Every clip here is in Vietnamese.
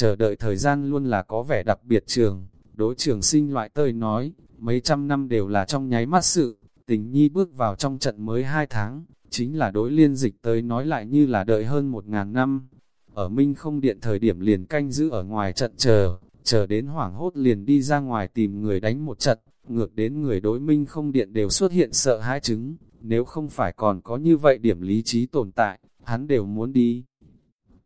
chờ đợi thời gian luôn là có vẻ đặc biệt trường, đối trường sinh loại tơi nói, mấy trăm năm đều là trong nháy mắt sự, tình nhi bước vào trong trận mới hai tháng, chính là đối liên dịch tới nói lại như là đợi hơn một ngàn năm. Ở Minh không điện thời điểm liền canh giữ ở ngoài trận chờ, chờ đến hoảng hốt liền đi ra ngoài tìm người đánh một trận, ngược đến người đối Minh không điện đều xuất hiện sợ hãi chứng, nếu không phải còn có như vậy điểm lý trí tồn tại, hắn đều muốn đi.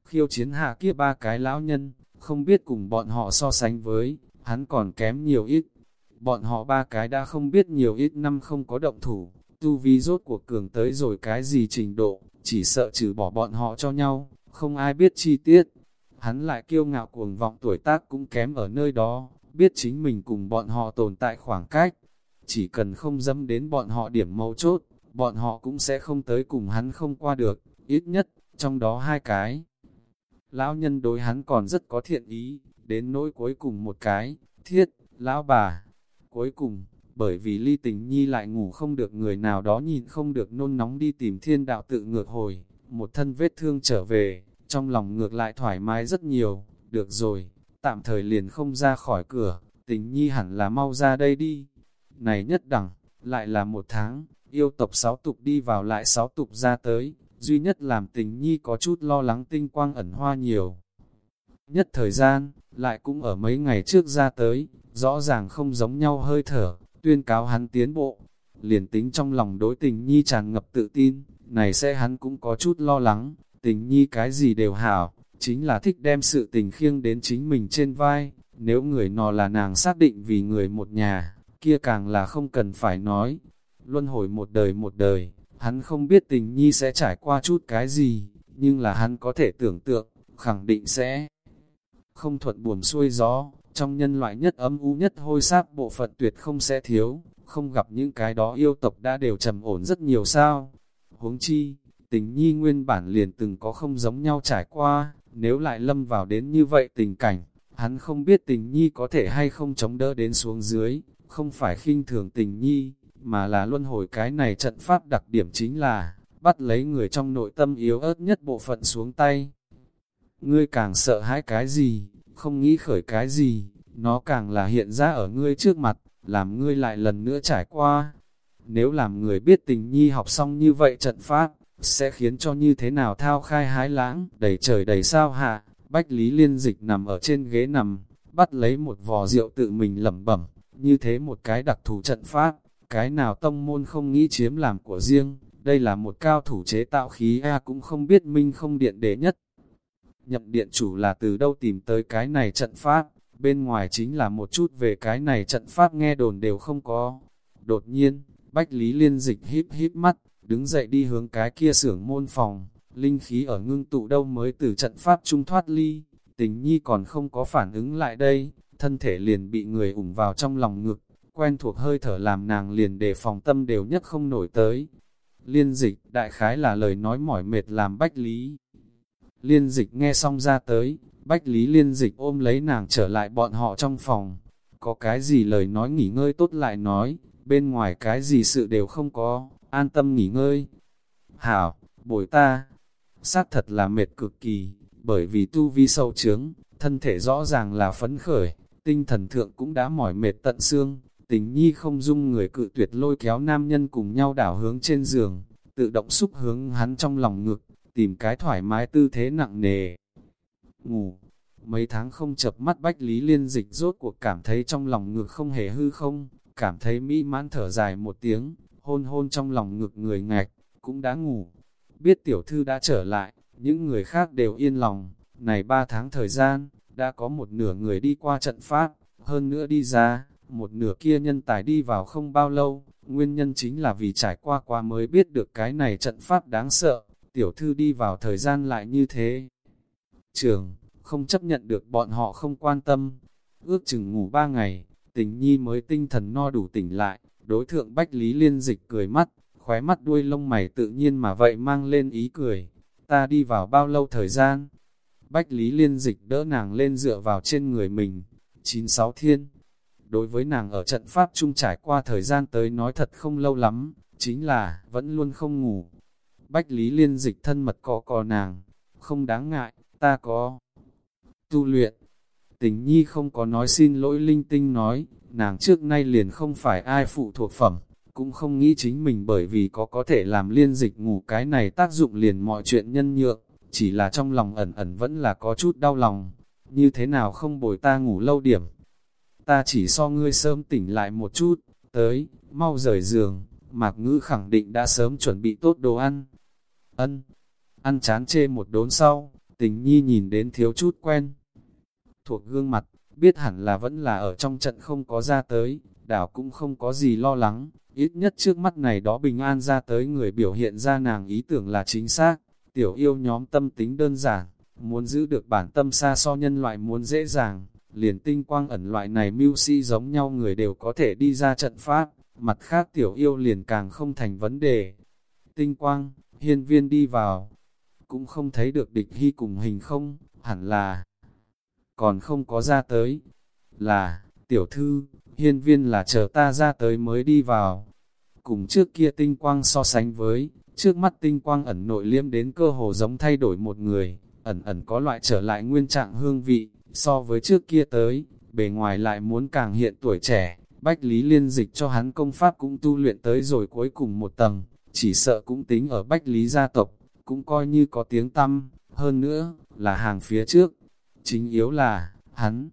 Khiêu chiến hạ kia ba cái lão nhân, không biết cùng bọn họ so sánh với, hắn còn kém nhiều ít. Bọn họ ba cái đã không biết nhiều ít năm không có động thủ, tu vi rốt cuộc cường tới rồi cái gì trình độ, chỉ sợ trừ bỏ bọn họ cho nhau, không ai biết chi tiết. Hắn lại kiêu ngạo cuồng vọng tuổi tác cũng kém ở nơi đó, biết chính mình cùng bọn họ tồn tại khoảng cách. Chỉ cần không dâm đến bọn họ điểm mấu chốt, bọn họ cũng sẽ không tới cùng hắn không qua được, ít nhất, trong đó hai cái. Lão nhân đối hắn còn rất có thiện ý, đến nỗi cuối cùng một cái, thiết, lão bà. Cuối cùng, bởi vì ly tình nhi lại ngủ không được người nào đó nhìn không được nôn nóng đi tìm thiên đạo tự ngược hồi, một thân vết thương trở về, trong lòng ngược lại thoải mái rất nhiều, được rồi, tạm thời liền không ra khỏi cửa, tình nhi hẳn là mau ra đây đi. Này nhất đẳng, lại là một tháng, yêu tộc sáu tục đi vào lại sáu tục ra tới, duy nhất làm tình nhi có chút lo lắng tinh quang ẩn hoa nhiều. Nhất thời gian, lại cũng ở mấy ngày trước ra tới, rõ ràng không giống nhau hơi thở, tuyên cáo hắn tiến bộ. Liền tính trong lòng đối tình nhi tràn ngập tự tin, này sẽ hắn cũng có chút lo lắng, tình nhi cái gì đều hảo, chính là thích đem sự tình khiêng đến chính mình trên vai, nếu người nọ là nàng xác định vì người một nhà, kia càng là không cần phải nói. Luân hồi một đời một đời, hắn không biết tình nhi sẽ trải qua chút cái gì, nhưng là hắn có thể tưởng tượng, khẳng định sẽ không thuận buồm xuôi gió, trong nhân loại nhất ấm u nhất hôi sáp bộ phận tuyệt không sẽ thiếu, không gặp những cái đó yêu tộc đã đều trầm ổn rất nhiều sao. Huống chi, tình nhi nguyên bản liền từng có không giống nhau trải qua, nếu lại lâm vào đến như vậy tình cảnh, hắn không biết tình nhi có thể hay không chống đỡ đến xuống dưới, không phải khinh thường tình nhi, mà là luân hồi cái này trận pháp đặc điểm chính là, bắt lấy người trong nội tâm yếu ớt nhất bộ phận xuống tay. Ngươi càng sợ hãi cái gì, không nghĩ khởi cái gì, nó càng là hiện ra ở ngươi trước mặt, làm ngươi lại lần nữa trải qua. Nếu làm người biết tình nhi học xong như vậy trận pháp, sẽ khiến cho như thế nào thao khai hái lãng, đầy trời đầy sao hạ, bách lý liên dịch nằm ở trên ghế nằm, bắt lấy một vò rượu tự mình lẩm bẩm, như thế một cái đặc thù trận pháp, cái nào tông môn không nghĩ chiếm làm của riêng, đây là một cao thủ chế tạo khí A cũng không biết minh không điện đế nhất. Nhậm điện chủ là từ đâu tìm tới cái này trận pháp, bên ngoài chính là một chút về cái này trận pháp nghe đồn đều không có. Đột nhiên, Bách Lý Liên Dịch híp híp mắt, đứng dậy đi hướng cái kia xưởng môn phòng, linh khí ở ngưng tụ đâu mới từ trận pháp trung thoát ly, tình nhi còn không có phản ứng lại đây, thân thể liền bị người ủng vào trong lòng ngực, quen thuộc hơi thở làm nàng liền đề phòng tâm đều nhất không nổi tới. Liên dịch, đại khái là lời nói mỏi mệt làm Bách Lý. Liên dịch nghe xong ra tới, Bách Lý Liên dịch ôm lấy nàng trở lại bọn họ trong phòng. Có cái gì lời nói nghỉ ngơi tốt lại nói, bên ngoài cái gì sự đều không có, an tâm nghỉ ngơi. Hảo, bồi ta, xác thật là mệt cực kỳ, bởi vì tu vi sâu trướng, thân thể rõ ràng là phấn khởi, tinh thần thượng cũng đã mỏi mệt tận xương, tình nhi không dung người cự tuyệt lôi kéo nam nhân cùng nhau đảo hướng trên giường, tự động xúc hướng hắn trong lòng ngực, tìm cái thoải mái tư thế nặng nề. Ngủ, mấy tháng không chập mắt bách lý liên dịch rốt cuộc cảm thấy trong lòng ngực không hề hư không, cảm thấy mỹ mãn thở dài một tiếng, hôn hôn trong lòng ngực người ngạch, cũng đã ngủ. Biết tiểu thư đã trở lại, những người khác đều yên lòng, này ba tháng thời gian, đã có một nửa người đi qua trận pháp, hơn nữa đi ra, một nửa kia nhân tài đi vào không bao lâu, nguyên nhân chính là vì trải qua qua mới biết được cái này trận pháp đáng sợ, tiểu thư đi vào thời gian lại như thế. Trường, không chấp nhận được bọn họ không quan tâm, ước chừng ngủ ba ngày, tình nhi mới tinh thần no đủ tỉnh lại, đối thượng Bách Lý Liên Dịch cười mắt, khóe mắt đuôi lông mày tự nhiên mà vậy mang lên ý cười, ta đi vào bao lâu thời gian? Bách Lý Liên Dịch đỡ nàng lên dựa vào trên người mình, chín sáu thiên. Đối với nàng ở trận pháp chung trải qua thời gian tới nói thật không lâu lắm, chính là vẫn luôn không ngủ. Bách Lý Liên Dịch thân mật có cò nàng, không đáng ngại, ta có tu luyện, Tình nhi không có nói xin lỗi linh tinh nói, nàng trước nay liền không phải ai phụ thuộc phẩm, cũng không nghĩ chính mình bởi vì có có thể làm liên dịch ngủ cái này tác dụng liền mọi chuyện nhân nhượng, chỉ là trong lòng ẩn ẩn vẫn là có chút đau lòng, như thế nào không bồi ta ngủ lâu điểm. Ta chỉ so ngươi sớm tỉnh lại một chút, tới, mau rời giường, mạc ngữ khẳng định đã sớm chuẩn bị tốt đồ ăn. Ân, ăn chán chê một đốn sau, tình nhi nhìn đến thiếu chút quen. Thuộc gương mặt, biết hẳn là vẫn là ở trong trận không có ra tới, đảo cũng không có gì lo lắng, ít nhất trước mắt này đó bình an ra tới người biểu hiện ra nàng ý tưởng là chính xác, tiểu yêu nhóm tâm tính đơn giản, muốn giữ được bản tâm xa so nhân loại muốn dễ dàng, liền tinh quang ẩn loại này mưu sĩ giống nhau người đều có thể đi ra trận pháp, mặt khác tiểu yêu liền càng không thành vấn đề. Tinh quang, hiên viên đi vào, cũng không thấy được địch hy cùng hình không, hẳn là còn không có ra tới, là, tiểu thư, hiên viên là chờ ta ra tới mới đi vào. Cùng trước kia tinh quang so sánh với, trước mắt tinh quang ẩn nội liêm đến cơ hồ giống thay đổi một người, ẩn ẩn có loại trở lại nguyên trạng hương vị, so với trước kia tới, bề ngoài lại muốn càng hiện tuổi trẻ, bách lý liên dịch cho hắn công pháp cũng tu luyện tới rồi cuối cùng một tầng, chỉ sợ cũng tính ở bách lý gia tộc, cũng coi như có tiếng tăm, hơn nữa, là hàng phía trước. Chính yếu là, hắn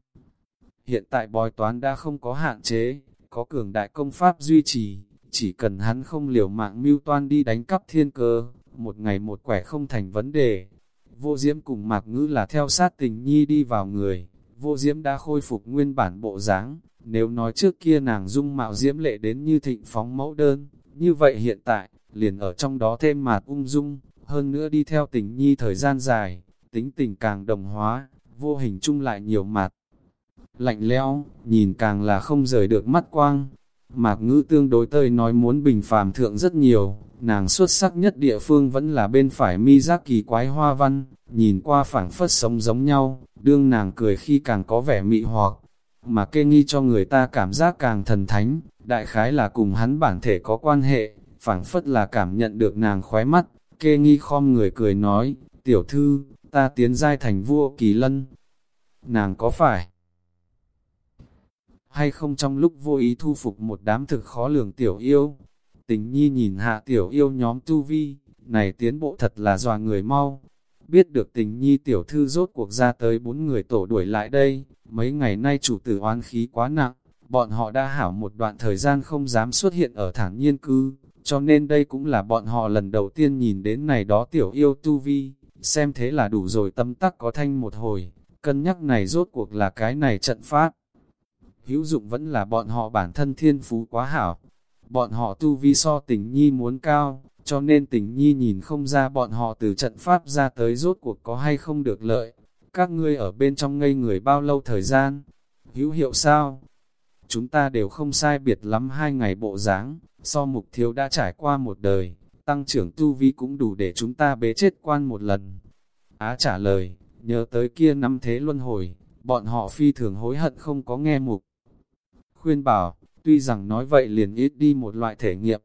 hiện tại bói toán đã không có hạn chế, có cường đại công pháp duy trì, chỉ cần hắn không liều mạng mưu toan đi đánh cắp thiên cơ, một ngày một quẻ không thành vấn đề. Vô Diễm cùng Mạc Ngữ là theo sát tình nhi đi vào người, Vô Diễm đã khôi phục nguyên bản bộ dáng, nếu nói trước kia nàng dung mạo diễm lệ đến như thịnh phóng mẫu đơn, như vậy hiện tại, liền ở trong đó thêm mạt ung dung, hơn nữa đi theo tình nhi thời gian dài, tính tình càng đồng hóa, vô hình chung lại nhiều mặt. Lạnh leo, nhìn càng là không rời được mắt quang. Mạc ngữ tương đối tơi nói muốn bình phàm thượng rất nhiều, nàng xuất sắc nhất địa phương vẫn là bên phải mi giác kỳ quái hoa văn, nhìn qua phảng phất sống giống nhau, đương nàng cười khi càng có vẻ mị hoặc, mà kê nghi cho người ta cảm giác càng thần thánh, đại khái là cùng hắn bản thể có quan hệ, phảng phất là cảm nhận được nàng khóe mắt, kê nghi khom người cười nói, tiểu thư, ta tiến giai thành vua kỳ lân. Nàng có phải hay không trong lúc vô ý thu phục một đám thực khó lường tiểu yêu? Tình nhi nhìn hạ tiểu yêu nhóm tu vi, này tiến bộ thật là dọa người mau. Biết được tình nhi tiểu thư rốt cuộc ra tới bốn người tổ đuổi lại đây, mấy ngày nay chủ tử oán khí quá nặng, bọn họ đã hảo một đoạn thời gian không dám xuất hiện ở thản nhiên cư, cho nên đây cũng là bọn họ lần đầu tiên nhìn đến này đó tiểu yêu tu vi, xem thế là đủ rồi tâm tắc có thanh một hồi, cân nhắc này rốt cuộc là cái này trận pháp. Hữu dụng vẫn là bọn họ bản thân thiên phú quá hảo, bọn họ tu vi so tình nhi muốn cao, cho nên tình nhi nhìn không ra bọn họ từ trận pháp ra tới rốt cuộc có hay không được lợi. Các ngươi ở bên trong ngây người bao lâu thời gian? Hữu hiệu sao? Chúng ta đều không sai biệt lắm hai ngày bộ dáng so mục thiếu đã trải qua một đời, tăng trưởng tu vi cũng đủ để chúng ta bế chết quan một lần. Á trả lời, nhớ tới kia năm thế luân hồi, bọn họ phi thường hối hận không có nghe mục. Khuyên bảo, tuy rằng nói vậy liền ít đi một loại thể nghiệm,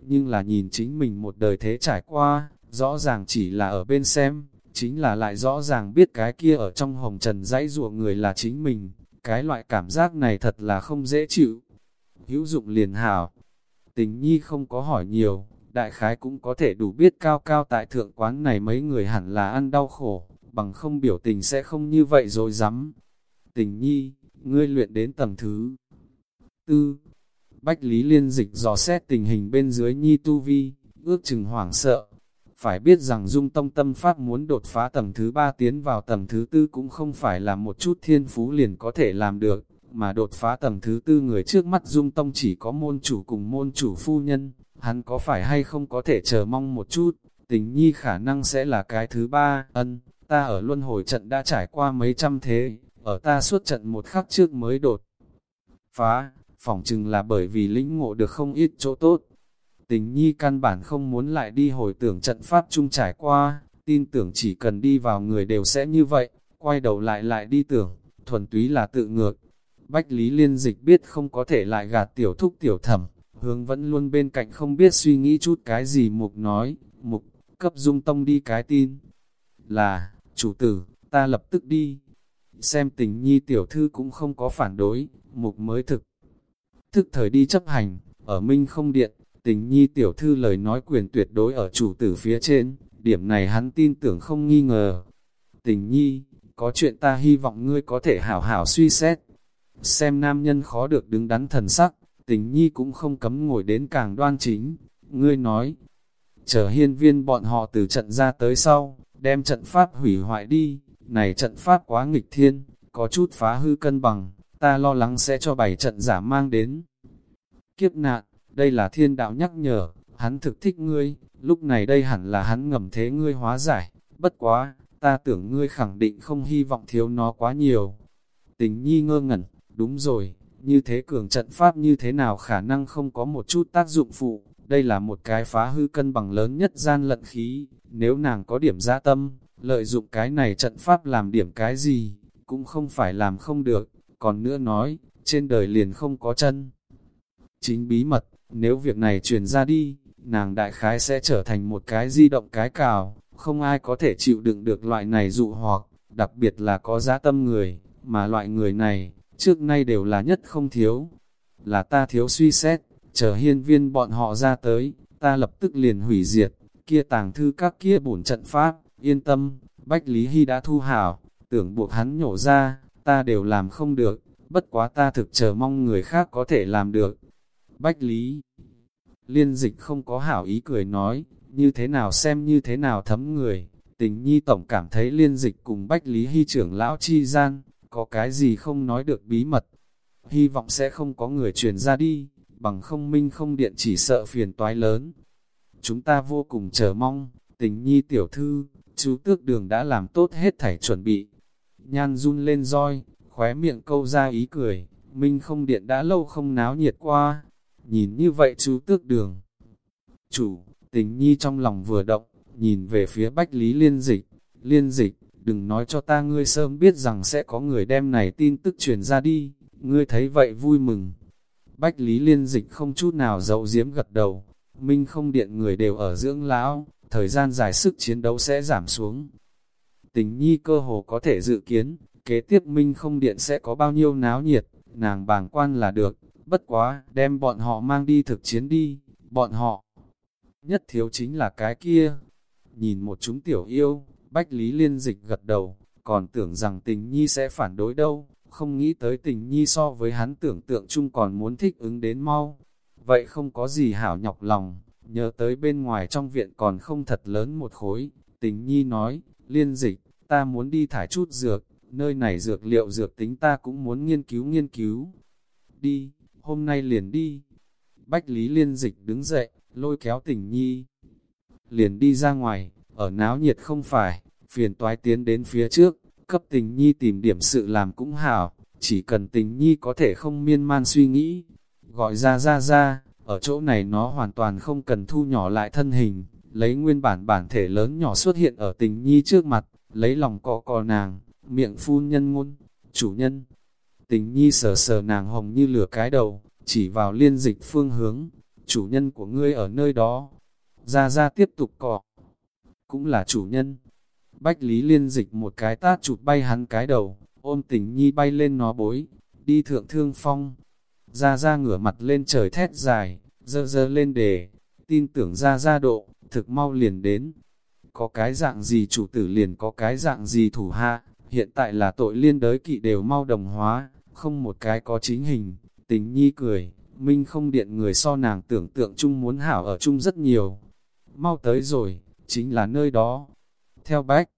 nhưng là nhìn chính mình một đời thế trải qua, rõ ràng chỉ là ở bên xem, chính là lại rõ ràng biết cái kia ở trong hồng trần dãy ruộng người là chính mình, cái loại cảm giác này thật là không dễ chịu. Hữu dụng liền hảo, tình nhi không có hỏi nhiều, đại khái cũng có thể đủ biết cao cao tại thượng quán này mấy người hẳn là ăn đau khổ, bằng không biểu tình sẽ không như vậy rồi dám. Tình nhi, ngươi luyện đến tầng thứ tư. Bách Lý Liên dịch dò xét tình hình bên dưới nhi tu vi, ước chừng hoảng sợ. Phải biết rằng dung tông tâm pháp muốn đột phá tầng thứ ba tiến vào tầng thứ tư cũng không phải là một chút thiên phú liền có thể làm được, mà đột phá tầng thứ tư người trước mắt dung tông chỉ có môn chủ cùng môn chủ phu nhân, hắn có phải hay không có thể chờ mong một chút, tình nhi khả năng sẽ là cái thứ ba, ân, ta ở luân hồi trận đã trải qua mấy trăm thế, ở ta suốt trận một khắc trước mới đột phá, phỏng chừng là bởi vì lĩnh ngộ được không ít chỗ tốt. Tình nhi căn bản không muốn lại đi hồi tưởng trận pháp chung trải qua, tin tưởng chỉ cần đi vào người đều sẽ như vậy, quay đầu lại lại đi tưởng, thuần túy là tự ngược. Bách Lý Liên Dịch biết không có thể lại gạt tiểu thúc tiểu thẩm, hướng vẫn luôn bên cạnh không biết suy nghĩ chút cái gì mục nói, mục, cấp dung tông đi cái tin. Là, chủ tử, ta lập tức đi. xem tình nhi tiểu thư cũng không có phản đối, mục mới thực. Thức thời đi chấp hành, ở Minh không điện, tình nhi tiểu thư lời nói quyền tuyệt đối ở chủ tử phía trên, điểm này hắn tin tưởng không nghi ngờ. Tình nhi, có chuyện ta hy vọng ngươi có thể hảo hảo suy xét. Xem nam nhân khó được đứng đắn thần sắc, tình nhi cũng không cấm ngồi đến càng đoan chính. Ngươi nói, chờ hiên viên bọn họ từ trận ra tới sau, đem trận pháp hủy hoại đi, này trận pháp quá nghịch thiên, có chút phá hư cân bằng, ta lo lắng sẽ cho bảy trận giả mang đến. Kiếp nạn, đây là thiên đạo nhắc nhở, hắn thực thích ngươi, lúc này đây hẳn là hắn ngầm thế ngươi hóa giải, bất quá, ta tưởng ngươi khẳng định không hy vọng thiếu nó quá nhiều. Tình nhi ngơ ngẩn, đúng rồi, như thế cường trận pháp như thế nào khả năng không có một chút tác dụng phụ, đây là một cái phá hư cân bằng lớn nhất gian lận khí, nếu nàng có điểm gia tâm, lợi dụng cái này trận pháp làm điểm cái gì, cũng không phải làm không được, còn nữa nói, trên đời liền không có chân. Chính bí mật, nếu việc này truyền ra đi, nàng đại khái sẽ trở thành một cái di động cái cào, không ai có thể chịu đựng được loại này dụ hoặc, đặc biệt là có giá tâm người, mà loại người này, trước nay đều là nhất không thiếu. Là ta thiếu suy xét, chờ hiên viên bọn họ ra tới, ta lập tức liền hủy diệt, kia tàng thư các kia bổn trận pháp, yên tâm, Bách Lý Hy đã thu hảo, tưởng buộc hắn nhổ ra, ta đều làm không được, bất quá ta thực chờ mong người khác có thể làm được. Bách Lý Liên dịch không có hảo ý cười nói, như thế nào xem như thế nào thấm người, tình nhi tổng cảm thấy liên dịch cùng Bách Lý Hy trưởng lão chi gian, có cái gì không nói được bí mật. Hy vọng sẽ không có người truyền ra đi, bằng không minh không điện chỉ sợ phiền toái lớn. Chúng ta vô cùng chờ mong, tình nhi tiểu thư, chú tước đường đã làm tốt hết thảy chuẩn bị. Nhan run lên roi, khóe miệng câu ra ý cười, minh không điện đã lâu không náo nhiệt qua. Nhìn như vậy chú tước đường. Chủ, tình nhi trong lòng vừa động, nhìn về phía bách lý liên dịch. Liên dịch, đừng nói cho ta ngươi sớm biết rằng sẽ có người đem này tin tức truyền ra đi, ngươi thấy vậy vui mừng. Bách Lý Liên Dịch không chút nào dậu diếm gật đầu, Minh không điện người đều ở dưỡng lão, thời gian dài sức chiến đấu sẽ giảm xuống. Tình nhi cơ hồ có thể dự kiến, kế tiếp Minh không điện sẽ có bao nhiêu náo nhiệt, nàng bàng quan là được, bất quá, đem bọn họ mang đi thực chiến đi, bọn họ. Nhất thiếu chính là cái kia. Nhìn một chúng tiểu yêu, Bách Lý Liên Dịch gật đầu, còn tưởng rằng tình nhi sẽ phản đối đâu, không nghĩ tới tình nhi so với hắn tưởng tượng chung còn muốn thích ứng đến mau. Vậy không có gì hảo nhọc lòng, nhớ tới bên ngoài trong viện còn không thật lớn một khối, tình nhi nói, liên dịch, ta muốn đi thải chút dược, nơi này dược liệu dược tính ta cũng muốn nghiên cứu nghiên cứu. Đi, hôm nay liền đi. Bách Lý liên dịch đứng dậy, lôi kéo tình nhi. Liền đi ra ngoài, ở náo nhiệt không phải, phiền toái tiến đến phía trước, cấp tình nhi tìm điểm sự làm cũng hảo, chỉ cần tình nhi có thể không miên man suy nghĩ, gọi ra ra ra, ở chỗ này nó hoàn toàn không cần thu nhỏ lại thân hình, lấy nguyên bản bản thể lớn nhỏ xuất hiện ở tình nhi trước mặt, lấy lòng cọ cọ nàng, miệng phun nhân ngôn, chủ nhân. Tình nhi sờ sờ nàng hồng như lửa cái đầu, chỉ vào liên dịch phương hướng, chủ nhân của ngươi ở nơi đó. Ra ra tiếp tục cọ, cũng là chủ nhân. Bách Lý liên dịch một cái tát chụp bay hắn cái đầu, ôm tình nhi bay lên nó bối, đi thượng thương phong. Ra ra ngửa mặt lên trời thét dài, dơ dơ lên đề, tin tưởng ra ra độ, thực mau liền đến. Có cái dạng gì chủ tử liền có cái dạng gì thủ hạ, hiện tại là tội liên đới kỵ đều mau đồng hóa, không một cái có chính hình, tình nhi cười, minh không điện người so nàng tưởng tượng chung muốn hảo ở chung rất nhiều. Mau tới rồi, chính là nơi đó. Theo bách,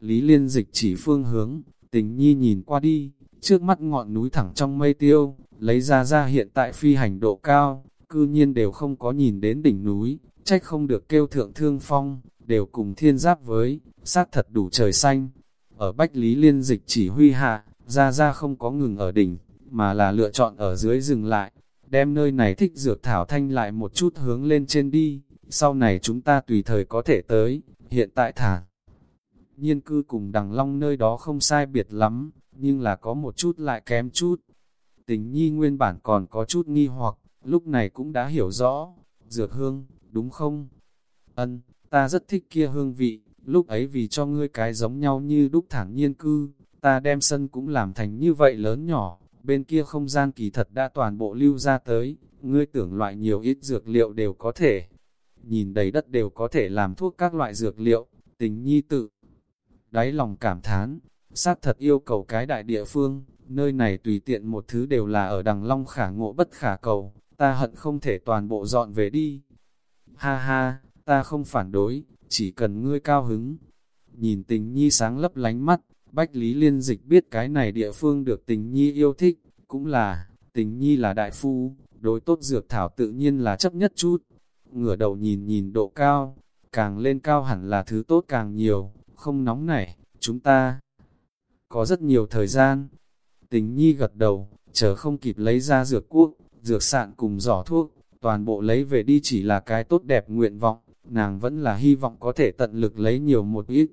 Lý Liên dịch chỉ phương hướng, tình nhi nhìn qua đi, trước mắt ngọn núi thẳng trong mây tiêu, lấy ra ra hiện tại phi hành độ cao, cư nhiên đều không có nhìn đến đỉnh núi, trách không được kêu thượng thương phong, đều cùng thiên giáp với, sát thật đủ trời xanh. Ở Bách Lý Liên dịch chỉ huy hạ, ra ra không có ngừng ở đỉnh, mà là lựa chọn ở dưới dừng lại, đem nơi này thích dược thảo thanh lại một chút hướng lên trên đi, sau này chúng ta tùy thời có thể tới, hiện tại thả. Nhiên cư cùng đằng long nơi đó không sai biệt lắm, nhưng là có một chút lại kém chút. Tình nhi nguyên bản còn có chút nghi hoặc, lúc này cũng đã hiểu rõ, dược hương, đúng không? Ân, ta rất thích kia hương vị, lúc ấy vì cho ngươi cái giống nhau như đúc thản nhiên cư, ta đem sân cũng làm thành như vậy lớn nhỏ, bên kia không gian kỳ thật đã toàn bộ lưu ra tới, ngươi tưởng loại nhiều ít dược liệu đều có thể. Nhìn đầy đất đều có thể làm thuốc các loại dược liệu, tình nhi tự. Đáy lòng cảm thán, sát thật yêu cầu cái đại địa phương, nơi này tùy tiện một thứ đều là ở đằng long khả ngộ bất khả cầu, ta hận không thể toàn bộ dọn về đi. Ha ha, ta không phản đối, chỉ cần ngươi cao hứng. Nhìn tình nhi sáng lấp lánh mắt, Bách Lý Liên Dịch biết cái này địa phương được tình nhi yêu thích, cũng là, tình nhi là đại phu, đối tốt dược thảo tự nhiên là chấp nhất chút. Ngửa đầu nhìn nhìn độ cao, càng lên cao hẳn là thứ tốt càng nhiều, không nóng nảy, chúng ta có rất nhiều thời gian. Tình nhi gật đầu, chờ không kịp lấy ra dược cuốc, dược sạn cùng giỏ thuốc, toàn bộ lấy về đi chỉ là cái tốt đẹp nguyện vọng, nàng vẫn là hy vọng có thể tận lực lấy nhiều một ít.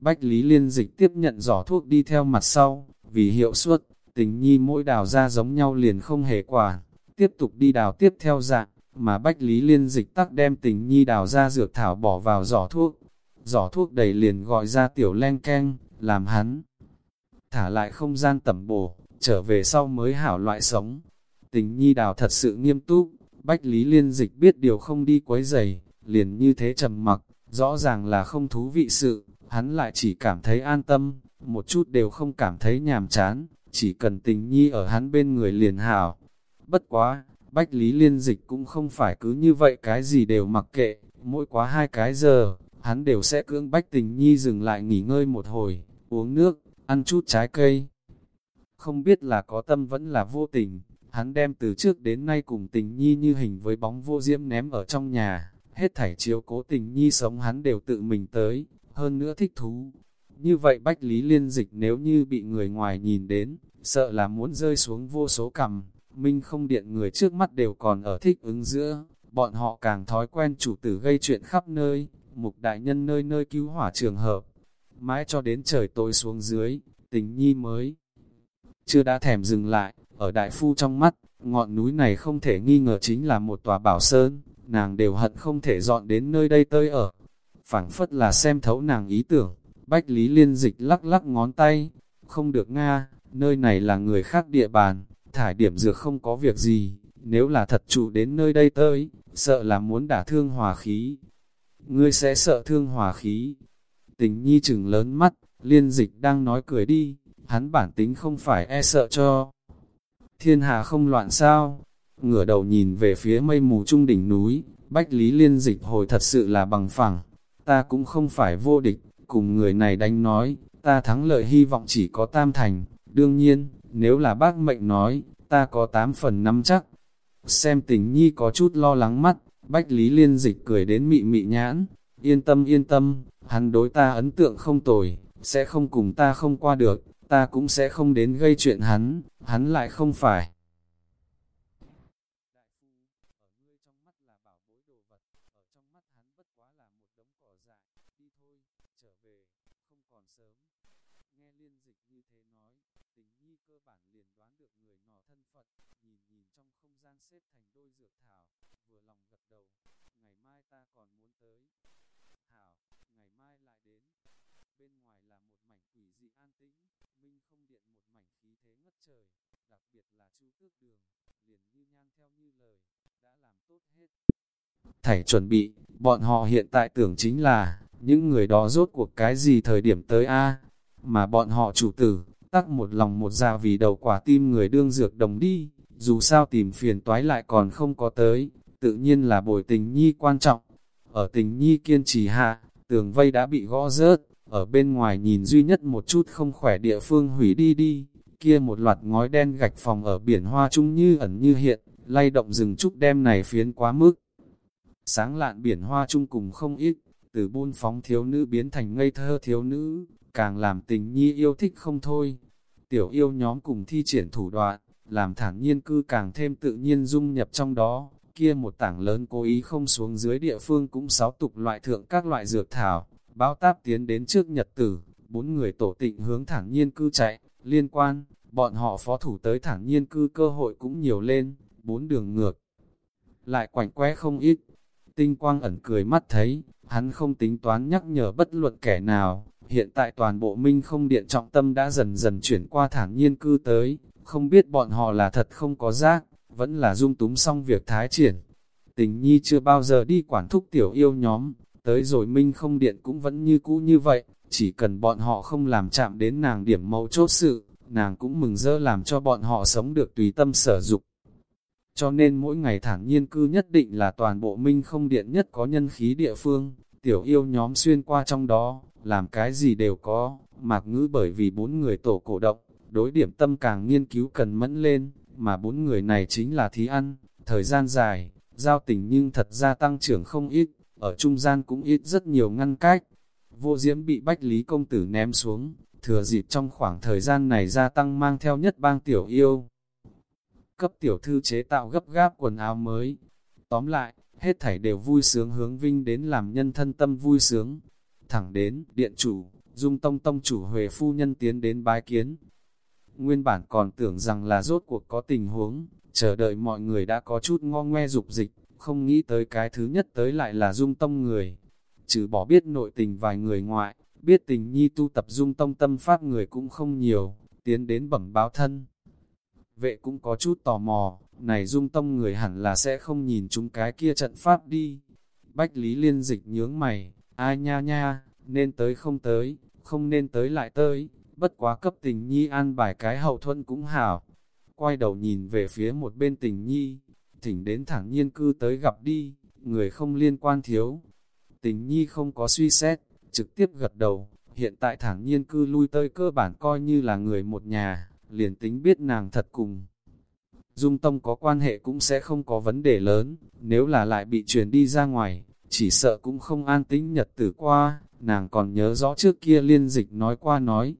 Bách Lý Liên Dịch tiếp nhận giỏ thuốc đi theo mặt sau, vì hiệu suất, tình nhi mỗi đào ra giống nhau liền không hề quả, tiếp tục đi đào tiếp theo dạng, mà Bách Lý Liên Dịch tắc đem tình nhi đào ra dược thảo bỏ vào giỏ thuốc. Giỏ thuốc đầy liền gọi ra tiểu len keng làm hắn thả lại không gian tẩm bổ, trở về sau mới hảo loại sống. Tình nhi đào thật sự nghiêm túc, Bách Lý Liên Dịch biết điều không đi quấy giày, liền như thế trầm mặc, rõ ràng là không thú vị sự, hắn lại chỉ cảm thấy an tâm, một chút đều không cảm thấy nhàm chán, chỉ cần tình nhi ở hắn bên người liền hảo. Bất quá, Bách Lý Liên Dịch cũng không phải cứ như vậy cái gì đều mặc kệ, mỗi quá hai cái giờ, hắn đều sẽ cưỡng Bách Tình Nhi dừng lại nghỉ ngơi một hồi, uống nước, ăn chút trái cây. Không biết là có tâm vẫn là vô tình, hắn đem từ trước đến nay cùng tình nhi như hình với bóng vô diễm ném ở trong nhà, hết thảy chiếu cố tình nhi sống hắn đều tự mình tới, hơn nữa thích thú. Như vậy Bách Lý Liên Dịch nếu như bị người ngoài nhìn đến, sợ là muốn rơi xuống vô số cầm, minh không điện người trước mắt đều còn ở thích ứng giữa, bọn họ càng thói quen chủ tử gây chuyện khắp nơi, mục đại nhân nơi nơi cứu hỏa trường hợp. Mãi cho đến trời tối xuống dưới, tình nhi mới chưa đã thèm dừng lại, ở đại phu trong mắt, ngọn núi này không thể nghi ngờ chính là một tòa bảo sơn, nàng đều hận không thể dọn đến nơi đây tơi ở. phảng phất là xem thấu nàng ý tưởng, Bách Lý Liên Dịch lắc lắc ngón tay, không được Nga, nơi này là người khác địa bàn, thải điểm dược không có việc gì, nếu là thật trụ đến nơi đây tới, sợ là muốn đả thương hòa khí. Ngươi sẽ sợ thương hòa khí. Tình nhi chừng lớn mắt, liên dịch đang nói cười đi, hắn bản tính không phải e sợ cho. Thiên hà không loạn sao? Ngửa đầu nhìn về phía mây mù trung đỉnh núi, Bách Lý Liên dịch hồi thật sự là bằng phẳng. Ta cũng không phải vô địch, cùng người này đánh nói, ta thắng lợi hy vọng chỉ có tam thành. Đương nhiên, nếu là bác mệnh nói, ta có tám phần năm chắc. Xem tình nhi có chút lo lắng mắt, Bách Lý Liên dịch cười đến mị mị nhãn. Yên tâm yên tâm, hắn đối ta ấn tượng không tồi, sẽ không cùng ta không qua được ta cũng sẽ không đến gây chuyện hắn, hắn lại không phải. Thảy chuẩn bị, bọn họ hiện tại tưởng chính là, những người đó rốt cuộc cái gì thời điểm tới a mà bọn họ chủ tử, tắc một lòng một dạ vì đầu quả tim người đương dược đồng đi, dù sao tìm phiền toái lại còn không có tới, tự nhiên là bồi tình nhi quan trọng. Ở tình nhi kiên trì hạ, tường vây đã bị gõ rớt, ở bên ngoài nhìn duy nhất một chút không khỏe địa phương hủy đi đi, kia một loạt ngói đen gạch phòng ở biển hoa trung như ẩn như hiện, lay động rừng trúc đem này phiến quá mức. Sáng lạn biển hoa chung cùng không ít, từ buôn phóng thiếu nữ biến thành ngây thơ thiếu nữ, càng làm tình nhi yêu thích không thôi. Tiểu yêu nhóm cùng thi triển thủ đoạn, làm thản nhiên cư càng thêm tự nhiên dung nhập trong đó, kia một tảng lớn cố ý không xuống dưới địa phương cũng sáu tục loại thượng các loại dược thảo, báo táp tiến đến trước nhật tử, bốn người tổ tịnh hướng thản nhiên cư chạy, liên quan, bọn họ phó thủ tới thản nhiên cư cơ hội cũng nhiều lên, bốn đường ngược. Lại quảnh que không ít, tinh quang ẩn cười mắt thấy, hắn không tính toán nhắc nhở bất luận kẻ nào, Hiện tại toàn bộ minh không điện trọng tâm đã dần dần chuyển qua thản nhiên cư tới, không biết bọn họ là thật không có giác, vẫn là dung túng xong việc thái triển. Tình nhi chưa bao giờ đi quản thúc tiểu yêu nhóm, tới rồi minh không điện cũng vẫn như cũ như vậy, chỉ cần bọn họ không làm chạm đến nàng điểm mấu chốt sự, nàng cũng mừng rỡ làm cho bọn họ sống được tùy tâm sở dục. Cho nên mỗi ngày thản nhiên cư nhất định là toàn bộ minh không điện nhất có nhân khí địa phương, tiểu yêu nhóm xuyên qua trong đó, làm cái gì đều có, mạc ngữ bởi vì bốn người tổ cổ động, đối điểm tâm càng nghiên cứu cần mẫn lên, mà bốn người này chính là thí ăn, thời gian dài, giao tình nhưng thật ra tăng trưởng không ít, ở trung gian cũng ít rất nhiều ngăn cách. Vô diễm bị bách lý công tử ném xuống, thừa dịp trong khoảng thời gian này gia tăng mang theo nhất bang tiểu yêu. Cấp tiểu thư chế tạo gấp gáp quần áo mới. Tóm lại, hết thảy đều vui sướng hướng vinh đến làm nhân thân tâm vui sướng. Thẳng đến, điện chủ, dung tông tông chủ Huệ Phu Nhân tiến đến bái kiến. Nguyên bản còn tưởng rằng là rốt cuộc có tình huống, chờ đợi mọi người đã có chút ngo ngoe dục dịch, không nghĩ tới cái thứ nhất tới lại là dung tông người. Trừ bỏ biết nội tình vài người ngoại, biết tình nhi tu tập dung tông tâm pháp người cũng không nhiều, tiến đến bẩm báo thân. Vệ cũng có chút tò mò, này dung tông người hẳn là sẽ không nhìn chúng cái kia trận pháp đi. Bách Lý Liên dịch nhướng mày, ai nha nha, nên tới không tới, không nên tới lại tới, bất quá cấp tình nhi an bài cái hậu thuẫn cũng hảo. Quay đầu nhìn về phía một bên tình nhi, thỉnh đến thẳng nhiên cư tới gặp đi, người không liên quan thiếu. Tình nhi không có suy xét, trực tiếp gật đầu, hiện tại thẳng nhiên cư lui tới cơ bản coi như là người một nhà, liền tính biết nàng thật cùng. Dung Tông có quan hệ cũng sẽ không có vấn đề lớn, nếu là lại bị truyền đi ra ngoài, chỉ sợ cũng không an tĩnh nhật tử qua, nàng còn nhớ rõ trước kia liên dịch nói qua nói.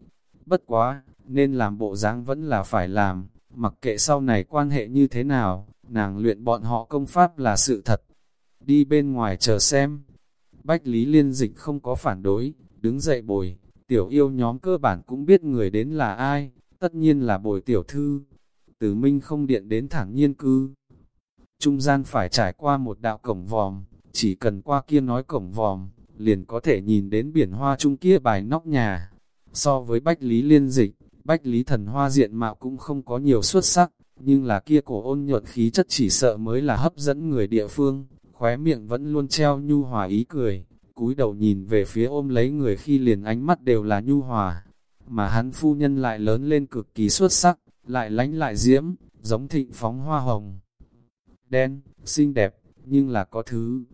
Bất quá, nên làm bộ dáng vẫn là phải làm, mặc kệ sau này quan hệ như thế nào, nàng luyện bọn họ công pháp là sự thật. Đi bên ngoài chờ xem. Bách Lý Liên Dịch không có phản đối, đứng dậy bồi, tiểu yêu nhóm cơ bản cũng biết người đến là ai, tất nhiên là bồi tiểu thư. Từ Minh không điện đến thẳng nhiên cư. Trung gian phải trải qua một đạo cổng vòm, chỉ cần qua kia nói cổng vòm, liền có thể nhìn đến biển hoa trung kia bài nóc nhà. So với Bách Lý Liên Dịch, Bách Lý Thần Hoa diện mạo cũng không có nhiều xuất sắc, nhưng là kia cổ ôn nhuận khí chất chỉ sợ mới là hấp dẫn người địa phương, khóe miệng vẫn luôn treo nhu hòa ý cười, cúi đầu nhìn về phía ôm lấy người khi liền ánh mắt đều là nhu hòa, mà hắn phu nhân lại lớn lên cực kỳ xuất sắc, lại lánh lại diễm, giống thịnh phóng hoa hồng. Đen, xinh đẹp, nhưng là có thứ.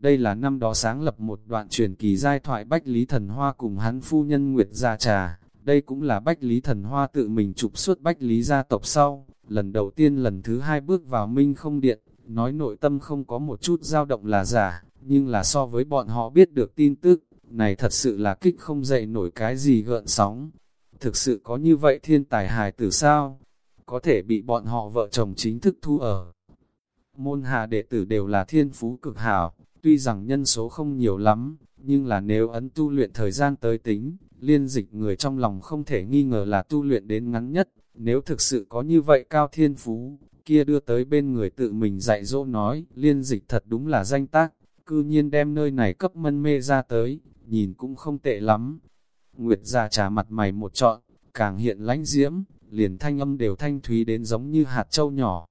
Đây là năm đó sáng lập một đoạn truyền kỳ giai thoại Bách Lý Thần Hoa cùng hắn phu nhân Nguyệt Gia Trà. Đây cũng là Bách Lý Thần Hoa tự mình trục xuất Bách Lý gia tộc sau, lần đầu tiên lần thứ hai bước vào Minh không điện, nói nội tâm không có một chút dao động là giả, nhưng là so với bọn họ biết được tin tức, này thật sự là kích không dậy nổi cái gì gợn sóng. Thực sự có như vậy thiên tài hài tử sao? Có thể bị bọn họ vợ chồng chính thức thu ở. Môn hạ đệ tử đều là thiên phú cực hảo, tuy rằng nhân số không nhiều lắm, nhưng là nếu ấn tu luyện thời gian tới tính, liên dịch người trong lòng không thể nghi ngờ là tu luyện đến ngắn nhất, nếu thực sự có như vậy cao thiên phú, kia đưa tới bên người tự mình dạy dỗ nói, liên dịch thật đúng là danh tác, cư nhiên đem nơi này cấp mân mê ra tới, nhìn cũng không tệ lắm. Nguyệt ra trà mặt mày một trọn, càng hiện lánh diễm, liền thanh âm đều thanh thúy đến giống như hạt châu nhỏ.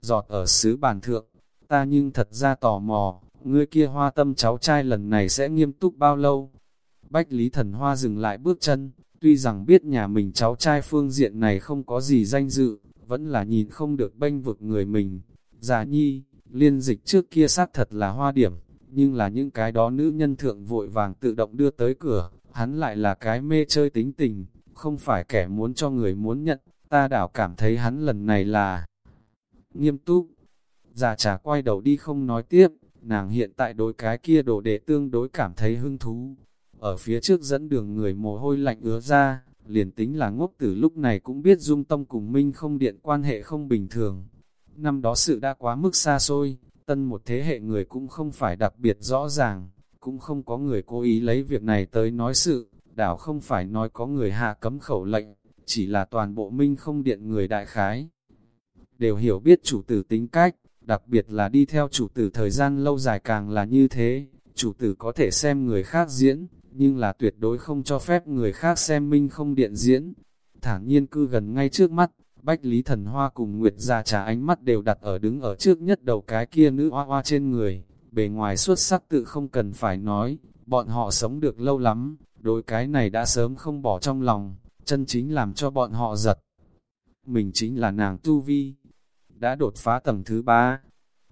Giọt ở xứ bàn thượng, ta nhưng thật ra tò mò, ngươi kia hoa tâm cháu trai lần này sẽ nghiêm túc bao lâu? Bách Lý Thần Hoa dừng lại bước chân, tuy rằng biết nhà mình cháu trai phương diện này không có gì danh dự, vẫn là nhìn không được bênh vực người mình. Già nhi, liên dịch trước kia xác thật là hoa điểm, nhưng là những cái đó nữ nhân thượng vội vàng tự động đưa tới cửa, hắn lại là cái mê chơi tính tình, không phải kẻ muốn cho người muốn nhận, ta đảo cảm thấy hắn lần này là nghiêm túc. Già trà quay đầu đi không nói tiếp, nàng hiện tại đối cái kia đồ đệ tương đối cảm thấy hứng thú. Ở phía trước dẫn đường người mồ hôi lạnh ứa ra, liền tính là ngốc tử lúc này cũng biết dung tông cùng minh không điện quan hệ không bình thường. Năm đó sự đã quá mức xa xôi, tân một thế hệ người cũng không phải đặc biệt rõ ràng, cũng không có người cố ý lấy việc này tới nói sự, đảo không phải nói có người hạ cấm khẩu lệnh, chỉ là toàn bộ minh không điện người đại khái. Đều hiểu biết chủ tử tính cách, đặc biệt là đi theo chủ tử thời gian lâu dài càng là như thế, chủ tử có thể xem người khác diễn, nhưng là tuyệt đối không cho phép người khác xem minh không điện diễn. Thản nhiên cư gần ngay trước mắt, Bách Lý Thần Hoa cùng Nguyệt Gia trà ánh mắt đều đặt ở đứng ở trước nhất đầu cái kia nữ hoa hoa trên người, bề ngoài xuất sắc tự không cần phải nói, bọn họ sống được lâu lắm, đối cái này đã sớm không bỏ trong lòng, chân chính làm cho bọn họ giật. Mình chính là nàng Tu Vi, đã đột phá tầng thứ ba.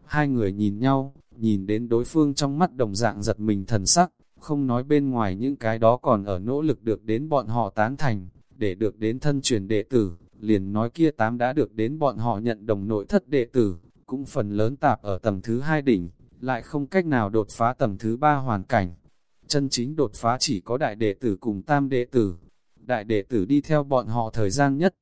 Hai người nhìn nhau, nhìn đến đối phương trong mắt đồng dạng giật mình thần sắc, không nói bên ngoài những cái đó còn ở nỗ lực được đến bọn họ tán thành, để được đến thân truyền đệ tử, liền nói kia tám đã được đến bọn họ nhận đồng nội thất đệ tử, cũng phần lớn tạp ở tầng thứ hai đỉnh, lại không cách nào đột phá tầng thứ ba hoàn cảnh. Chân chính đột phá chỉ có đại đệ tử cùng tam đệ tử. Đại đệ tử đi theo bọn họ thời gian nhất.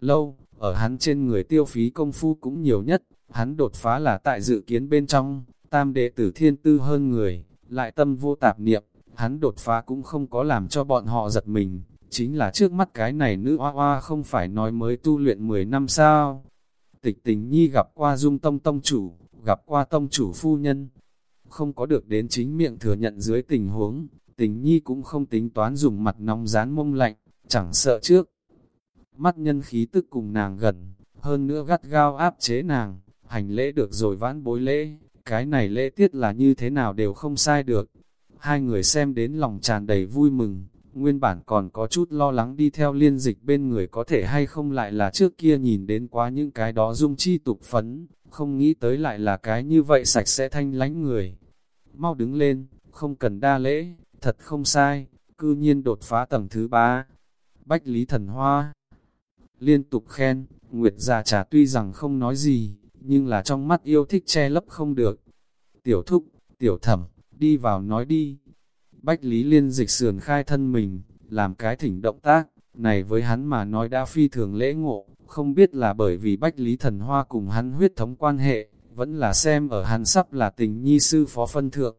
Lâu, ở hắn trên người tiêu phí công phu cũng nhiều nhất, hắn đột phá là tại dự kiến bên trong, tam đệ tử thiên tư hơn người, lại tâm vô tạp niệm, hắn đột phá cũng không có làm cho bọn họ giật mình, chính là trước mắt cái này nữ hoa hoa không phải nói mới tu luyện 10 năm sao. Tịch tình nhi gặp qua dung tông tông chủ, gặp qua tông chủ phu nhân, không có được đến chính miệng thừa nhận dưới tình huống, tình nhi cũng không tính toán dùng mặt nóng rán mông lạnh, chẳng sợ trước. Mắt nhân khí tức cùng nàng gần, hơn nữa gắt gao áp chế nàng, hành lễ được rồi vãn bối lễ, cái này lễ tiết là như thế nào đều không sai được. Hai người xem đến lòng tràn đầy vui mừng, nguyên bản còn có chút lo lắng đi theo liên dịch bên người có thể hay không lại là trước kia nhìn đến quá những cái đó dung chi tục phấn, không nghĩ tới lại là cái như vậy sạch sẽ thanh lánh người. Mau đứng lên, không cần đa lễ, thật không sai, cư nhiên đột phá tầng thứ ba. Bách Lý Thần Hoa liên tục khen, Nguyệt già trà tuy rằng không nói gì, nhưng là trong mắt yêu thích che lấp không được. Tiểu thúc, tiểu thẩm, đi vào nói đi. Bách Lý Liên dịch sườn khai thân mình, làm cái thỉnh động tác, này với hắn mà nói đã phi thường lễ ngộ, không biết là bởi vì Bách Lý Thần Hoa cùng hắn huyết thống quan hệ, vẫn là xem ở hắn sắp là tình nhi sư phó phân thượng.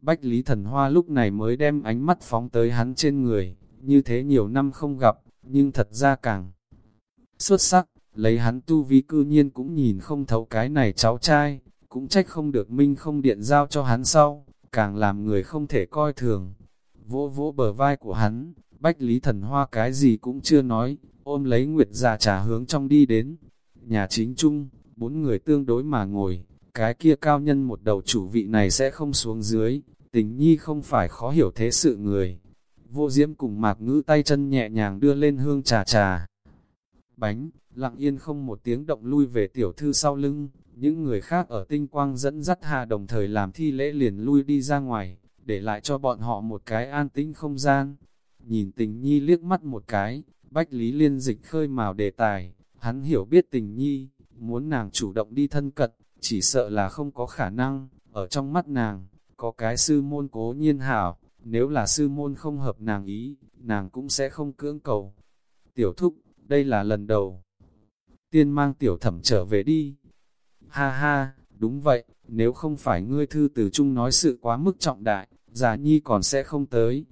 Bách Lý Thần Hoa lúc này mới đem ánh mắt phóng tới hắn trên người, như thế nhiều năm không gặp, nhưng thật ra càng xuất sắc, lấy hắn tu vi cư nhiên cũng nhìn không thấu cái này cháu trai, cũng trách không được minh không điện giao cho hắn sau, càng làm người không thể coi thường. Vỗ vỗ bờ vai của hắn, Bách Lý Thần Hoa cái gì cũng chưa nói, ôm lấy Nguyệt già trà hướng trong đi đến. Nhà chính chung, bốn người tương đối mà ngồi, cái kia cao nhân một đầu chủ vị này sẽ không xuống dưới, tình nhi không phải khó hiểu thế sự người. Vô diễm cùng mạc ngữ tay chân nhẹ nhàng đưa lên hương trà trà. Bánh, lặng yên không một tiếng động lui về tiểu thư sau lưng, những người khác ở tinh quang dẫn dắt hà đồng thời làm thi lễ liền lui đi ra ngoài, để lại cho bọn họ một cái an tĩnh không gian. Nhìn tình nhi liếc mắt một cái, Bách Lý Liên dịch khơi mào đề tài, hắn hiểu biết tình nhi, muốn nàng chủ động đi thân cận, chỉ sợ là không có khả năng, ở trong mắt nàng, có cái sư môn cố nhiên hảo, nếu là sư môn không hợp nàng ý, nàng cũng sẽ không cưỡng cầu. Tiểu thúc, đây là lần đầu. Tiên mang tiểu thẩm trở về đi. Ha ha, đúng vậy, nếu không phải ngươi thư từ chung nói sự quá mức trọng đại, già nhi còn sẽ không tới.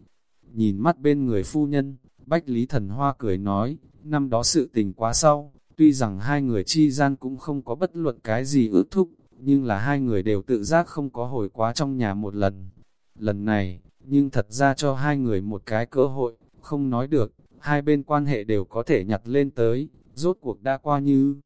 Nhìn mắt bên người phu nhân, Bách Lý Thần Hoa cười nói, năm đó sự tình quá sau, tuy rằng hai người chi gian cũng không có bất luận cái gì ước thúc, nhưng là hai người đều tự giác không có hồi quá trong nhà một lần. Lần này, nhưng thật ra cho hai người một cái cơ hội, không nói được, hai bên quan hệ đều có thể nhặt lên tới, rốt cuộc đã qua như.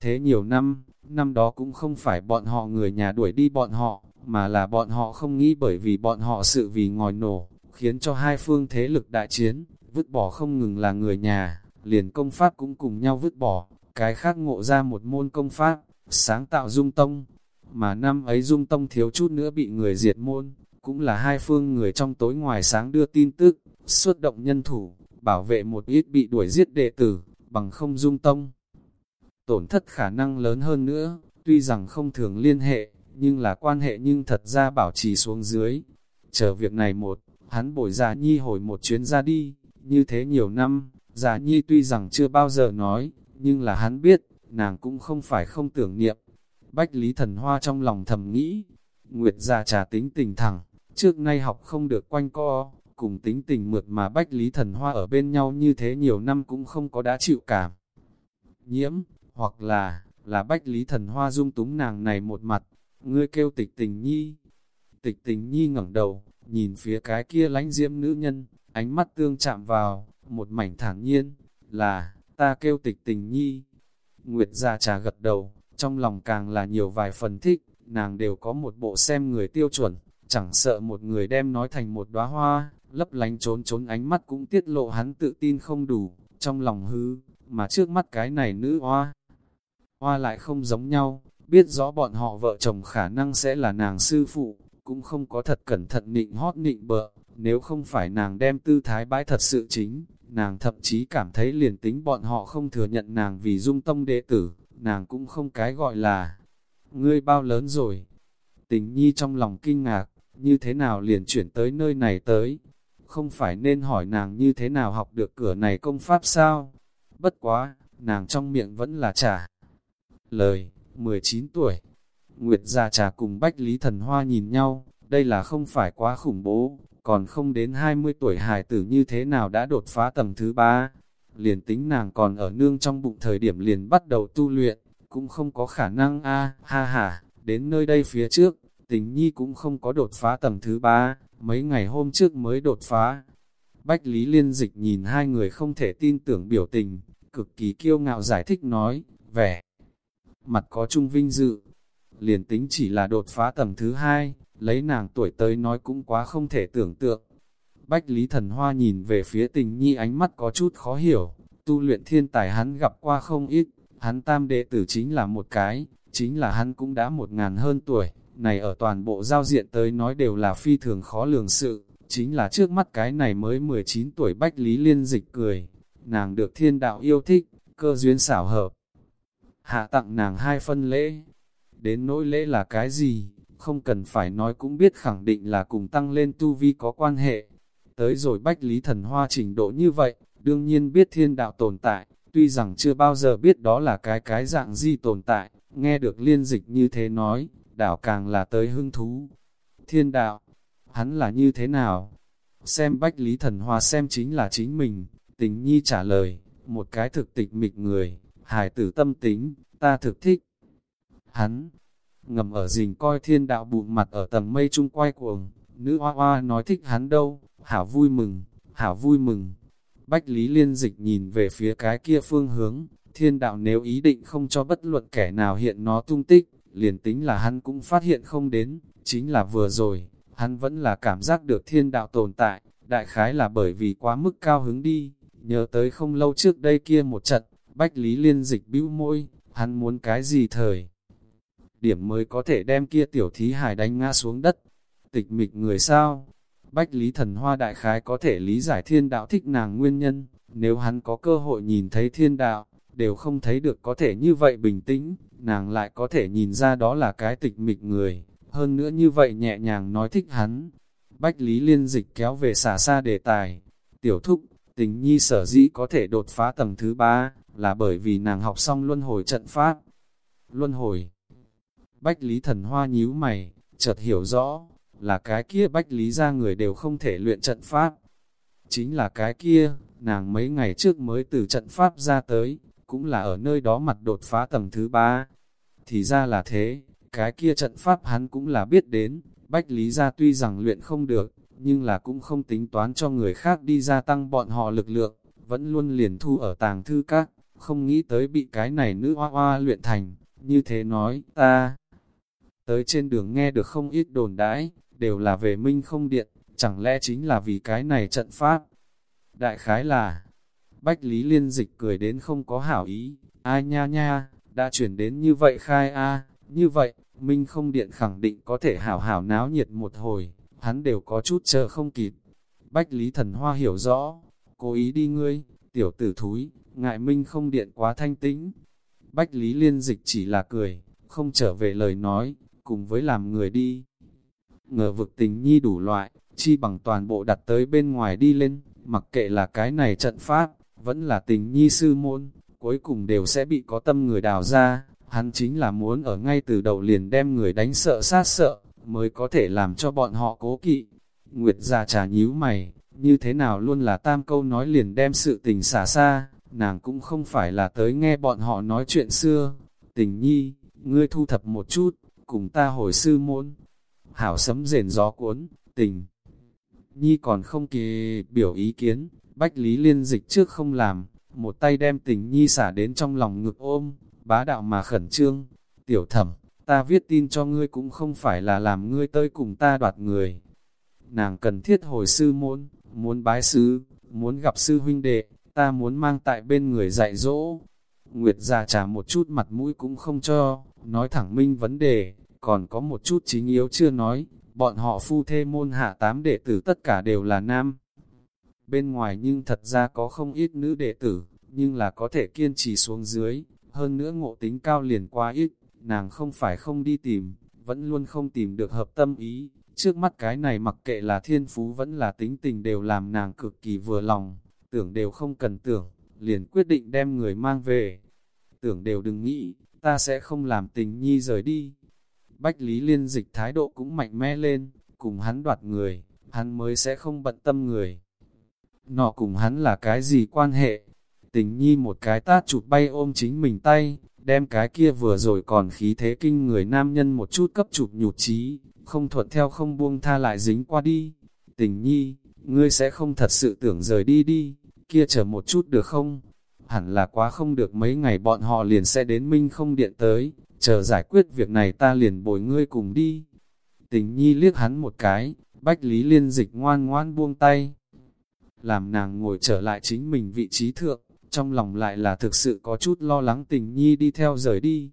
Thế nhiều năm, năm đó cũng không phải bọn họ người nhà đuổi đi bọn họ, mà là bọn họ không nghĩ bởi vì bọn họ sự vì ngòi nổ, khiến cho hai phương thế lực đại chiến, vứt bỏ không ngừng là người nhà, liền công pháp cũng cùng nhau vứt bỏ, cái khác ngộ ra một môn công pháp, sáng tạo dung tông, mà năm ấy dung tông thiếu chút nữa bị người diệt môn, cũng là hai phương người trong tối ngoài sáng đưa tin tức, xuất động nhân thủ, bảo vệ một ít bị đuổi giết đệ tử, bằng không dung tông. Tổn thất khả năng lớn hơn nữa, tuy rằng không thường liên hệ, nhưng là quan hệ nhưng thật ra bảo trì xuống dưới. Chờ việc này một, hắn bồi già nhi hồi một chuyến ra đi, như thế nhiều năm, già nhi tuy rằng chưa bao giờ nói, nhưng là hắn biết, nàng cũng không phải không tưởng niệm. Bách Lý Thần Hoa trong lòng thầm nghĩ, Nguyệt già trà tính tình thẳng, trước nay học không được quanh co, cùng tính tình mượt mà Bách Lý Thần Hoa ở bên nhau như thế nhiều năm cũng không có đã chịu cảm. Nhiễm, hoặc là, là Bách Lý Thần Hoa dung túng nàng này một mặt, ngươi kêu tịch tình nhi. Tịch tình nhi ngẩng đầu, nhìn phía cái kia lánh diễm nữ nhân, ánh mắt tương chạm vào, một mảnh thản nhiên, là, ta kêu tịch tình nhi. Nguyệt gia trà gật đầu, trong lòng càng là nhiều vài phần thích, nàng đều có một bộ xem người tiêu chuẩn, chẳng sợ một người đem nói thành một đóa hoa, lấp lánh trốn trốn ánh mắt cũng tiết lộ hắn tự tin không đủ, trong lòng hư, mà trước mắt cái này nữ hoa. Hoa lại không giống nhau, biết rõ bọn họ vợ chồng khả năng sẽ là nàng sư phụ, cũng không có thật cẩn thận nịnh hót nịnh bợ, nếu không phải nàng đem tư thái bãi thật sự chính, nàng thậm chí cảm thấy liền tính bọn họ không thừa nhận nàng vì dung tông đệ tử, nàng cũng không cái gọi là, ngươi bao lớn rồi. Tình nhi trong lòng kinh ngạc, như thế nào liền chuyển tới nơi này tới, không phải nên hỏi nàng như thế nào học được cửa này công pháp sao? Bất quá, nàng trong miệng vẫn là trả. Lời, 19 tuổi, Nguyệt Gia Trà cùng Bách Lý Thần Hoa nhìn nhau, đây là không phải quá khủng bố, còn không đến 20 tuổi hài tử như thế nào đã đột phá tầng thứ ba. Liền tính nàng còn ở nương trong bụng thời điểm liền bắt đầu tu luyện, cũng không có khả năng a ha ha, đến nơi đây phía trước, tình nhi cũng không có đột phá tầng thứ ba, mấy ngày hôm trước mới đột phá. Bách Lý Liên Dịch nhìn hai người không thể tin tưởng biểu tình, cực kỳ kiêu ngạo giải thích nói, vẻ mặt có trung vinh dự. Liền tính chỉ là đột phá tầng thứ hai, lấy nàng tuổi tới nói cũng quá không thể tưởng tượng. Bách Lý Thần Hoa nhìn về phía tình nhi ánh mắt có chút khó hiểu, tu luyện thiên tài hắn gặp qua không ít, hắn tam đệ tử chính là một cái, chính là hắn cũng đã một ngàn hơn tuổi, này ở toàn bộ giao diện tới nói đều là phi thường khó lường sự, chính là trước mắt cái này mới 19 tuổi Bách Lý Liên dịch cười, nàng được thiên đạo yêu thích, cơ duyên xảo hợp. Hạ tặng nàng hai phân lễ, đến nỗi lễ là cái gì, không cần phải nói cũng biết khẳng định là cùng tăng lên tu vi có quan hệ. Tới rồi Bách Lý Thần Hoa trình độ như vậy, đương nhiên biết thiên đạo tồn tại, tuy rằng chưa bao giờ biết đó là cái cái dạng gì tồn tại, nghe được liên dịch như thế nói, đảo càng là tới hưng thú. Thiên đạo, hắn là như thế nào? Xem Bách Lý Thần Hoa xem chính là chính mình, tình nhi trả lời, một cái thực tịch mịch người, hài tử tâm tính, ta thực thích. Hắn, ngầm ở rình coi thiên đạo bụng mặt ở tầng mây trung quay cuồng, nữ hoa hoa nói thích hắn đâu, hảo vui mừng, hảo vui mừng. Bách Lý Liên Dịch nhìn về phía cái kia phương hướng, thiên đạo nếu ý định không cho bất luận kẻ nào hiện nó tung tích, liền tính là hắn cũng phát hiện không đến, chính là vừa rồi, hắn vẫn là cảm giác được thiên đạo tồn tại, đại khái là bởi vì quá mức cao hứng đi, nhớ tới không lâu trước đây kia một trận, Bách Lý Liên Dịch bĩu môi, hắn muốn cái gì thời? Điểm mới có thể đem kia tiểu thí hải đánh ngã xuống đất. Tịch mịch người sao? Bách Lý Thần Hoa Đại Khái có thể lý giải thiên đạo thích nàng nguyên nhân, nếu hắn có cơ hội nhìn thấy thiên đạo, đều không thấy được có thể như vậy bình tĩnh, nàng lại có thể nhìn ra đó là cái tịch mịch người, hơn nữa như vậy nhẹ nhàng nói thích hắn. Bách Lý Liên Dịch kéo về xả xa đề tài, tiểu thúc, tình nhi sở dĩ có thể đột phá tầng thứ ba, là bởi vì nàng học xong luân hồi trận pháp. Luân hồi Bách Lý Thần Hoa nhíu mày, chợt hiểu rõ, là cái kia Bách Lý ra người đều không thể luyện trận pháp. Chính là cái kia, nàng mấy ngày trước mới từ trận pháp ra tới, cũng là ở nơi đó mặt đột phá tầng thứ ba. Thì ra là thế, cái kia trận pháp hắn cũng là biết đến, Bách Lý ra tuy rằng luyện không được, nhưng là cũng không tính toán cho người khác đi gia tăng bọn họ lực lượng, vẫn luôn liền thu ở tàng thư các, không nghĩ tới bị cái này nữ hoa hoa luyện thành, như thế nói, ta Tới trên đường nghe được không ít đồn đãi, đều là về minh không điện, chẳng lẽ chính là vì cái này trận pháp? Đại khái là, Bách Lý Liên Dịch cười đến không có hảo ý, ai nha nha, đã chuyển đến như vậy khai a như vậy, Minh không điện khẳng định có thể hảo hảo náo nhiệt một hồi, hắn đều có chút chờ không kịp. Bách Lý Thần Hoa hiểu rõ, cố ý đi ngươi, tiểu tử thúi, ngại Minh không điện quá thanh tĩnh. Bách Lý Liên Dịch chỉ là cười, không trở về lời nói, cùng với làm người đi. Ngờ vực tình nhi đủ loại, chi bằng toàn bộ đặt tới bên ngoài đi lên, mặc kệ là cái này trận pháp, vẫn là tình nhi sư môn, cuối cùng đều sẽ bị có tâm người đào ra, hắn chính là muốn ở ngay từ đầu liền đem người đánh sợ sát sợ, mới có thể làm cho bọn họ cố kỵ. Nguyệt già trà nhíu mày, như thế nào luôn là tam câu nói liền đem sự tình xả xa, nàng cũng không phải là tới nghe bọn họ nói chuyện xưa. Tình nhi, ngươi thu thập một chút, cùng ta hồi sư môn. Hảo sấm rền gió cuốn, tình. Nhi còn không kề biểu ý kiến, Bách Lý Liên dịch trước không làm, một tay đem tình Nhi xả đến trong lòng ngực ôm, bá đạo mà khẩn trương. Tiểu thẩm, ta viết tin cho ngươi cũng không phải là làm ngươi tới cùng ta đoạt người. Nàng cần thiết hồi sư môn, muốn bái sư, muốn gặp sư huynh đệ, ta muốn mang tại bên người dạy dỗ. Nguyệt già trả một chút mặt mũi cũng không cho, nói thẳng minh vấn đề, còn có một chút chính yếu chưa nói, bọn họ phu thê môn hạ tám đệ tử tất cả đều là nam. Bên ngoài nhưng thật ra có không ít nữ đệ tử, nhưng là có thể kiên trì xuống dưới, hơn nữa ngộ tính cao liền quá ít, nàng không phải không đi tìm, vẫn luôn không tìm được hợp tâm ý, trước mắt cái này mặc kệ là thiên phú vẫn là tính tình đều làm nàng cực kỳ vừa lòng, tưởng đều không cần tưởng, liền quyết định đem người mang về. Tưởng đều đừng nghĩ, ta sẽ không làm tình nhi rời đi. Bách Lý Liên dịch thái độ cũng mạnh mẽ lên, cùng hắn đoạt người, hắn mới sẽ không bận tâm người. Nọ cùng hắn là cái gì quan hệ? Tình nhi một cái tát chụp bay ôm chính mình tay, đem cái kia vừa rồi còn khí thế kinh người nam nhân một chút cấp chụp nhụt chí, không thuận theo không buông tha lại dính qua đi. Tình nhi, ngươi sẽ không thật sự tưởng rời đi đi, kia chờ một chút được không? Hẳn là quá không được mấy ngày bọn họ liền sẽ đến minh không điện tới, chờ giải quyết việc này ta liền bồi ngươi cùng đi. Tình nhi liếc hắn một cái, bách lý liên dịch ngoan ngoan buông tay. Làm nàng ngồi trở lại chính mình vị trí thượng, trong lòng lại là thực sự có chút lo lắng tình nhi đi theo rời đi.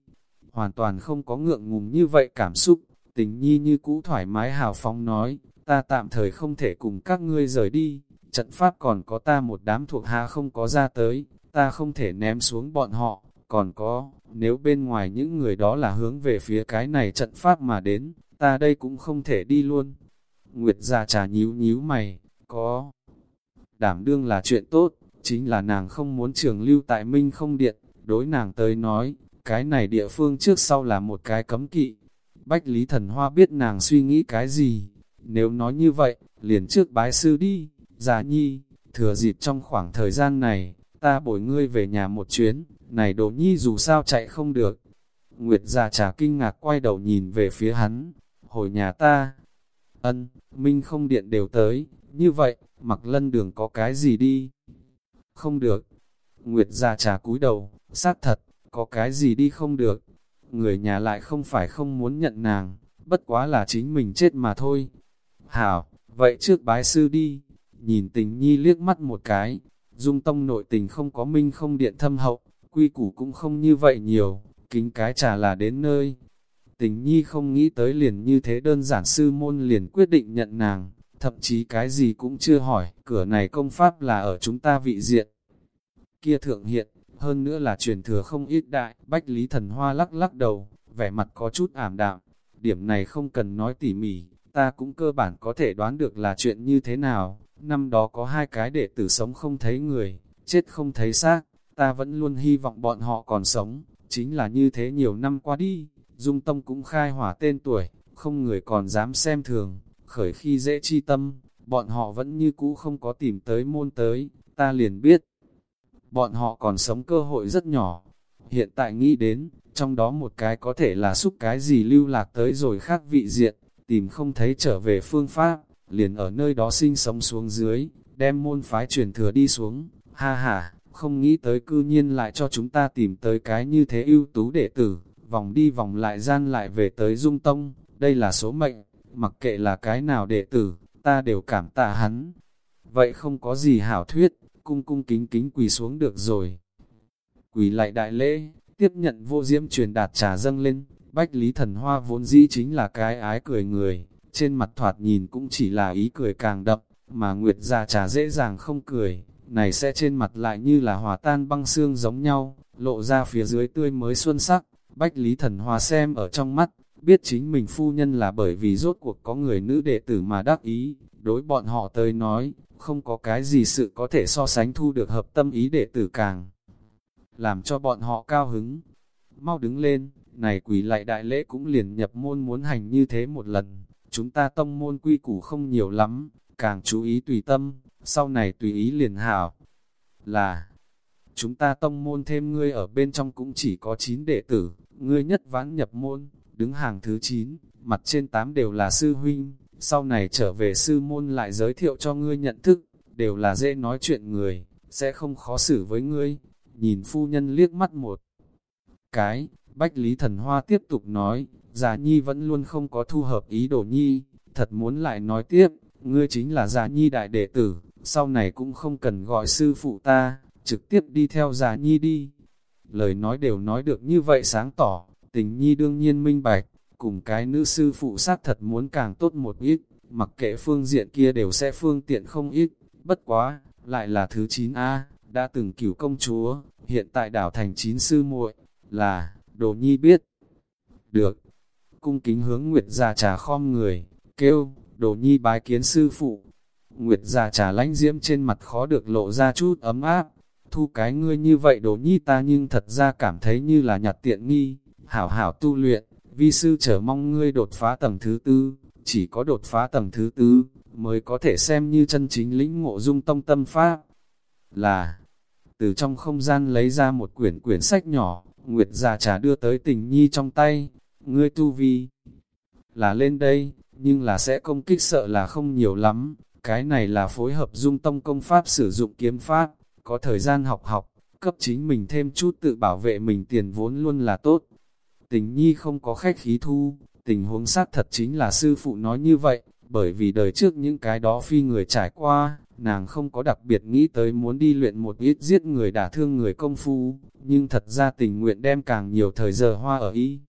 Hoàn toàn không có ngượng ngùng như vậy cảm xúc, tình nhi như cũ thoải mái hào phóng nói, ta tạm thời không thể cùng các ngươi rời đi, trận pháp còn có ta một đám thuộc hạ không có ra tới, ta không thể ném xuống bọn họ, còn có, nếu bên ngoài những người đó là hướng về phía cái này trận pháp mà đến, ta đây cũng không thể đi luôn. Nguyệt già trà nhíu nhíu mày, có đảm đương là chuyện tốt, chính là nàng không muốn trường lưu tại Minh không điện, đối nàng tới nói, cái này địa phương trước sau là một cái cấm kỵ. Bách Lý Thần Hoa biết nàng suy nghĩ cái gì, nếu nói như vậy, liền trước bái sư đi, già nhi, thừa dịp trong khoảng thời gian này, ta bồi ngươi về nhà một chuyến, này đồ nhi dù sao chạy không được. Nguyệt già trà kinh ngạc quay đầu nhìn về phía hắn, hồi nhà ta. Ân, Minh không điện đều tới, như vậy, mặc lân đường có cái gì đi? Không được. Nguyệt già trà cúi đầu, xác thật, có cái gì đi không được. Người nhà lại không phải không muốn nhận nàng, bất quá là chính mình chết mà thôi. Hảo, vậy trước bái sư đi. Nhìn tình nhi liếc mắt một cái, dung tông nội tình không có minh không điện thâm hậu, quy củ cũng không như vậy nhiều, kính cái trà là đến nơi. Tình nhi không nghĩ tới liền như thế đơn giản sư môn liền quyết định nhận nàng, thậm chí cái gì cũng chưa hỏi, cửa này công pháp là ở chúng ta vị diện. Kia thượng hiện, hơn nữa là truyền thừa không ít đại, bách lý thần hoa lắc lắc đầu, vẻ mặt có chút ảm đạm, điểm này không cần nói tỉ mỉ, ta cũng cơ bản có thể đoán được là chuyện như thế nào, năm đó có hai cái đệ tử sống không thấy người, chết không thấy xác, ta vẫn luôn hy vọng bọn họ còn sống, chính là như thế nhiều năm qua đi, Dung Tông cũng khai hỏa tên tuổi, không người còn dám xem thường, khởi khi dễ chi tâm, bọn họ vẫn như cũ không có tìm tới môn tới, ta liền biết. Bọn họ còn sống cơ hội rất nhỏ, hiện tại nghĩ đến, trong đó một cái có thể là xúc cái gì lưu lạc tới rồi khác vị diện, tìm không thấy trở về phương pháp, liền ở nơi đó sinh sống xuống dưới, đem môn phái truyền thừa đi xuống, ha ha, không nghĩ tới cư nhiên lại cho chúng ta tìm tới cái như thế ưu tú đệ tử, vòng đi vòng lại gian lại về tới dung tông, đây là số mệnh, mặc kệ là cái nào đệ tử, ta đều cảm tạ hắn. Vậy không có gì hảo thuyết, cung cung kính kính quỳ xuống được rồi. Quỳ lại đại lễ, tiếp nhận vô diễm truyền đạt trà dâng lên, bách lý thần hoa vốn dĩ chính là cái ái cười người, trên mặt thoạt nhìn cũng chỉ là ý cười càng đậm, mà nguyệt ra trà dễ dàng không cười, này sẽ trên mặt lại như là hòa tan băng xương giống nhau, lộ ra phía dưới tươi mới xuân sắc, bách lý thần hòa xem ở trong mắt, biết chính mình phu nhân là bởi vì rốt cuộc có người nữ đệ tử mà đắc ý, đối bọn họ tới nói, không có cái gì sự có thể so sánh thu được hợp tâm ý đệ tử càng, làm cho bọn họ cao hứng. Mau đứng lên, này quỷ lại đại lễ cũng liền nhập môn muốn hành như thế một lần, chúng ta tông môn quy củ không nhiều lắm, càng chú ý tùy tâm, sau này tùy ý liền hảo. Là, chúng ta tông môn thêm ngươi ở bên trong cũng chỉ có 9 đệ tử, ngươi nhất vãn nhập môn, đứng hàng thứ 9, mặt trên 8 đều là sư huynh, sau này trở về sư môn lại giới thiệu cho ngươi nhận thức, đều là dễ nói chuyện người, sẽ không khó xử với ngươi. Nhìn phu nhân liếc mắt một cái, Bách Lý Thần Hoa tiếp tục nói, Già Nhi vẫn luôn không có thu hợp ý đồ Nhi, thật muốn lại nói tiếp, ngươi chính là Già Nhi đại đệ tử, sau này cũng không cần gọi sư phụ ta, trực tiếp đi theo Già Nhi đi. Lời nói đều nói được như vậy sáng tỏ, tình Nhi đương nhiên minh bạch, cùng cái nữ sư phụ sát thật muốn càng tốt một ít, mặc kệ phương diện kia đều sẽ phương tiện không ít, bất quá, lại là thứ 9A, đã từng cửu công chúa, hiện tại đảo thành chín sư muội là, đồ nhi biết. Được, cung kính hướng Nguyệt già trà khom người, kêu, đồ nhi bái kiến sư phụ. Nguyệt già trà lánh diễm trên mặt khó được lộ ra chút ấm áp, thu cái ngươi như vậy đồ nhi ta nhưng thật ra cảm thấy như là nhặt tiện nghi, hảo hảo tu luyện, vi sư chờ mong ngươi đột phá tầng thứ tư, chỉ có đột phá tầng thứ tư, mới có thể xem như chân chính lĩnh ngộ dung tông tâm pháp. Là, từ trong không gian lấy ra một quyển quyển sách nhỏ, Nguyệt già trà đưa tới tình nhi trong tay, ngươi tu vi là lên đây, nhưng là sẽ công kích sợ là không nhiều lắm, cái này là phối hợp dung tông công pháp sử dụng kiếm pháp, có thời gian học học, cấp chính mình thêm chút tự bảo vệ mình tiền vốn luôn là tốt. Tình nhi không có khách khí thu, tình huống xác thật chính là sư phụ nói như vậy, bởi vì đời trước những cái đó phi người trải qua, nàng không có đặc biệt nghĩ tới muốn đi luyện một ít giết người đả thương người công phu, nhưng thật ra tình nguyện đem càng nhiều thời giờ hoa ở ý.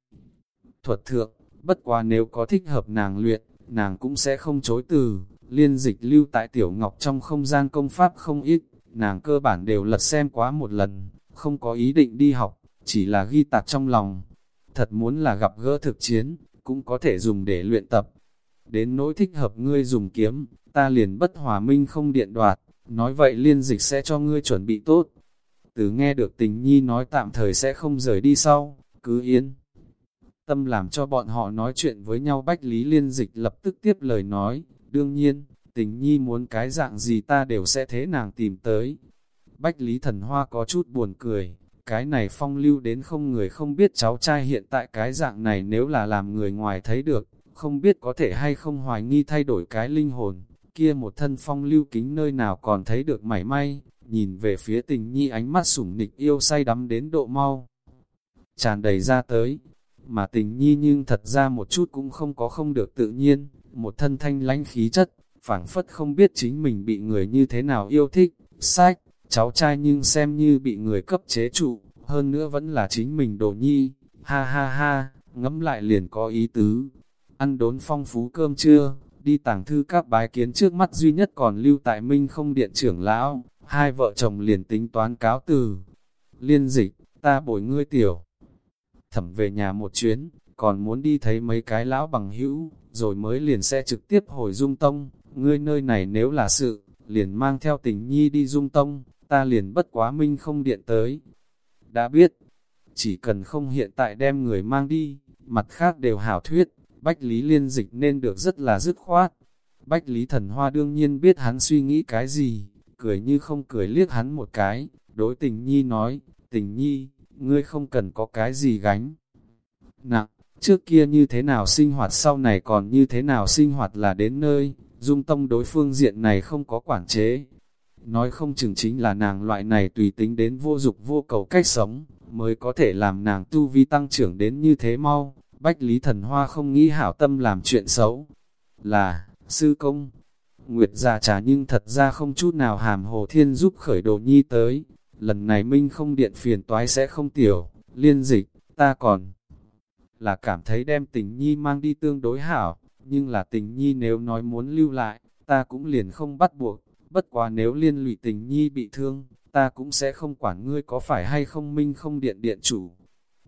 Thuật thượng, bất quá nếu có thích hợp nàng luyện, nàng cũng sẽ không chối từ, liên dịch lưu tại tiểu ngọc trong không gian công pháp không ít, nàng cơ bản đều lật xem quá một lần, không có ý định đi học, chỉ là ghi tạc trong lòng. Thật muốn là gặp gỡ thực chiến, cũng có thể dùng để luyện tập. Đến nỗi thích hợp ngươi dùng kiếm, ta liền bất hòa minh không điện đoạt, nói vậy liên dịch sẽ cho ngươi chuẩn bị tốt. Từ nghe được tình nhi nói tạm thời sẽ không rời đi sau, cứ yên. Tâm làm cho bọn họ nói chuyện với nhau Bách Lý Liên Dịch lập tức tiếp lời nói, đương nhiên, tình nhi muốn cái dạng gì ta đều sẽ thế nàng tìm tới. Bách Lý Thần Hoa có chút buồn cười, cái này phong lưu đến không người không biết cháu trai hiện tại cái dạng này nếu là làm người ngoài thấy được, không biết có thể hay không hoài nghi thay đổi cái linh hồn, kia một thân phong lưu kính nơi nào còn thấy được mảy may, nhìn về phía tình nhi ánh mắt sủng nịch yêu say đắm đến độ mau. Tràn đầy ra tới, mà tình nhi nhưng thật ra một chút cũng không có không được tự nhiên, một thân thanh lãnh khí chất, phảng phất không biết chính mình bị người như thế nào yêu thích, sách, cháu trai nhưng xem như bị người cấp chế trụ, hơn nữa vẫn là chính mình đồ nhi, ha ha ha, ngẫm lại liền có ý tứ. Ăn đốn phong phú cơm trưa, đi tàng thư các bái kiến trước mắt duy nhất còn lưu tại Minh không điện trưởng lão, hai vợ chồng liền tính toán cáo từ. Liên dịch, ta bồi ngươi tiểu. Thẩm về nhà một chuyến, còn muốn đi thấy mấy cái lão bằng hữu, rồi mới liền sẽ trực tiếp hồi dung tông, ngươi nơi này nếu là sự, liền mang theo tình nhi đi dung tông, ta liền bất quá minh không điện tới. Đã biết, chỉ cần không hiện tại đem người mang đi, mặt khác đều hảo thuyết, Bách Lý liên dịch nên được rất là dứt khoát. Bách Lý thần hoa đương nhiên biết hắn suy nghĩ cái gì, cười như không cười liếc hắn một cái, đối tình nhi nói, tình nhi, ngươi không cần có cái gì gánh. Nặng, trước kia như thế nào sinh hoạt sau này còn như thế nào sinh hoạt là đến nơi, dung tông đối phương diện này không có quản chế. Nói không chừng chính là nàng loại này tùy tính đến vô dục vô cầu cách sống, mới có thể làm nàng tu vi tăng trưởng đến như thế mau. Bách Lý Thần Hoa không nghĩ hảo tâm làm chuyện xấu. Là, sư công, Nguyệt già trà nhưng thật ra không chút nào hàm hồ thiên giúp khởi đồ nhi tới. Lần này Minh không điện phiền toái sẽ không tiểu, liên dịch, ta còn là cảm thấy đem tình nhi mang đi tương đối hảo, nhưng là tình nhi nếu nói muốn lưu lại, ta cũng liền không bắt buộc, bất quá nếu liên lụy tình nhi bị thương, ta cũng sẽ không quản ngươi có phải hay không minh không điện điện chủ.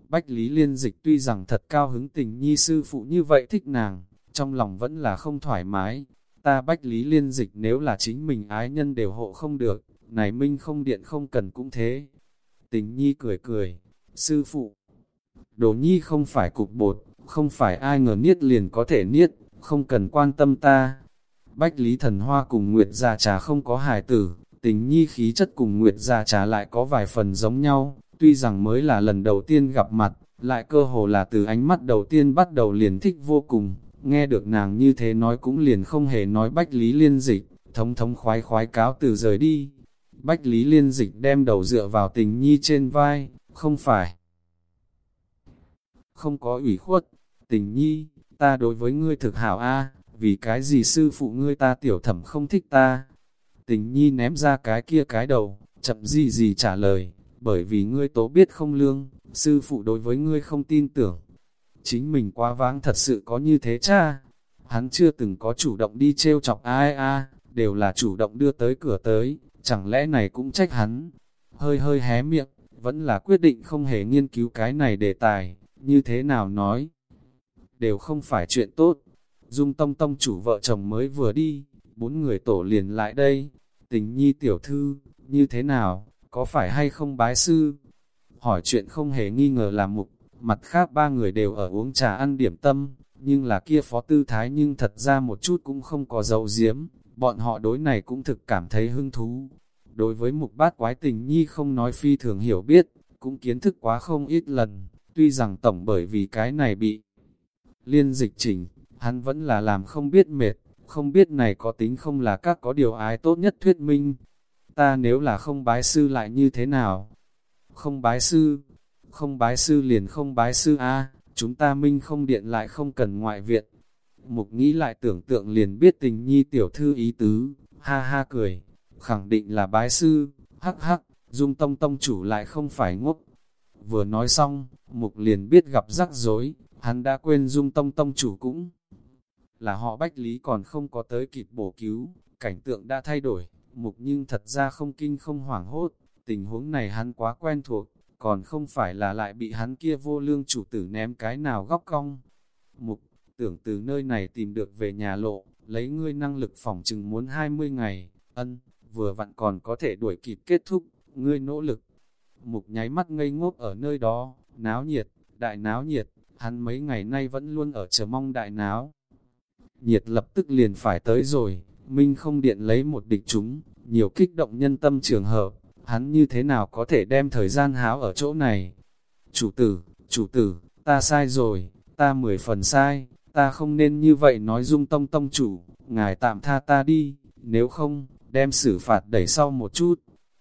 Bách Lý Liên Dịch tuy rằng thật cao hứng tình nhi sư phụ như vậy thích nàng, trong lòng vẫn là không thoải mái. Ta Bách Lý Liên Dịch nếu là chính mình ái nhân đều hộ không được, này minh không điện không cần cũng thế. Tình nhi cười cười, sư phụ, đồ nhi không phải cục bột, không phải ai ngờ niết liền có thể niết, không cần quan tâm ta. Bách Lý Thần Hoa cùng Nguyệt Gia Trà không có hài tử, tình nhi khí chất cùng Nguyệt Gia Trà lại có vài phần giống nhau, tuy rằng mới là lần đầu tiên gặp mặt, lại cơ hồ là từ ánh mắt đầu tiên bắt đầu liền thích vô cùng, nghe được nàng như thế nói cũng liền không hề nói bách lý liên dịch, thống thống khoái khoái cáo từ rời đi. Bách lý liên dịch đem đầu dựa vào tình nhi trên vai, không phải. Không có ủy khuất, tình nhi, ta đối với ngươi thực hảo a vì cái gì sư phụ ngươi ta tiểu thẩm không thích ta. Tình nhi ném ra cái kia cái đầu, chậm gì gì trả lời, bởi vì ngươi tố biết không lương, sư phụ đối với ngươi không tin tưởng. Chính mình quá vãng thật sự có như thế cha. Hắn chưa từng có chủ động đi trêu chọc ai a đều là chủ động đưa tới cửa tới, chẳng lẽ này cũng trách hắn. Hơi hơi hé miệng, vẫn là quyết định không hề nghiên cứu cái này đề tài, như thế nào nói. Đều không phải chuyện tốt. Dung tông tông chủ vợ chồng mới vừa đi, bốn người tổ liền lại đây. Tình nhi tiểu thư, như thế nào, có phải hay không bái sư? Hỏi chuyện không hề nghi ngờ là mục, mặt khác ba người đều ở uống trà ăn điểm tâm, nhưng là kia phó tư thái nhưng thật ra một chút cũng không có dấu diếm, bọn họ đối này cũng thực cảm thấy hứng thú. Đối với mục bát quái tình nhi không nói phi thường hiểu biết, cũng kiến thức quá không ít lần, tuy rằng tổng bởi vì cái này bị liên dịch trình hắn vẫn là làm không biết mệt, không biết này có tính không là các có điều ái tốt nhất thuyết minh. Ta nếu là không bái sư lại như thế nào? Không bái sư, không bái sư liền không bái sư a chúng ta minh không điện lại không cần ngoại viện. Mục nghĩ lại tưởng tượng liền biết tình nhi tiểu thư ý tứ, ha ha cười, khẳng định là bái sư, hắc hắc, dung tông tông chủ lại không phải ngốc. Vừa nói xong, mục liền biết gặp rắc rối, hắn đã quên dung tông tông chủ cũng là họ bách lý còn không có tới kịp bổ cứu, cảnh tượng đã thay đổi, mục nhưng thật ra không kinh không hoảng hốt, tình huống này hắn quá quen thuộc, còn không phải là lại bị hắn kia vô lương chủ tử ném cái nào góc cong. Mục, tưởng từ nơi này tìm được về nhà lộ, lấy ngươi năng lực phòng chừng muốn 20 ngày, ân, vừa vặn còn có thể đuổi kịp kết thúc, ngươi nỗ lực. Mục nháy mắt ngây ngốc ở nơi đó, náo nhiệt, đại náo nhiệt, hắn mấy ngày nay vẫn luôn ở chờ mong đại náo. Nhiệt lập tức liền phải tới rồi, Minh không điện lấy một địch chúng, nhiều kích động nhân tâm trường hợp, hắn như thế nào có thể đem thời gian háo ở chỗ này. Chủ tử, chủ tử, ta sai rồi, ta mười phần sai, ta không nên như vậy nói dung tông tông chủ, ngài tạm tha ta đi, nếu không, đem xử phạt đẩy sau một chút.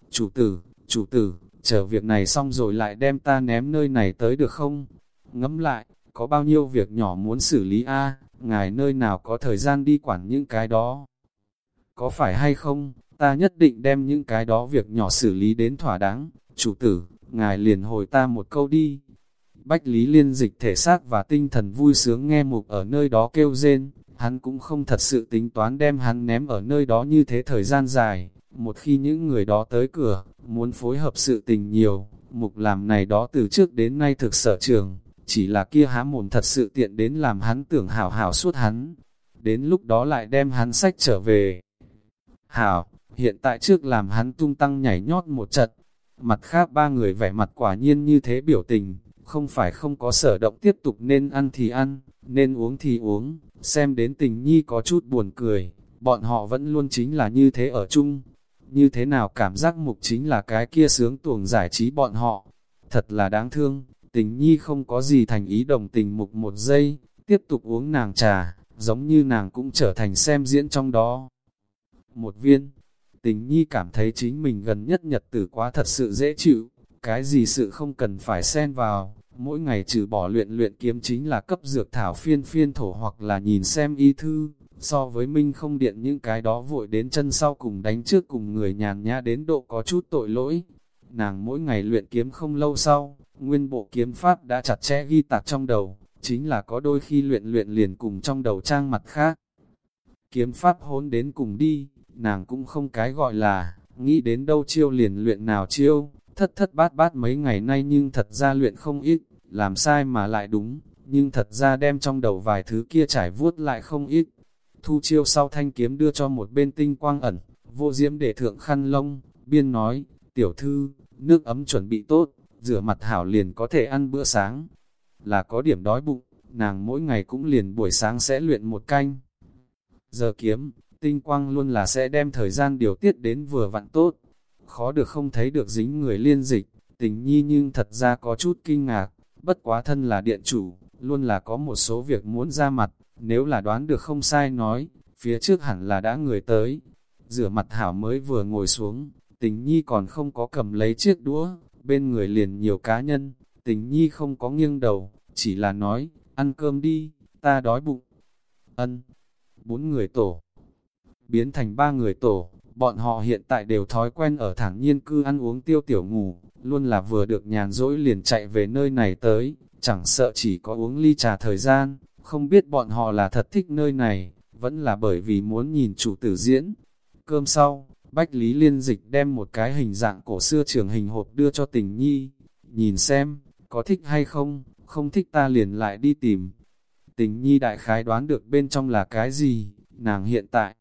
Chủ tử, chủ tử, chờ việc này xong rồi lại đem ta ném nơi này tới được không? Ngẫm lại, có bao nhiêu việc nhỏ muốn xử lý a ngài nơi nào có thời gian đi quản những cái đó? Có phải hay không, ta nhất định đem những cái đó việc nhỏ xử lý đến thỏa đáng, chủ tử, ngài liền hồi ta một câu đi. Bách Lý liên dịch thể xác và tinh thần vui sướng nghe mục ở nơi đó kêu rên, hắn cũng không thật sự tính toán đem hắn ném ở nơi đó như thế thời gian dài. Một khi những người đó tới cửa, muốn phối hợp sự tình nhiều, mục làm này đó từ trước đến nay thực sở trường, chỉ là kia há mồm thật sự tiện đến làm hắn tưởng hảo hảo suốt hắn. Đến lúc đó lại đem hắn sách trở về. Hảo, hiện tại trước làm hắn tung tăng nhảy nhót một trận. Mặt khác ba người vẻ mặt quả nhiên như thế biểu tình, không phải không có sở động tiếp tục nên ăn thì ăn, nên uống thì uống, xem đến tình nhi có chút buồn cười, bọn họ vẫn luôn chính là như thế ở chung. Như thế nào cảm giác mục chính là cái kia sướng tuồng giải trí bọn họ, thật là đáng thương, tình nhi không có gì thành ý đồng tình mục một giây, tiếp tục uống nàng trà, giống như nàng cũng trở thành xem diễn trong đó. Một viên, tình nhi cảm thấy chính mình gần nhất nhật tử quá thật sự dễ chịu, cái gì sự không cần phải xen vào, mỗi ngày trừ bỏ luyện luyện kiếm chính là cấp dược thảo phiên phiên thổ hoặc là nhìn xem y thư, so với minh không điện những cái đó vội đến chân sau cùng đánh trước cùng người nhàn nhã đến độ có chút tội lỗi. Nàng mỗi ngày luyện kiếm không lâu sau, nguyên bộ kiếm pháp đã chặt chẽ ghi tạc trong đầu, chính là có đôi khi luyện luyện liền cùng trong đầu trang mặt khác. Kiếm pháp hôn đến cùng đi, nàng cũng không cái gọi là, nghĩ đến đâu chiêu liền luyện nào chiêu, thất thất bát bát mấy ngày nay nhưng thật ra luyện không ít, làm sai mà lại đúng, nhưng thật ra đem trong đầu vài thứ kia trải vuốt lại không ít. Thu chiêu sau thanh kiếm đưa cho một bên tinh quang ẩn, vô diễm để thượng khăn lông, biên nói, tiểu thư, nước ấm chuẩn bị tốt, rửa mặt hảo liền có thể ăn bữa sáng. Là có điểm đói bụng, nàng mỗi ngày cũng liền buổi sáng sẽ luyện một canh. Giờ kiếm, tinh quang luôn là sẽ đem thời gian điều tiết đến vừa vặn tốt. Khó được không thấy được dính người liên dịch, tình nhi nhưng thật ra có chút kinh ngạc, bất quá thân là điện chủ, luôn là có một số việc muốn ra mặt, nếu là đoán được không sai nói, phía trước hẳn là đã người tới. Rửa mặt hảo mới vừa ngồi xuống, tình nhi còn không có cầm lấy chiếc đũa, bên người liền nhiều cá nhân, tình nhi không có nghiêng đầu, chỉ là nói, ăn cơm đi, ta đói bụng. Ân, bốn người tổ, biến thành ba người tổ, bọn họ hiện tại đều thói quen ở thẳng nhiên cư ăn uống tiêu tiểu ngủ, luôn là vừa được nhàn rỗi liền chạy về nơi này tới, chẳng sợ chỉ có uống ly trà thời gian, không biết bọn họ là thật thích nơi này, vẫn là bởi vì muốn nhìn chủ tử diễn. Cơm sau, Bách Lý Liên Dịch đem một cái hình dạng cổ xưa trường hình hộp đưa cho tình nhi, nhìn xem, có thích hay không, không thích ta liền lại đi tìm. Tình nhi đại khái đoán được bên trong là cái gì, nàng hiện tại.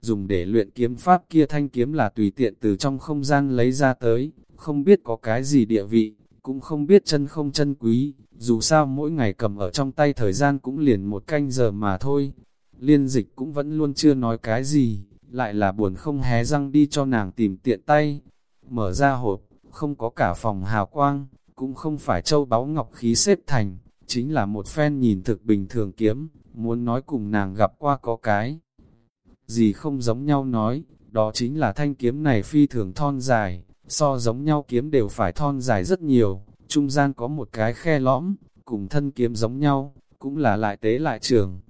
Dùng để luyện kiếm pháp kia thanh kiếm là tùy tiện từ trong không gian lấy ra tới, không biết có cái gì địa vị, cũng không biết chân không chân quý, dù sao mỗi ngày cầm ở trong tay thời gian cũng liền một canh giờ mà thôi. Liên dịch cũng vẫn luôn chưa nói cái gì, lại là buồn không hé răng đi cho nàng tìm tiện tay. Mở ra hộp, không có cả phòng hào quang, cũng không phải châu báu ngọc khí xếp thành, chính là một phen nhìn thực bình thường kiếm, muốn nói cùng nàng gặp qua có cái. Gì không giống nhau nói, đó chính là thanh kiếm này phi thường thon dài, so giống nhau kiếm đều phải thon dài rất nhiều, trung gian có một cái khe lõm, cùng thân kiếm giống nhau, cũng là lại tế lại trường.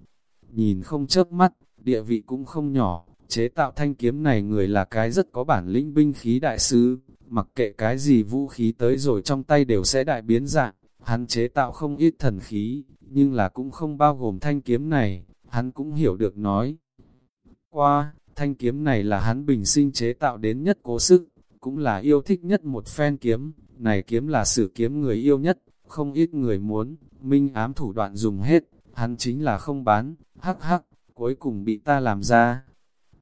Nhìn không chớp mắt, địa vị cũng không nhỏ, chế tạo thanh kiếm này người là cái rất có bản lĩnh binh khí đại sứ, mặc kệ cái gì vũ khí tới rồi trong tay đều sẽ đại biến dạng, hắn chế tạo không ít thần khí, nhưng là cũng không bao gồm thanh kiếm này, hắn cũng hiểu được nói. Qua, thanh kiếm này là hắn bình sinh chế tạo đến nhất cố sức, cũng là yêu thích nhất một phen kiếm, này kiếm là sự kiếm người yêu nhất, không ít người muốn, minh ám thủ đoạn dùng hết, hắn chính là không bán, hắc hắc, cuối cùng bị ta làm ra.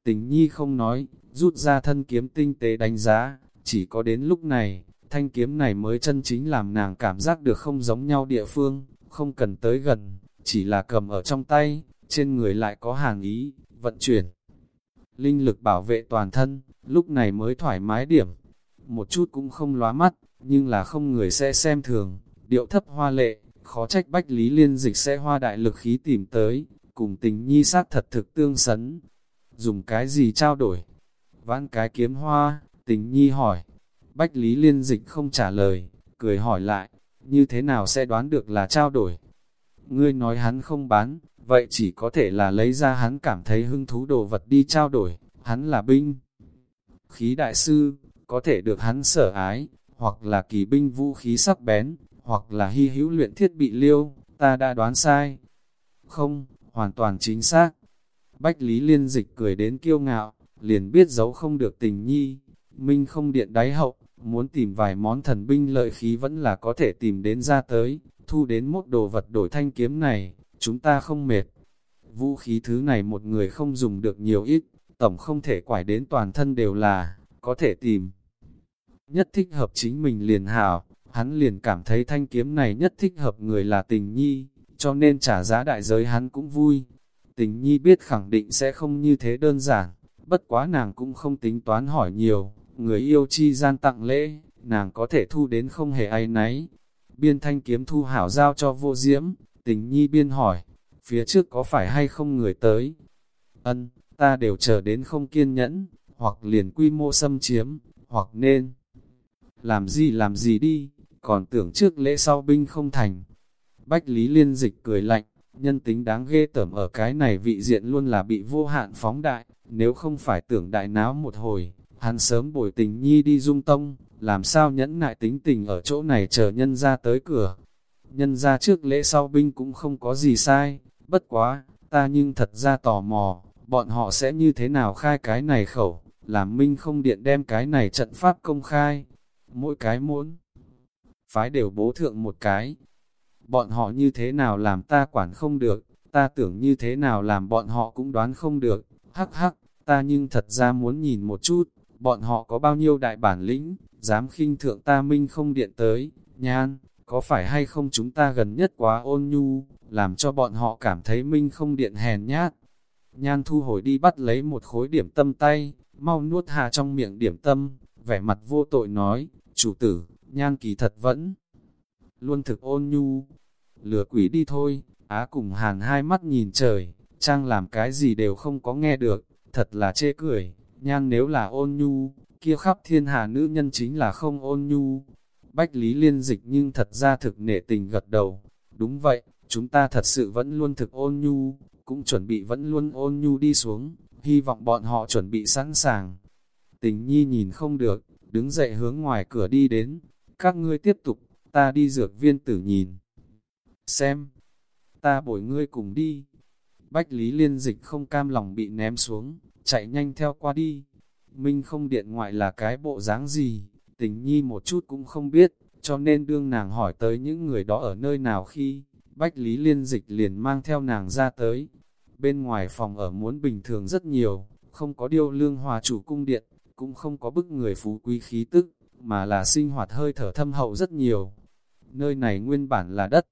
Tình nhi không nói, rút ra thân kiếm tinh tế đánh giá, chỉ có đến lúc này, thanh kiếm này mới chân chính làm nàng cảm giác được không giống nhau địa phương, không cần tới gần, chỉ là cầm ở trong tay, trên người lại có hàng ý, vận chuyển. Linh lực bảo vệ toàn thân, lúc này mới thoải mái điểm. Một chút cũng không lóa mắt, nhưng là không người sẽ xem thường, điệu thấp hoa lệ, khó trách bách lý liên dịch sẽ hoa đại lực khí tìm tới, cùng tình nhi sát thật thực tương sấn. Dùng cái gì trao đổi? Vãn cái kiếm hoa, tình nhi hỏi. Bách lý liên dịch không trả lời, cười hỏi lại, như thế nào sẽ đoán được là trao đổi? Ngươi nói hắn không bán, vậy chỉ có thể là lấy ra hắn cảm thấy hứng thú đồ vật đi trao đổi, hắn là binh. Khí đại sư, có thể được hắn sở ái, hoặc là kỳ binh vũ khí sắc bén, hoặc là hy hữu luyện thiết bị liêu, ta đã đoán sai. Không, hoàn toàn chính xác. Bách Lý Liên Dịch cười đến kiêu ngạo, liền biết giấu không được tình nhi. Minh không điện đáy hậu, muốn tìm vài món thần binh lợi khí vẫn là có thể tìm đến ra tới, thu đến một đồ vật đổi thanh kiếm này, chúng ta không mệt. Vũ khí thứ này một người không dùng được nhiều ít, tổng không thể quải đến toàn thân đều là, có thể tìm. Nhất thích hợp chính mình liền hảo, hắn liền cảm thấy thanh kiếm này nhất thích hợp người là tình nhi, cho nên trả giá đại giới hắn cũng vui. Tình nhi biết khẳng định sẽ không như thế đơn giản, bất quá nàng cũng không tính toán hỏi nhiều, người yêu chi gian tặng lễ, nàng có thể thu đến không hề ai nấy. Biên thanh kiếm thu hảo giao cho vô diễm, tình nhi biên hỏi, phía trước có phải hay không người tới? Ân, ta đều chờ đến không kiên nhẫn, hoặc liền quy mô xâm chiếm, hoặc nên làm gì làm gì đi, còn tưởng trước lễ sau binh không thành. Bách Lý Liên Dịch cười lạnh, nhân tính đáng ghê tởm ở cái này vị diện luôn là bị vô hạn phóng đại, nếu không phải tưởng đại náo một hồi, hắn sớm bồi tình nhi đi dung tông, làm sao nhẫn nại tính tình ở chỗ này chờ nhân ra tới cửa. Nhân ra trước lễ sau binh cũng không có gì sai, bất quá, ta nhưng thật ra tò mò, bọn họ sẽ như thế nào khai cái này khẩu, làm minh không điện đem cái này trận pháp công khai, mỗi cái muốn. Phái đều bố thượng một cái, bọn họ như thế nào làm ta quản không được, ta tưởng như thế nào làm bọn họ cũng đoán không được, hắc hắc, ta nhưng thật ra muốn nhìn một chút, bọn họ có bao nhiêu đại bản lĩnh, dám khinh thượng ta minh không điện tới, nhan, có phải hay không chúng ta gần nhất quá ôn nhu, làm cho bọn họ cảm thấy minh không điện hèn nhát. Nhan thu hồi đi bắt lấy một khối điểm tâm tay, mau nuốt hà trong miệng điểm tâm, vẻ mặt vô tội nói, chủ tử, nhan kỳ thật vẫn luôn thực ôn nhu, lừa quỷ đi thôi, Á cùng hàn hai mắt nhìn trời, trang làm cái gì đều không có nghe được, thật là chê cười, nhan nếu là ôn nhu, kia khắp thiên hà nữ nhân chính là không ôn nhu. Bách Lý liên dịch nhưng thật ra thực nể tình gật đầu, đúng vậy, chúng ta thật sự vẫn luôn thực ôn nhu, cũng chuẩn bị vẫn luôn ôn nhu đi xuống, hy vọng bọn họ chuẩn bị sẵn sàng. Tình nhi nhìn không được, đứng dậy hướng ngoài cửa đi đến, các ngươi tiếp tục, ta đi dược viên tử nhìn. Xem, ta bổi ngươi cùng đi. Bách Lý Liên Dịch không cam lòng bị ném xuống, chạy nhanh theo qua đi. Minh không điện ngoại là cái bộ dáng gì, tình nhi một chút cũng không biết, cho nên đương nàng hỏi tới những người đó ở nơi nào khi, Bách Lý Liên Dịch liền mang theo nàng ra tới. Bên ngoài phòng ở muốn bình thường rất nhiều, không có điêu lương hòa chủ cung điện, cũng không có bức người phú quý khí tức, mà là sinh hoạt hơi thở thâm hậu rất nhiều. Nơi này nguyên bản là đất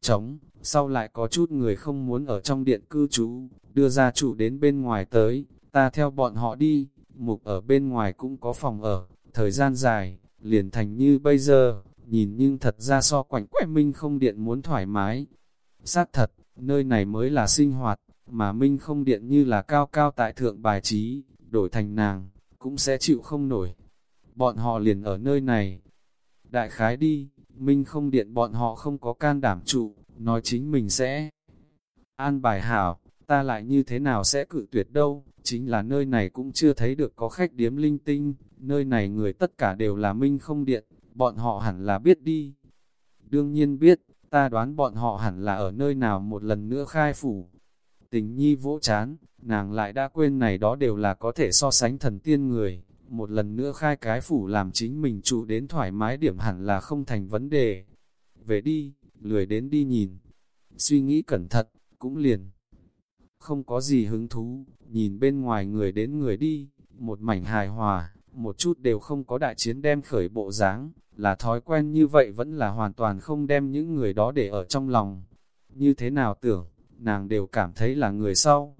trống, sau lại có chút người không muốn ở trong điện cư trú, đưa ra chủ đến bên ngoài tới, ta theo bọn họ đi, mục ở bên ngoài cũng có phòng ở, thời gian dài, liền thành như bây giờ, nhìn nhưng thật ra so quảnh quẻ Minh không điện muốn thoải mái. Xác thật, nơi này mới là sinh hoạt, mà Minh không điện như là cao cao tại thượng bài trí, đổi thành nàng, cũng sẽ chịu không nổi. Bọn họ liền ở nơi này. Đại khái đi, Minh không điện bọn họ không có can đảm trụ, nói chính mình sẽ an bài hảo, ta lại như thế nào sẽ cự tuyệt đâu, chính là nơi này cũng chưa thấy được có khách điếm linh tinh, nơi này người tất cả đều là Minh không điện, bọn họ hẳn là biết đi. Đương nhiên biết, ta đoán bọn họ hẳn là ở nơi nào một lần nữa khai phủ. Tình nhi vỗ chán, nàng lại đã quên này đó đều là có thể so sánh thần tiên người, một lần nữa khai cái phủ làm chính mình trụ đến thoải mái điểm hẳn là không thành vấn đề. Về đi, lười đến đi nhìn. Suy nghĩ cẩn thận, cũng liền. Không có gì hứng thú, nhìn bên ngoài người đến người đi, một mảnh hài hòa, một chút đều không có đại chiến đem khởi bộ dáng là thói quen như vậy vẫn là hoàn toàn không đem những người đó để ở trong lòng. Như thế nào tưởng, nàng đều cảm thấy là người sau.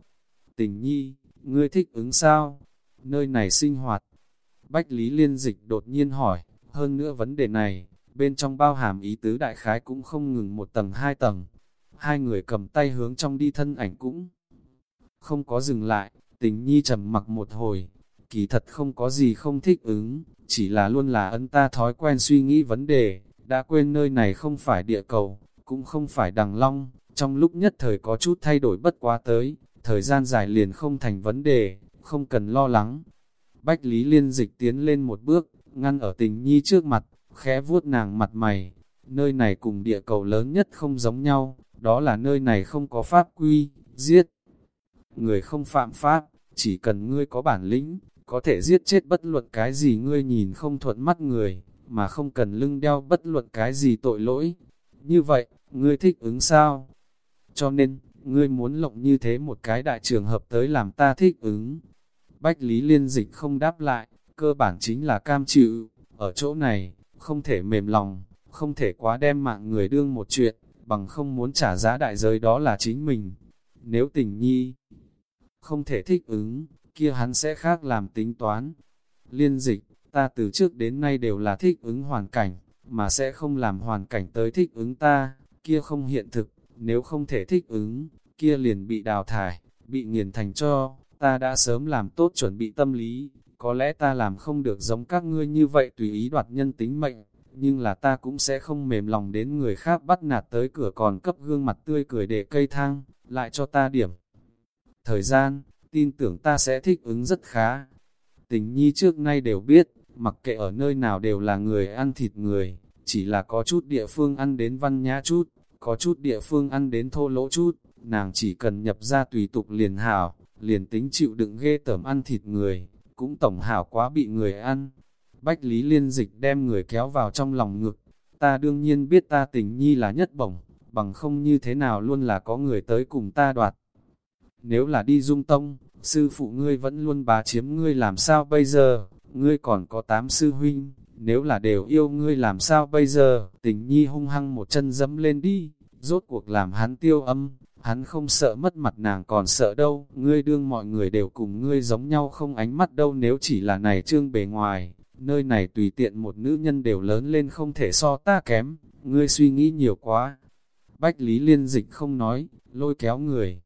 Tình nhi, ngươi thích ứng sao? Nơi này sinh hoạt. Bách Lý Liên Dịch đột nhiên hỏi, hơn nữa vấn đề này, bên trong bao hàm ý tứ đại khái cũng không ngừng một tầng hai tầng. Hai người cầm tay hướng trong đi thân ảnh cũng không có dừng lại, tình nhi trầm mặc một hồi, kỳ thật không có gì không thích ứng, chỉ là luôn là ân ta thói quen suy nghĩ vấn đề, đã quên nơi này không phải địa cầu, cũng không phải đằng long, trong lúc nhất thời có chút thay đổi bất quá tới, thời gian dài liền không thành vấn đề, không cần lo lắng. Bách Lý Liên dịch tiến lên một bước, ngăn ở tình nhi trước mặt, khẽ vuốt nàng mặt mày. Nơi này cùng địa cầu lớn nhất không giống nhau, đó là nơi này không có pháp quy, giết. Người không phạm pháp, chỉ cần ngươi có bản lĩnh, có thể giết chết bất luận cái gì ngươi nhìn không thuận mắt người, mà không cần lưng đeo bất luận cái gì tội lỗi. Như vậy, ngươi thích ứng sao? Cho nên, ngươi muốn lộng như thế một cái đại trường hợp tới làm ta thích ứng. Bách Lý Liên Dịch không đáp lại, cơ bản chính là cam chịu, ở chỗ này, không thể mềm lòng, không thể quá đem mạng người đương một chuyện, bằng không muốn trả giá đại giới đó là chính mình. Nếu tình nhi không thể thích ứng, kia hắn sẽ khác làm tính toán. Liên dịch, ta từ trước đến nay đều là thích ứng hoàn cảnh, mà sẽ không làm hoàn cảnh tới thích ứng ta, kia không hiện thực, nếu không thể thích ứng, kia liền bị đào thải, bị nghiền thành cho, ta đã sớm làm tốt chuẩn bị tâm lý, có lẽ ta làm không được giống các ngươi như vậy tùy ý đoạt nhân tính mệnh, nhưng là ta cũng sẽ không mềm lòng đến người khác bắt nạt tới cửa còn cấp gương mặt tươi cười để cây thang, lại cho ta điểm. Thời gian, tin tưởng ta sẽ thích ứng rất khá. Tình nhi trước nay đều biết, mặc kệ ở nơi nào đều là người ăn thịt người, chỉ là có chút địa phương ăn đến văn nhã chút, có chút địa phương ăn đến thô lỗ chút, nàng chỉ cần nhập ra tùy tục liền hảo, liền tính chịu đựng ghê tởm ăn thịt người, cũng tổng hảo quá bị người ăn. Bách Lý Liên Dịch đem người kéo vào trong lòng ngực, ta đương nhiên biết ta tình nhi là nhất bổng, bằng không như thế nào luôn là có người tới cùng ta đoạt. Nếu là đi dung tông, sư phụ ngươi vẫn luôn bá chiếm ngươi làm sao bây giờ, ngươi còn có tám sư huynh, nếu là đều yêu ngươi làm sao bây giờ, tình nhi hung hăng một chân dẫm lên đi, rốt cuộc làm hắn tiêu âm, hắn không sợ mất mặt nàng còn sợ đâu, ngươi đương mọi người đều cùng ngươi giống nhau không ánh mắt đâu nếu chỉ là này trương bề ngoài, nơi này tùy tiện một nữ nhân đều lớn lên không thể so ta kém, ngươi suy nghĩ nhiều quá. Bách Lý Liên Dịch không nói, lôi kéo người.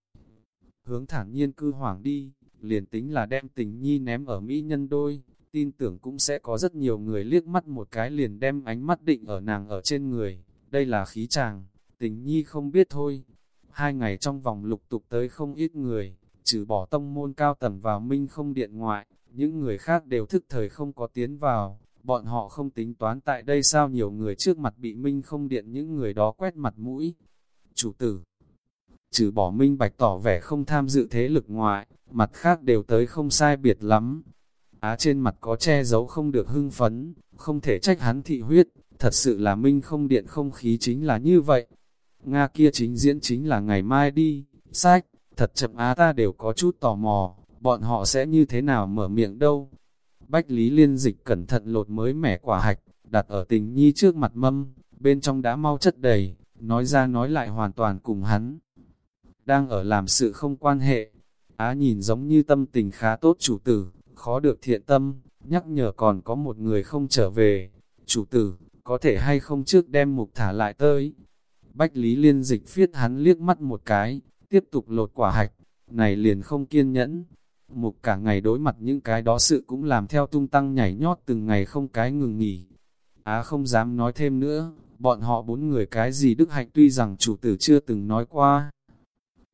Hướng thản nhiên cư hoàng đi, liền tính là đem tình nhi ném ở Mỹ nhân đôi, tin tưởng cũng sẽ có rất nhiều người liếc mắt một cái liền đem ánh mắt định ở nàng ở trên người. Đây là khí chàng, tình nhi không biết thôi. Hai ngày trong vòng lục tục tới không ít người, trừ bỏ tông môn cao tầng vào minh không điện ngoại, những người khác đều thức thời không có tiến vào, bọn họ không tính toán tại đây sao nhiều người trước mặt bị minh không điện những người đó quét mặt mũi. Chủ tử, trừ bỏ minh bạch tỏ vẻ không tham dự thế lực ngoại, mặt khác đều tới không sai biệt lắm. Á trên mặt có che giấu không được hưng phấn, không thể trách hắn thị huyết, thật sự là minh không điện không khí chính là như vậy. Nga kia chính diễn chính là ngày mai đi, sách, thật chậm á ta đều có chút tò mò, bọn họ sẽ như thế nào mở miệng đâu. Bách Lý Liên Dịch cẩn thận lột mới mẻ quả hạch, đặt ở tình nhi trước mặt mâm, bên trong đã mau chất đầy, nói ra nói lại hoàn toàn cùng hắn. Đang ở làm sự không quan hệ, Á nhìn giống như tâm tình khá tốt chủ tử, khó được thiện tâm, nhắc nhở còn có một người không trở về. Chủ tử, có thể hay không trước đem mục thả lại tới. Bách Lý Liên Dịch phiết hắn liếc mắt một cái, tiếp tục lột quả hạch, này liền không kiên nhẫn, Mục cả ngày đối mặt những cái đó sự cũng làm theo tung tăng nhảy nhót từng ngày không cái ngừng nghỉ. Á không dám nói thêm nữa, bọn họ bốn người cái gì đức hạnh tuy rằng chủ tử chưa từng nói qua.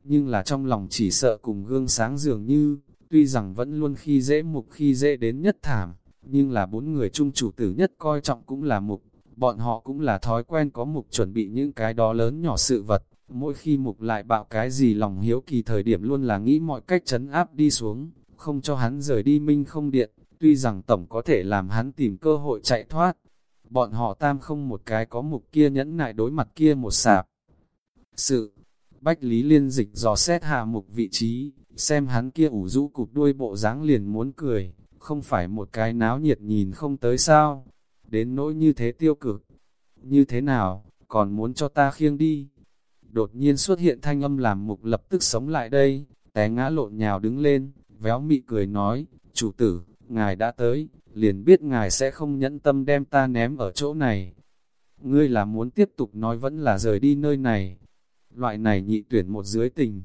Nhưng là trong lòng chỉ sợ cùng gương sáng dường như, tuy rằng vẫn luôn khi dễ mục khi dễ đến nhất thảm, nhưng là bốn người chung chủ tử nhất coi trọng cũng là mục, bọn họ cũng là thói quen có mục chuẩn bị những cái đó lớn nhỏ sự vật, Mỗi khi mục lại bạo cái gì lòng hiếu kỳ thời điểm luôn là nghĩ mọi cách chấn áp đi xuống, không cho hắn rời đi minh không điện, tuy rằng tổng có thể làm hắn tìm cơ hội chạy thoát. Bọn họ tam không một cái có mục kia nhẫn nại đối mặt kia một sạp. Sự, Bách Lý Liên dịch dò xét hạ mục vị trí, xem hắn kia ủ rũ cụp đuôi bộ dáng liền muốn cười, không phải một cái náo nhiệt nhìn không tới sao, đến nỗi như thế tiêu cực. Như thế nào, còn muốn cho ta khiêng đi, đột nhiên xuất hiện thanh âm làm mục lập tức sống lại đây, té ngã lộn nhào đứng lên, véo mị cười nói, chủ tử, ngài đã tới, liền biết ngài sẽ không nhẫn tâm đem ta ném ở chỗ này. Ngươi là muốn tiếp tục nói vẫn là rời đi nơi này. Loại này nhị tuyển một dưới tình.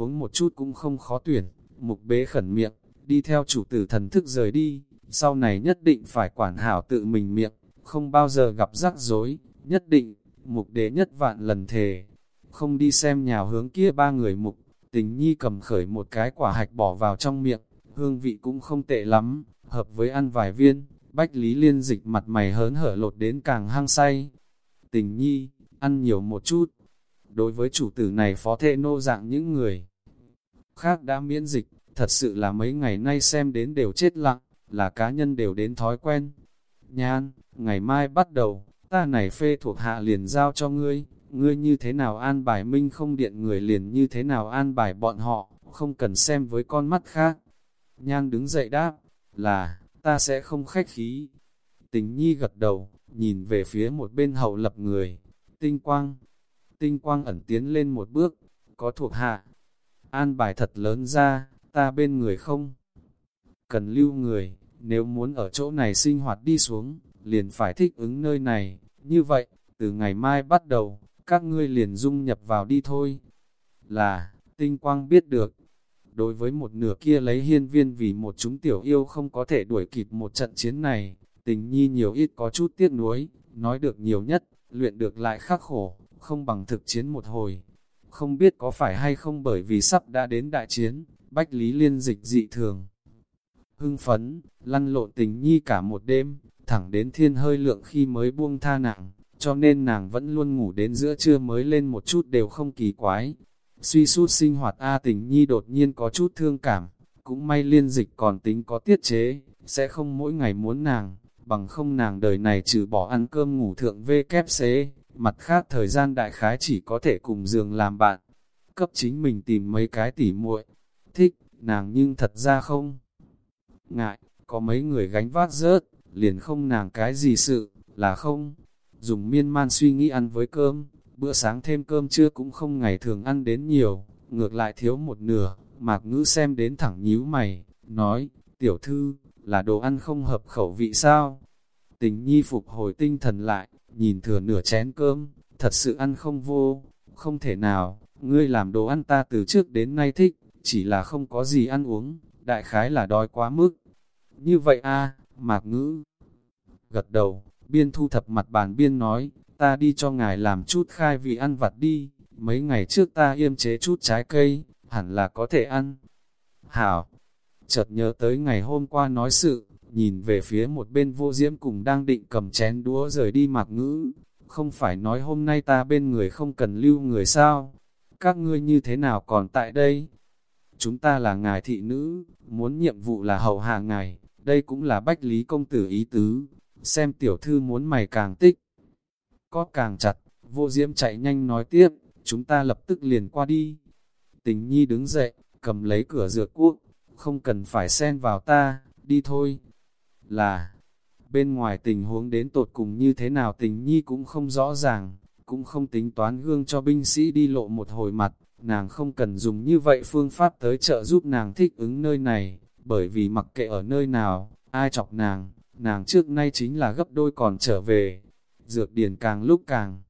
Huống một chút cũng không khó tuyển, mục bế khẩn miệng, đi theo chủ tử thần thức rời đi, sau này nhất định phải quản hảo tự mình miệng, không bao giờ gặp rắc rối, nhất định mục đế nhất vạn lần thề, không đi xem nhào hướng kia ba người mục, tình nhi cầm khởi một cái quả hạch bỏ vào trong miệng, hương vị cũng không tệ lắm, hợp với ăn vài viên, bách lý liên dịch mặt mày hớn hở lột đến càng hăng say. Tình nhi, ăn nhiều một chút, đối với chủ tử này phó thệ nô dạng những người khác đã miễn dịch, thật sự là mấy ngày nay xem đến đều chết lặng, là cá nhân đều đến thói quen. Nhan, ngày mai bắt đầu, ta này phê thuộc hạ liền giao cho ngươi, ngươi như thế nào an bài minh không điện người liền như thế nào an bài bọn họ, không cần xem với con mắt khác. Nhan đứng dậy đáp, là, ta sẽ không khách khí. Tình nhi gật đầu, nhìn về phía một bên hậu lập người, tinh quang. Tinh quang ẩn tiến lên một bước, có thuộc hạ. An bài thật lớn ra, ta bên người không. Cần lưu người, nếu muốn ở chỗ này sinh hoạt đi xuống, liền phải thích ứng nơi này, như vậy, từ ngày mai bắt đầu, các ngươi liền dung nhập vào đi thôi. Là, tinh quang biết được, đối với một nửa kia lấy hiên viên vì một chúng tiểu yêu không có thể đuổi kịp một trận chiến này, tình nhi nhiều ít có chút tiếc nuối, nói được nhiều nhất, luyện được lại khắc khổ, không bằng thực chiến một hồi. Không biết có phải hay không bởi vì sắp đã đến đại chiến, Bách Lý Liên dịch dị thường. Hưng phấn, lăn lộn tình nhi cả một đêm, thẳng đến thiên hơi lượng khi mới buông tha nặng, cho nên nàng vẫn luôn ngủ đến giữa trưa mới lên một chút đều không kỳ quái. Suy sút sinh hoạt A tình nhi đột nhiên có chút thương cảm, cũng may liên dịch còn tính có tiết chế, sẽ không mỗi ngày muốn nàng, bằng không nàng đời này trừ bỏ ăn cơm ngủ thượng vê kép xế, mặt khác thời gian đại khái chỉ có thể cùng giường làm bạn, cấp chính mình tìm mấy cái tỉ muội thích, nàng nhưng thật ra không. Ngại, có mấy người gánh vác rớt, liền không nàng cái gì sự, là không. Dùng miên man suy nghĩ ăn với cơm, bữa sáng thêm cơm trưa cũng không ngày thường ăn đến nhiều, ngược lại thiếu một nửa, mạc ngữ xem đến thẳng nhíu mày, nói, tiểu thư, là đồ ăn không hợp khẩu vị sao? Tình nhi phục hồi tinh thần lại, nhìn thừa nửa chén cơm, thật sự ăn không vô, không thể nào, ngươi làm đồ ăn ta từ trước đến nay thích, chỉ là không có gì ăn uống, đại khái là đói quá mức. Như vậy a mạc ngữ. Gật đầu, biên thu thập mặt bàn biên nói, ta đi cho ngài làm chút khai vị ăn vặt đi, mấy ngày trước ta yêm chế chút trái cây, hẳn là có thể ăn. Hảo, chợt nhớ tới ngày hôm qua nói sự, nhìn về phía một bên vô diễm cùng đang định cầm chén đũa rời đi mạc ngữ, không phải nói hôm nay ta bên người không cần lưu người sao, các ngươi như thế nào còn tại đây? Chúng ta là ngài thị nữ, muốn nhiệm vụ là hậu hạ ngài, đây cũng là bách lý công tử ý tứ, xem tiểu thư muốn mày càng tích. Có càng chặt, vô diễm chạy nhanh nói tiếp, chúng ta lập tức liền qua đi. Tình nhi đứng dậy, cầm lấy cửa dược cuốc không cần phải xen vào ta, đi thôi. Là, bên ngoài tình huống đến tột cùng như thế nào tình nhi cũng không rõ ràng, cũng không tính toán gương cho binh sĩ đi lộ một hồi mặt, nàng không cần dùng như vậy phương pháp tới trợ giúp nàng thích ứng nơi này, bởi vì mặc kệ ở nơi nào, ai chọc nàng, nàng trước nay chính là gấp đôi còn trở về. Dược điển càng lúc càng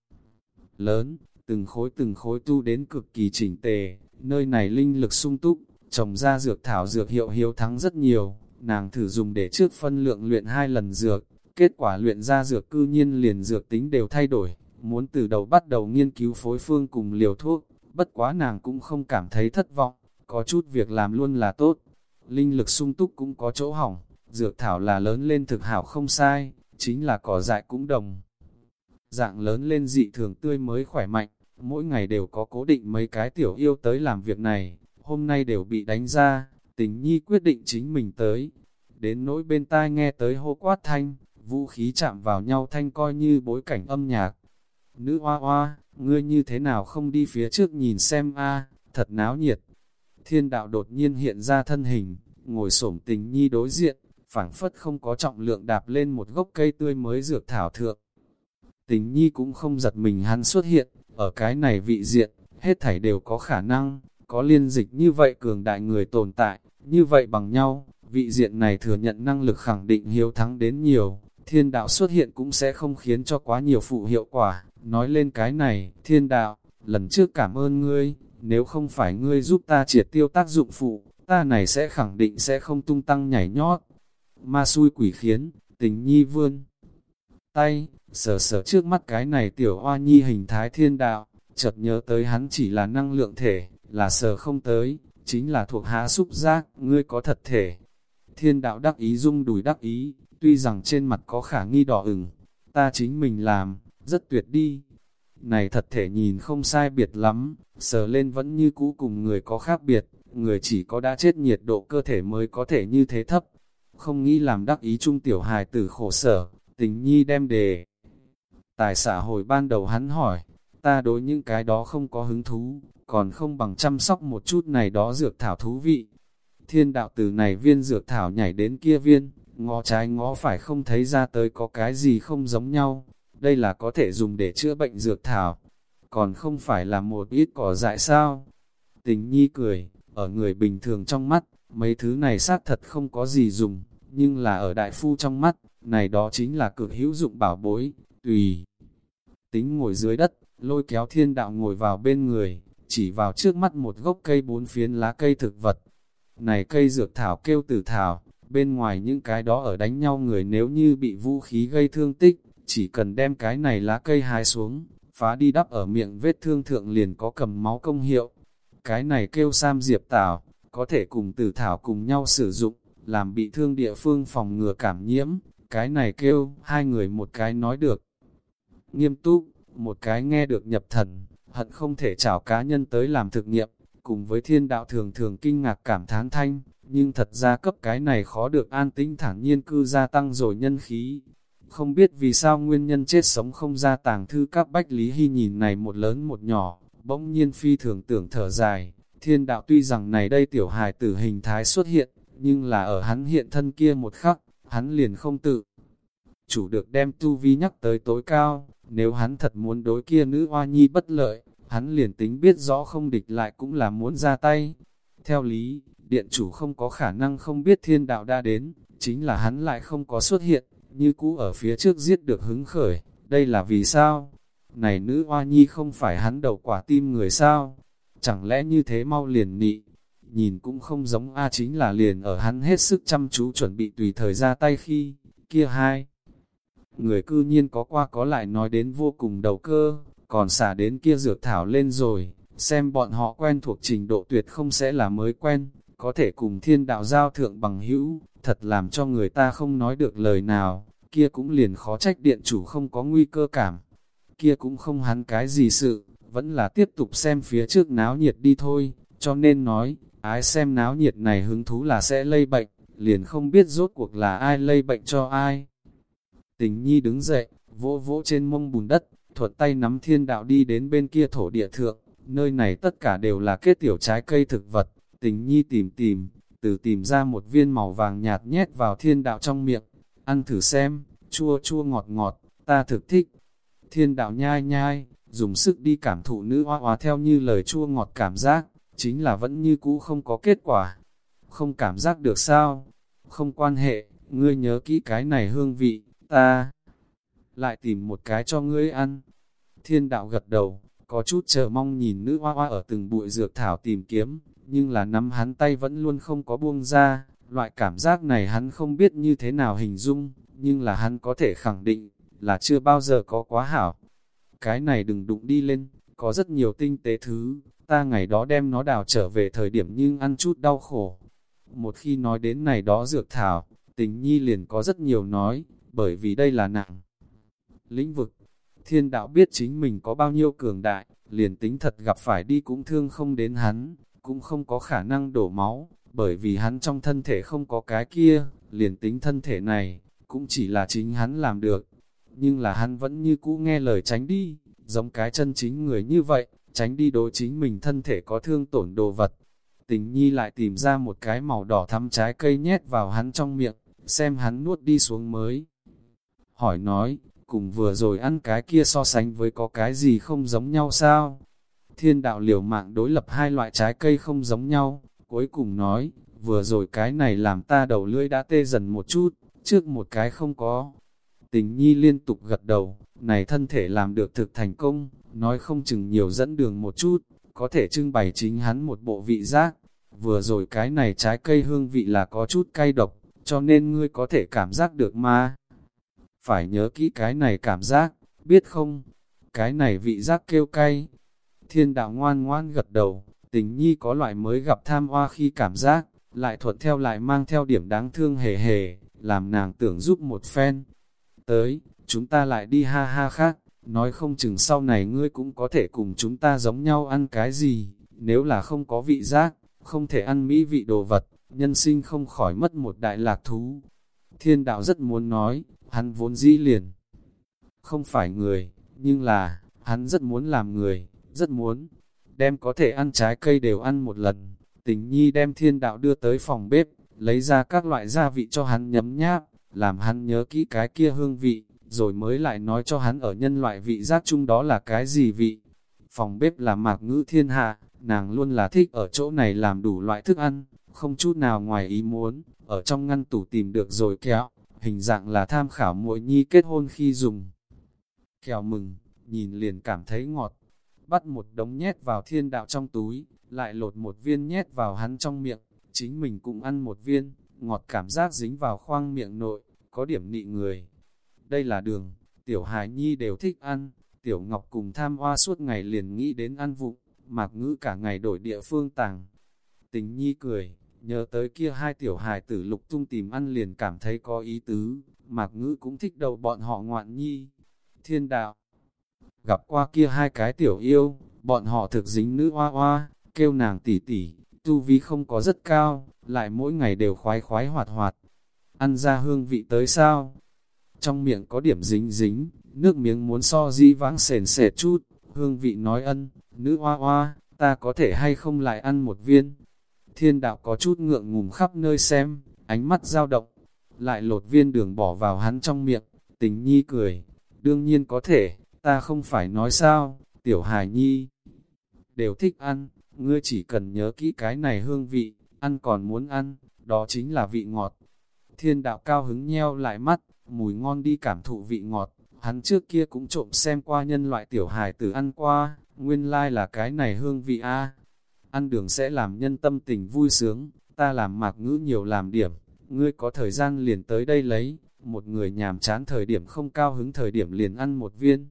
lớn, từng khối từng khối tu đến cực kỳ chỉnh tề, nơi này linh lực sung túc, trồng ra dược thảo dược hiệu hiếu thắng rất nhiều, nàng thử dùng để trước phân lượng luyện hai lần dược, kết quả luyện ra dược cư nhiên liền dược tính đều thay đổi, muốn từ đầu bắt đầu nghiên cứu phối phương cùng liều thuốc, bất quá nàng cũng không cảm thấy thất vọng, có chút việc làm luôn là tốt. Linh lực sung túc cũng có chỗ hỏng, dược thảo là lớn lên thực hảo không sai, chính là cỏ dại cũng đồng. Dạng lớn lên dị thường tươi mới khỏe mạnh, mỗi ngày đều có cố định mấy cái tiểu yêu tới làm việc này, hôm nay đều bị đánh ra, tình nhi quyết định chính mình tới. Đến nỗi bên tai nghe tới hô quát thanh, vũ khí chạm vào nhau thanh coi như bối cảnh âm nhạc. Nữ hoa hoa, ngươi như thế nào không đi phía trước nhìn xem a thật náo nhiệt. Thiên đạo đột nhiên hiện ra thân hình, ngồi xổm tình nhi đối diện, phảng phất không có trọng lượng đạp lên một gốc cây tươi mới dược thảo thượng. Tình nhi cũng không giật mình hắn xuất hiện, ở cái này vị diện, hết thảy đều có khả năng, có liên dịch như vậy cường đại người tồn tại, như vậy bằng nhau, vị diện này thừa nhận năng lực khẳng định hiếu thắng đến nhiều, thiên đạo xuất hiện cũng sẽ không khiến cho quá nhiều phụ hiệu quả. Nói lên cái này, thiên đạo, lần trước cảm ơn ngươi, nếu không phải ngươi giúp ta triệt tiêu tác dụng phụ, ta này sẽ khẳng định sẽ không tung tăng nhảy nhót. Ma xui quỷ khiến, tình nhi vươn. Tay, sờ sờ trước mắt cái này tiểu hoa nhi hình thái thiên đạo, chợt nhớ tới hắn chỉ là năng lượng thể, là sờ không tới, chính là thuộc hạ xúc giác, ngươi có thật thể. Thiên đạo đắc ý dung đùi đắc ý, tuy rằng trên mặt có khả nghi đỏ ửng, ta chính mình làm, rất tuyệt đi. Này thật thể nhìn không sai biệt lắm, sờ lên vẫn như cũ cùng người có khác biệt, người chỉ có đã chết nhiệt độ cơ thể mới có thể như thế thấp. Không nghĩ làm đắc ý trung tiểu hài tử khổ sở, tình nhi đem đề. Tài xã hồi ban đầu hắn hỏi, ta đối những cái đó không có hứng thú, còn không bằng chăm sóc một chút này đó dược thảo thú vị. Thiên đạo từ này viên dược thảo nhảy đến kia viên, ngó trái ngó phải không thấy ra tới có cái gì không giống nhau, đây là có thể dùng để chữa bệnh dược thảo, còn không phải là một ít cỏ dại sao. Tình nhi cười, ở người bình thường trong mắt, mấy thứ này xác thật không có gì dùng, nhưng là ở đại phu trong mắt, này đó chính là cực hữu dụng bảo bối, tùy. Tính ngồi dưới đất, lôi kéo thiên đạo ngồi vào bên người, chỉ vào trước mắt một gốc cây bốn phiến lá cây thực vật. Này cây dược thảo kêu tử thảo, bên ngoài những cái đó ở đánh nhau người nếu như bị vũ khí gây thương tích, chỉ cần đem cái này lá cây hái xuống, phá đi đắp ở miệng vết thương thượng liền có cầm máu công hiệu. Cái này kêu sam diệp tảo, có thể cùng tử thảo cùng nhau sử dụng, làm bị thương địa phương phòng ngừa cảm nhiễm. Cái này kêu, hai người một cái nói được. Nghiêm túc, một cái nghe được nhập thần, hận không thể chào cá nhân tới làm thực nghiệm, cùng với thiên đạo thường thường kinh ngạc cảm thán thanh, nhưng thật ra cấp cái này khó được an tĩnh thản nhiên cư gia tăng rồi nhân khí, không biết vì sao nguyên nhân chết sống không ra tàng thư các bách lý hy nhìn này một lớn một nhỏ, bỗng nhiên phi thường tưởng thở dài. Thiên đạo tuy rằng này đây tiểu hài tử hình thái xuất hiện, nhưng là ở hắn hiện thân kia một khắc, hắn liền không tự. Chủ được đem tu vi nhắc tới tối cao, nếu hắn thật muốn đối kia nữ hoa nhi bất lợi, hắn liền tính biết rõ không địch lại cũng là muốn ra tay. Theo lý, điện chủ không có khả năng không biết thiên đạo đã đến, chính là hắn lại không có xuất hiện, như cũ ở phía trước giết được hứng khởi, đây là vì sao? này nữ hoa nhi không phải hắn đầu quả tim người sao? Chẳng lẽ như thế mau liền nị? Nhìn cũng không giống A chính là liền ở hắn hết sức chăm chú chuẩn bị tùy thời ra tay khi, kia hai. Người cư nhiên có qua có lại nói đến vô cùng đầu cơ, còn xả đến kia dược thảo lên rồi, xem bọn họ quen thuộc trình độ tuyệt không sẽ là mới quen, có thể cùng thiên đạo giao thượng bằng hữu, thật làm cho người ta không nói được lời nào, kia cũng liền khó trách điện chủ không có nguy cơ cảm. Kia cũng không hắn cái gì sự, vẫn là tiếp tục xem phía trước náo nhiệt đi thôi, cho nên nói, ái xem náo nhiệt này hứng thú là sẽ lây bệnh, liền không biết rốt cuộc là ai lây bệnh cho ai. Tình nhi đứng dậy, vỗ vỗ trên mông bùn đất, thuật tay nắm thiên đạo đi đến bên kia thổ địa thượng, nơi này tất cả đều là kết tiểu trái cây thực vật, tình nhi tìm tìm, từ tìm ra một viên màu vàng nhạt nhét vào thiên đạo trong miệng, ăn thử xem, chua chua ngọt ngọt, ta thực thích. Thiên đạo nhai nhai, dùng sức đi cảm thụ nữ hoa hoa theo như lời chua ngọt cảm giác, chính là vẫn như cũ không có kết quả. Không cảm giác được sao? Không quan hệ, ngươi nhớ kỹ cái này hương vị, ta lại tìm một cái cho ngươi ăn. Thiên đạo gật đầu, có chút chờ mong nhìn nữ hoa hoa ở từng bụi dược thảo tìm kiếm, nhưng là nắm hắn tay vẫn luôn không có buông ra, loại cảm giác này hắn không biết như thế nào hình dung, nhưng là hắn có thể khẳng định, là chưa bao giờ có quá hảo. Cái này đừng đụng đi lên, có rất nhiều tinh tế thứ, ta ngày đó đem nó đào trở về thời điểm nhưng ăn chút đau khổ. Một khi nói đến này đó dược thảo, tình nhi liền có rất nhiều nói, bởi vì đây là nặng. Lĩnh vực, thiên đạo biết chính mình có bao nhiêu cường đại, liền tính thật gặp phải đi cũng thương không đến hắn, cũng không có khả năng đổ máu, bởi vì hắn trong thân thể không có cái kia, liền tính thân thể này, cũng chỉ là chính hắn làm được. Nhưng là hắn vẫn như cũ nghe lời tránh đi, giống cái chân chính người như vậy, tránh đi đối chính mình thân thể có thương tổn đồ vật. Tình nhi lại tìm ra một cái màu đỏ thắm trái cây nhét vào hắn trong miệng, xem hắn nuốt đi xuống mới. Hỏi nói, cùng vừa rồi ăn cái kia so sánh với có cái gì không giống nhau sao? Thiên đạo liều mạng đối lập hai loại trái cây không giống nhau, cuối cùng nói, vừa rồi cái này làm ta đầu lưỡi đã tê dần một chút, trước một cái không có. Tình nhi liên tục gật đầu, này thân thể làm được thực thành công, nói không chừng nhiều dẫn đường một chút, có thể trưng bày chính hắn một bộ vị giác. Vừa rồi cái này trái cây hương vị là có chút cay độc, cho nên ngươi có thể cảm giác được mà. Phải nhớ kỹ cái này cảm giác, biết không? Cái này vị giác kêu cay. Thiên đạo ngoan ngoan gật đầu, tình nhi có loại mới gặp tham hoa khi cảm giác, lại thuận theo lại mang theo điểm đáng thương hề hề, làm nàng tưởng giúp một phen. Tới, chúng ta lại đi ha ha khác, nói không chừng sau này ngươi cũng có thể cùng chúng ta giống nhau ăn cái gì, nếu là không có vị giác, không thể ăn mỹ vị đồ vật, nhân sinh không khỏi mất một đại lạc thú. Thiên đạo rất muốn nói, hắn vốn dĩ liền. Không phải người, nhưng là, hắn rất muốn làm người, rất muốn, đem có thể ăn trái cây đều ăn một lần. Tình nhi đem thiên đạo đưa tới phòng bếp, lấy ra các loại gia vị cho hắn nhấm nháp, làm hắn nhớ kỹ cái kia hương vị, rồi mới lại nói cho hắn ở nhân loại vị giác chung đó là cái gì vị. Phòng bếp là mạc ngữ thiên hạ, nàng luôn là thích ở chỗ này làm đủ loại thức ăn, không chút nào ngoài ý muốn, ở trong ngăn tủ tìm được rồi kéo, hình dạng là tham khảo muội nhi kết hôn khi dùng. Kẹo mừng, nhìn liền cảm thấy ngọt, bắt một đống nhét vào thiên đạo trong túi, lại lột một viên nhét vào hắn trong miệng, chính mình cũng ăn một viên, ngọt cảm giác dính vào khoang miệng nội, có điểm nị người. Đây là đường, tiểu hài nhi đều thích ăn, tiểu ngọc cùng tham hoa suốt ngày liền nghĩ đến ăn vụng, mạc ngữ cả ngày đổi địa phương tàng. Tình nhi cười, nhớ tới kia hai tiểu hài tử lục tung tìm ăn liền cảm thấy có ý tứ, mạc ngữ cũng thích đầu bọn họ ngoạn nhi. Thiên đạo, gặp qua kia hai cái tiểu yêu, bọn họ thực dính nữ hoa hoa, kêu nàng tỉ tỉ, tu vi không có rất cao, lại mỗi ngày đều khoái khoái hoạt hoạt. Ăn ra hương vị tới sao? Trong miệng có điểm dính dính, nước miếng muốn so di vãng sền sệt chút, hương vị nói ân, nữ hoa hoa, ta có thể hay không lại ăn một viên. Thiên đạo có chút ngượng ngùng khắp nơi xem, ánh mắt dao động, lại lột viên đường bỏ vào hắn trong miệng, tình nhi cười, đương nhiên có thể, ta không phải nói sao, tiểu hài nhi, đều thích ăn, ngươi chỉ cần nhớ kỹ cái này hương vị, ăn còn muốn ăn, đó chính là vị ngọt. Thiên đạo cao hứng nheo lại mắt, mùi ngon đi cảm thụ vị ngọt, hắn trước kia cũng trộm xem qua nhân loại tiểu hài tử ăn qua, nguyên lai là cái này hương vị a. Ăn đường sẽ làm nhân tâm tình vui sướng, ta làm mạc ngữ nhiều làm điểm, ngươi có thời gian liền tới đây lấy, một người nhàm chán thời điểm không cao hứng thời điểm liền ăn một viên.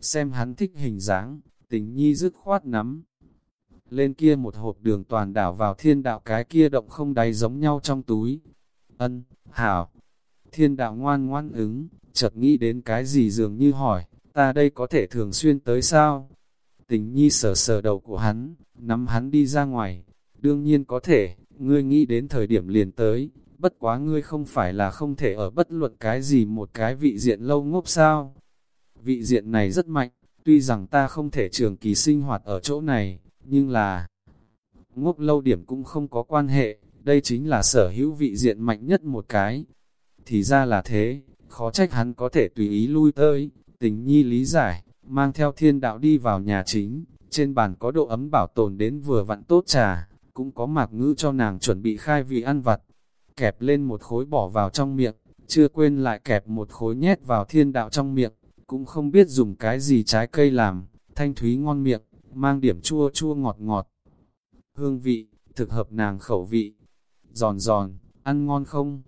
Xem hắn thích hình dáng, tình nhi dứt khoát nắm. Lên kia một hộp đường toàn đảo vào thiên đạo cái kia động không đáy giống nhau trong túi. Ân, hảo. Thiên đạo ngoan ngoan ứng, chợt nghĩ đến cái gì dường như hỏi, ta đây có thể thường xuyên tới sao? Tình nhi sờ sờ đầu của hắn, nắm hắn đi ra ngoài. Đương nhiên có thể, ngươi nghĩ đến thời điểm liền tới, bất quá ngươi không phải là không thể ở bất luận cái gì một cái vị diện lâu ngốc sao. Vị diện này rất mạnh, tuy rằng ta không thể trường kỳ sinh hoạt ở chỗ này, nhưng là ngốc lâu điểm cũng không có quan hệ, đây chính là sở hữu vị diện mạnh nhất một cái. Thì ra là thế, khó trách hắn có thể tùy ý lui tới, tình nhi lý giải, mang theo thiên đạo đi vào nhà chính, trên bàn có độ ấm bảo tồn đến vừa vặn tốt trà, cũng có mạc ngữ cho nàng chuẩn bị khai vị ăn vặt, kẹp lên một khối bỏ vào trong miệng, chưa quên lại kẹp một khối nhét vào thiên đạo trong miệng, cũng không biết dùng cái gì trái cây làm, thanh thúy ngon miệng, mang điểm chua chua ngọt ngọt. Hương vị, thực hợp nàng khẩu vị, giòn giòn, ăn ngon không?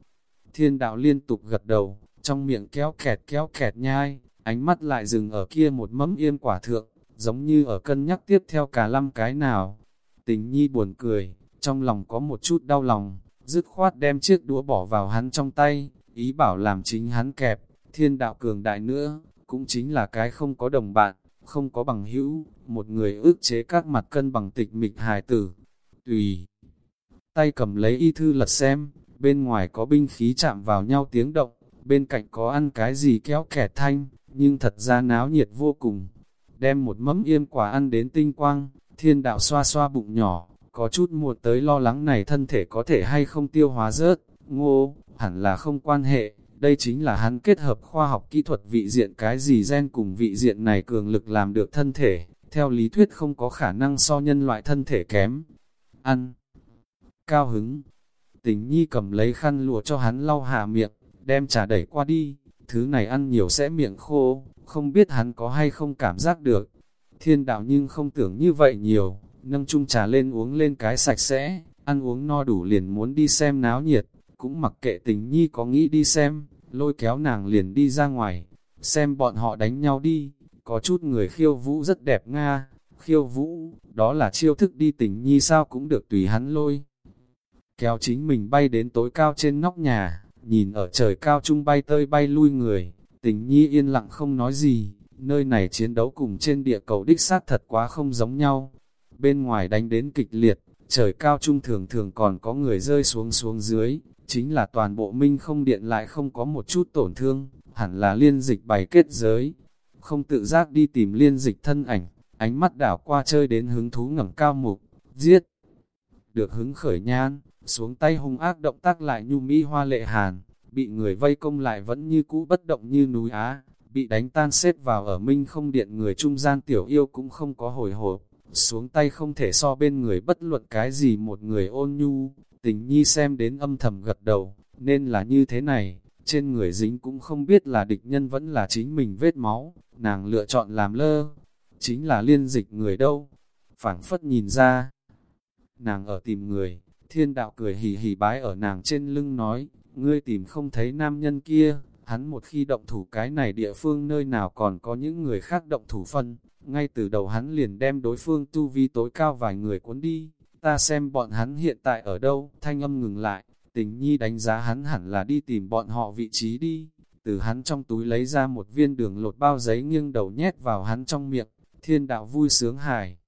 Thiên đạo liên tục gật đầu, trong miệng kéo kẹt kéo kẹt nhai, ánh mắt lại dừng ở kia một mấm yên quả thượng, giống như ở cân nhắc tiếp theo cả năm cái nào. Tình nhi buồn cười, trong lòng có một chút đau lòng, dứt khoát đem chiếc đũa bỏ vào hắn trong tay, ý bảo làm chính hắn kẹp, thiên đạo cường đại nữa, cũng chính là cái không có đồng bạn, không có bằng hữu, một người ước chế các mặt cân bằng tịch mịch hài tử. Tùy, tay cầm lấy y thư lật xem, bên ngoài có binh khí chạm vào nhau tiếng động, bên cạnh có ăn cái gì kéo kẻ thanh, nhưng thật ra náo nhiệt vô cùng. Đem một mâm yên quả ăn đến tinh quang, thiên đạo xoa xoa bụng nhỏ, có chút muộn tới lo lắng này thân thể có thể hay không tiêu hóa rớt, ngô, hẳn là không quan hệ, đây chính là hắn kết hợp khoa học kỹ thuật vị diện cái gì gen cùng vị diện này cường lực làm được thân thể, theo lý thuyết không có khả năng so nhân loại thân thể kém. Ăn. Cao hứng. Tình nhi cầm lấy khăn lụa cho hắn lau hạ miệng, đem trà đẩy qua đi, thứ này ăn nhiều sẽ miệng khô, không biết hắn có hay không cảm giác được. Thiên đạo nhưng không tưởng như vậy nhiều, nâng chung trà lên uống lên cái sạch sẽ, ăn uống no đủ liền muốn đi xem náo nhiệt, cũng mặc kệ tình nhi có nghĩ đi xem, lôi kéo nàng liền đi ra ngoài, xem bọn họ đánh nhau đi, có chút người khiêu vũ rất đẹp nga, khiêu vũ, đó là chiêu thức đi tình nhi sao cũng được tùy hắn lôi. Kéo chính mình bay đến tối cao trên nóc nhà, nhìn ở trời cao trung bay tơi bay lui người, tình nhi yên lặng không nói gì, nơi này chiến đấu cùng trên địa cầu đích xác thật quá không giống nhau, bên ngoài đánh đến kịch liệt, trời cao trung thường thường còn có người rơi xuống xuống dưới, chính là toàn bộ minh không điện lại không có một chút tổn thương, hẳn là liên dịch bày kết giới, không tự giác đi tìm liên dịch thân ảnh, ánh mắt đảo qua chơi đến hứng thú ngẩng cao mục, giết, được hứng khởi nhan, xuống tay hung ác động tác lại nhu mỹ hoa lệ hàn, bị người vây công lại vẫn như cũ bất động như núi Á, bị đánh tan xếp vào ở minh không điện người trung gian tiểu yêu cũng không có hồi hộp, xuống tay không thể so bên người bất luận cái gì một người ôn nhu, tình nhi xem đến âm thầm gật đầu, nên là như thế này, trên người dính cũng không biết là địch nhân vẫn là chính mình vết máu, nàng lựa chọn làm lơ, chính là liên dịch người đâu, phảng phất nhìn ra, nàng ở tìm người, thiên đạo cười hì hì bái ở nàng trên lưng nói, ngươi tìm không thấy nam nhân kia, hắn một khi động thủ cái này địa phương nơi nào còn có những người khác động thủ phân, ngay từ đầu hắn liền đem đối phương tu vi tối cao vài người cuốn đi, ta xem bọn hắn hiện tại ở đâu, thanh âm ngừng lại, tình nhi đánh giá hắn hẳn là đi tìm bọn họ vị trí đi, từ hắn trong túi lấy ra một viên đường lột bao giấy nghiêng đầu nhét vào hắn trong miệng, thiên đạo vui sướng hài.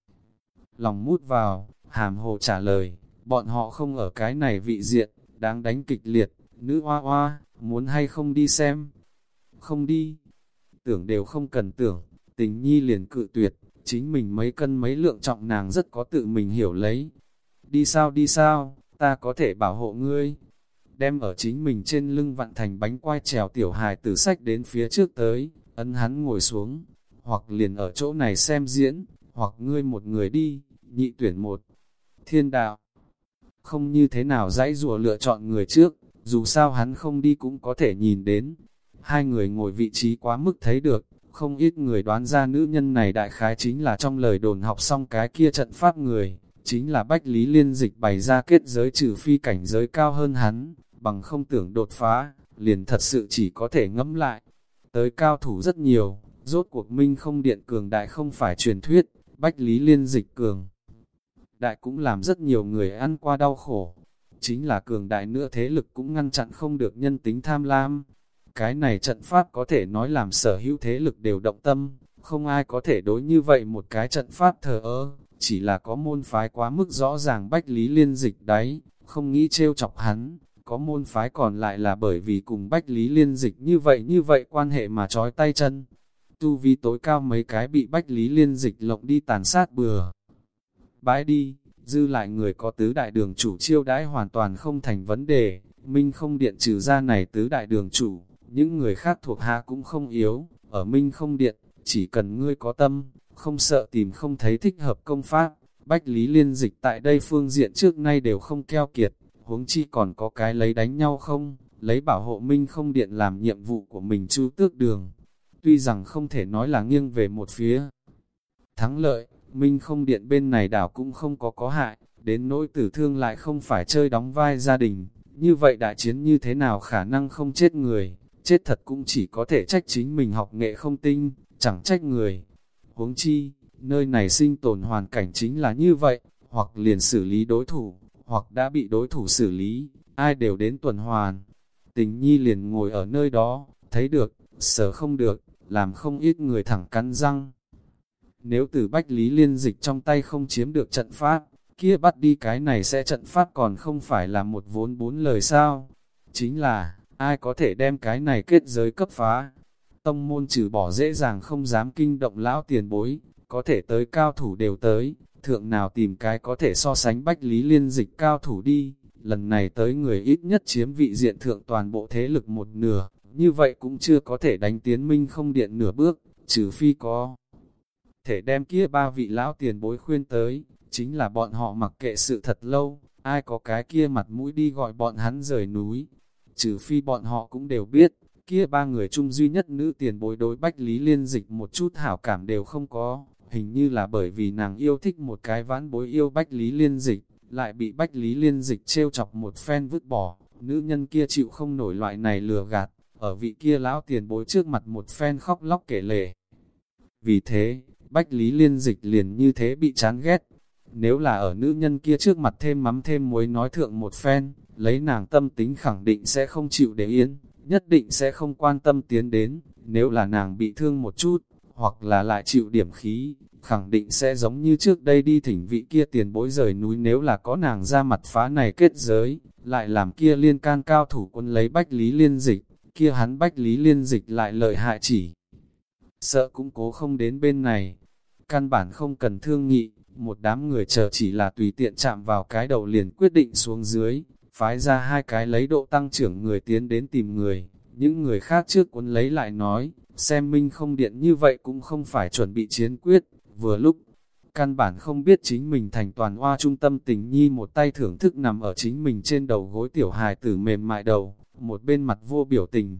Lòng mút vào, hàm hồ trả lời, bọn họ không ở cái này vị diện, đáng đánh kịch liệt, nữ hoa hoa, muốn hay không đi xem? Không đi, tưởng đều không cần tưởng, tình nhi liền cự tuyệt, chính mình mấy cân mấy lượng trọng nàng rất có tự mình hiểu lấy. Đi sao đi sao, ta có thể bảo hộ ngươi. Đem ở chính mình trên lưng vặn thành bánh quai trèo tiểu hài tử sách đến phía trước tới, ấn hắn ngồi xuống, hoặc liền ở chỗ này xem diễn, hoặc ngươi một người đi, nhị tuyển một. Thiên đạo, không như thế nào dãy rùa lựa chọn người trước, dù sao hắn không đi cũng có thể nhìn đến. Hai người ngồi vị trí quá mức thấy được, không ít người đoán ra nữ nhân này đại khái chính là trong lời đồn học xong cái kia trận pháp người, chính là Bách Lý Liên Dịch bày ra kết giới trừ phi cảnh giới cao hơn hắn, bằng không tưởng đột phá, liền thật sự chỉ có thể ngẫm lại. Tới cao thủ rất nhiều, rốt cuộc minh không điện cường đại không phải truyền thuyết, Bách Lý Liên Dịch cường. Đại cũng làm rất nhiều người ăn qua đau khổ, chính là cường đại nữa thế lực cũng ngăn chặn không được nhân tính tham lam. Cái này trận pháp có thể nói làm sở hữu thế lực đều động tâm, không ai có thể đối như vậy một cái trận pháp thờ ơ, chỉ là có môn phái quá mức rõ ràng bách lý liên dịch đấy, không nghĩ trêu chọc hắn, có môn phái còn lại là bởi vì cùng bách lý liên dịch như vậy như vậy quan hệ mà trói tay chân. Tu vi tối cao mấy cái bị bách lý liên dịch lộng đi tàn sát bừa. Bãi đi, dư lại người có tứ đại đường chủ chiêu đãi hoàn toàn không thành vấn đề, Minh không điện trừ ra này tứ đại đường chủ, những người khác thuộc hạ cũng không yếu, ở Minh không điện, chỉ cần ngươi có tâm, không sợ tìm không thấy thích hợp công pháp, Bách Lý Liên Dịch tại đây phương diện trước nay đều không keo kiệt, huống chi còn có cái lấy đánh nhau không, lấy bảo hộ Minh không điện làm nhiệm vụ của mình chu tước đường. Tuy rằng không thể nói là nghiêng về một phía. Thắng lợi, Minh không điện bên này đảo cũng không có có hại, đến nỗi tử thương lại không phải chơi đóng vai gia đình, như vậy đại chiến như thế nào khả năng không chết người, chết thật cũng chỉ có thể trách chính mình học nghệ không tinh, chẳng trách người. Huống chi, nơi này sinh tồn hoàn cảnh chính là như vậy, hoặc liền xử lý đối thủ, hoặc đã bị đối thủ xử lý, ai đều đến tuần hoàn. Tình nhi liền ngồi ở nơi đó, thấy được, sở không được, làm không ít người thẳng cắn răng. Nếu từ Bách Lý Liên Dịch trong tay không chiếm được trận pháp, kia bắt đi cái này sẽ trận pháp còn không phải là một vốn bốn lời sao. Chính là, ai có thể đem cái này kết giới cấp phá. Tông môn trừ bỏ dễ dàng không dám kinh động lão tiền bối, có thể tới cao thủ đều tới, thượng nào tìm cái có thể so sánh Bách Lý Liên Dịch cao thủ đi. Lần này tới người ít nhất chiếm vị diện thượng toàn bộ thế lực một nửa, như vậy cũng chưa có thể đánh tiến minh không điện nửa bước, trừ phi có thể đem kia ba vị lão tiền bối khuyên tới, chính là bọn họ mặc kệ sự thật lâu, ai có cái kia mặt mũi đi gọi bọn hắn rời núi. Trừ phi bọn họ cũng đều biết, kia ba người chung duy nhất nữ tiền bối đối Bách Lý Liên Dịch một chút hảo cảm đều không có, hình như là bởi vì nàng yêu thích một cái vãn bối yêu Bách Lý Liên Dịch, lại bị Bách Lý Liên Dịch trêu chọc một phen vứt bỏ, nữ nhân kia chịu không nổi loại này lừa gạt, ở vị kia lão tiền bối trước mặt một phen khóc lóc kể lể. Vì thế, Bách Lý Liên Dịch liền như thế bị chán ghét. Nếu là ở nữ nhân kia trước mặt thêm mắm thêm muối nói thượng một phen, lấy nàng tâm tính khẳng định sẽ không chịu để yên, nhất định sẽ không quan tâm tiến đến. Nếu là nàng bị thương một chút, hoặc là lại chịu điểm khí, khẳng định sẽ giống như trước đây đi thỉnh vị kia tiền bối rời núi nếu là có nàng ra mặt phá này kết giới, lại làm kia liên can cao thủ quân lấy Bách Lý Liên Dịch, kia hắn Bách Lý Liên Dịch lại lợi hại chỉ. Sợ cũng cố không đến bên này, căn bản không cần thương nghị, một đám người chờ chỉ là tùy tiện chạm vào cái đầu liền quyết định xuống dưới, phái ra hai cái lấy độ tăng trưởng người tiến đến tìm người, những người khác trước cuốn lấy lại nói, xem minh không điện như vậy cũng không phải chuẩn bị chiến quyết, vừa lúc, căn bản không biết chính mình thành toàn hoa trung tâm tình nhi một tay thưởng thức nằm ở chính mình trên đầu gối tiểu hài tử mềm mại đầu, một bên mặt vô biểu tình.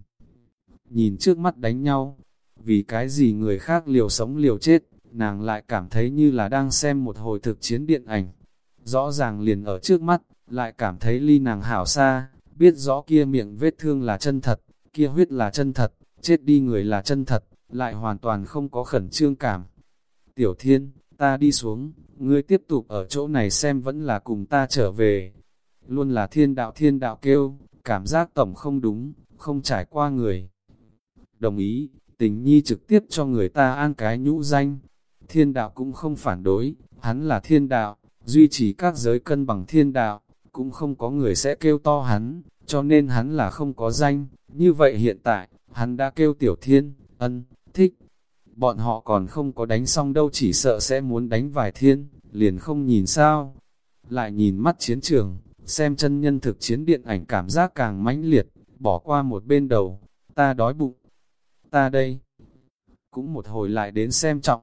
Nhìn trước mắt đánh nhau, vì cái gì người khác liều sống liều chết, nàng lại cảm thấy như là đang xem một hồi thực chiến điện ảnh. Rõ ràng liền ở trước mắt, lại cảm thấy ly nàng hảo xa, biết rõ kia miệng vết thương là chân thật, kia huyết là chân thật, chết đi người là chân thật, lại hoàn toàn không có khẩn trương cảm. Tiểu thiên, ta đi xuống, ngươi tiếp tục ở chỗ này xem vẫn là cùng ta trở về. Luôn là thiên đạo thiên đạo kêu, cảm giác tổng không đúng, không trải qua người. Đồng ý, tình nhi trực tiếp cho người ta an cái nhũ danh, thiên đạo cũng không phản đối, hắn là thiên đạo, duy trì các giới cân bằng thiên đạo, cũng không có người sẽ kêu to hắn, cho nên hắn là không có danh, như vậy hiện tại, hắn đã kêu tiểu thiên, ân, thích. Bọn họ còn không có đánh xong đâu chỉ sợ sẽ muốn đánh vài thiên, liền không nhìn sao. Lại nhìn mắt chiến trường, xem chân nhân thực chiến điện ảnh cảm giác càng mãnh liệt, bỏ qua một bên đầu, ta đói bụng. Ta đây, cũng một hồi lại đến xem trọng,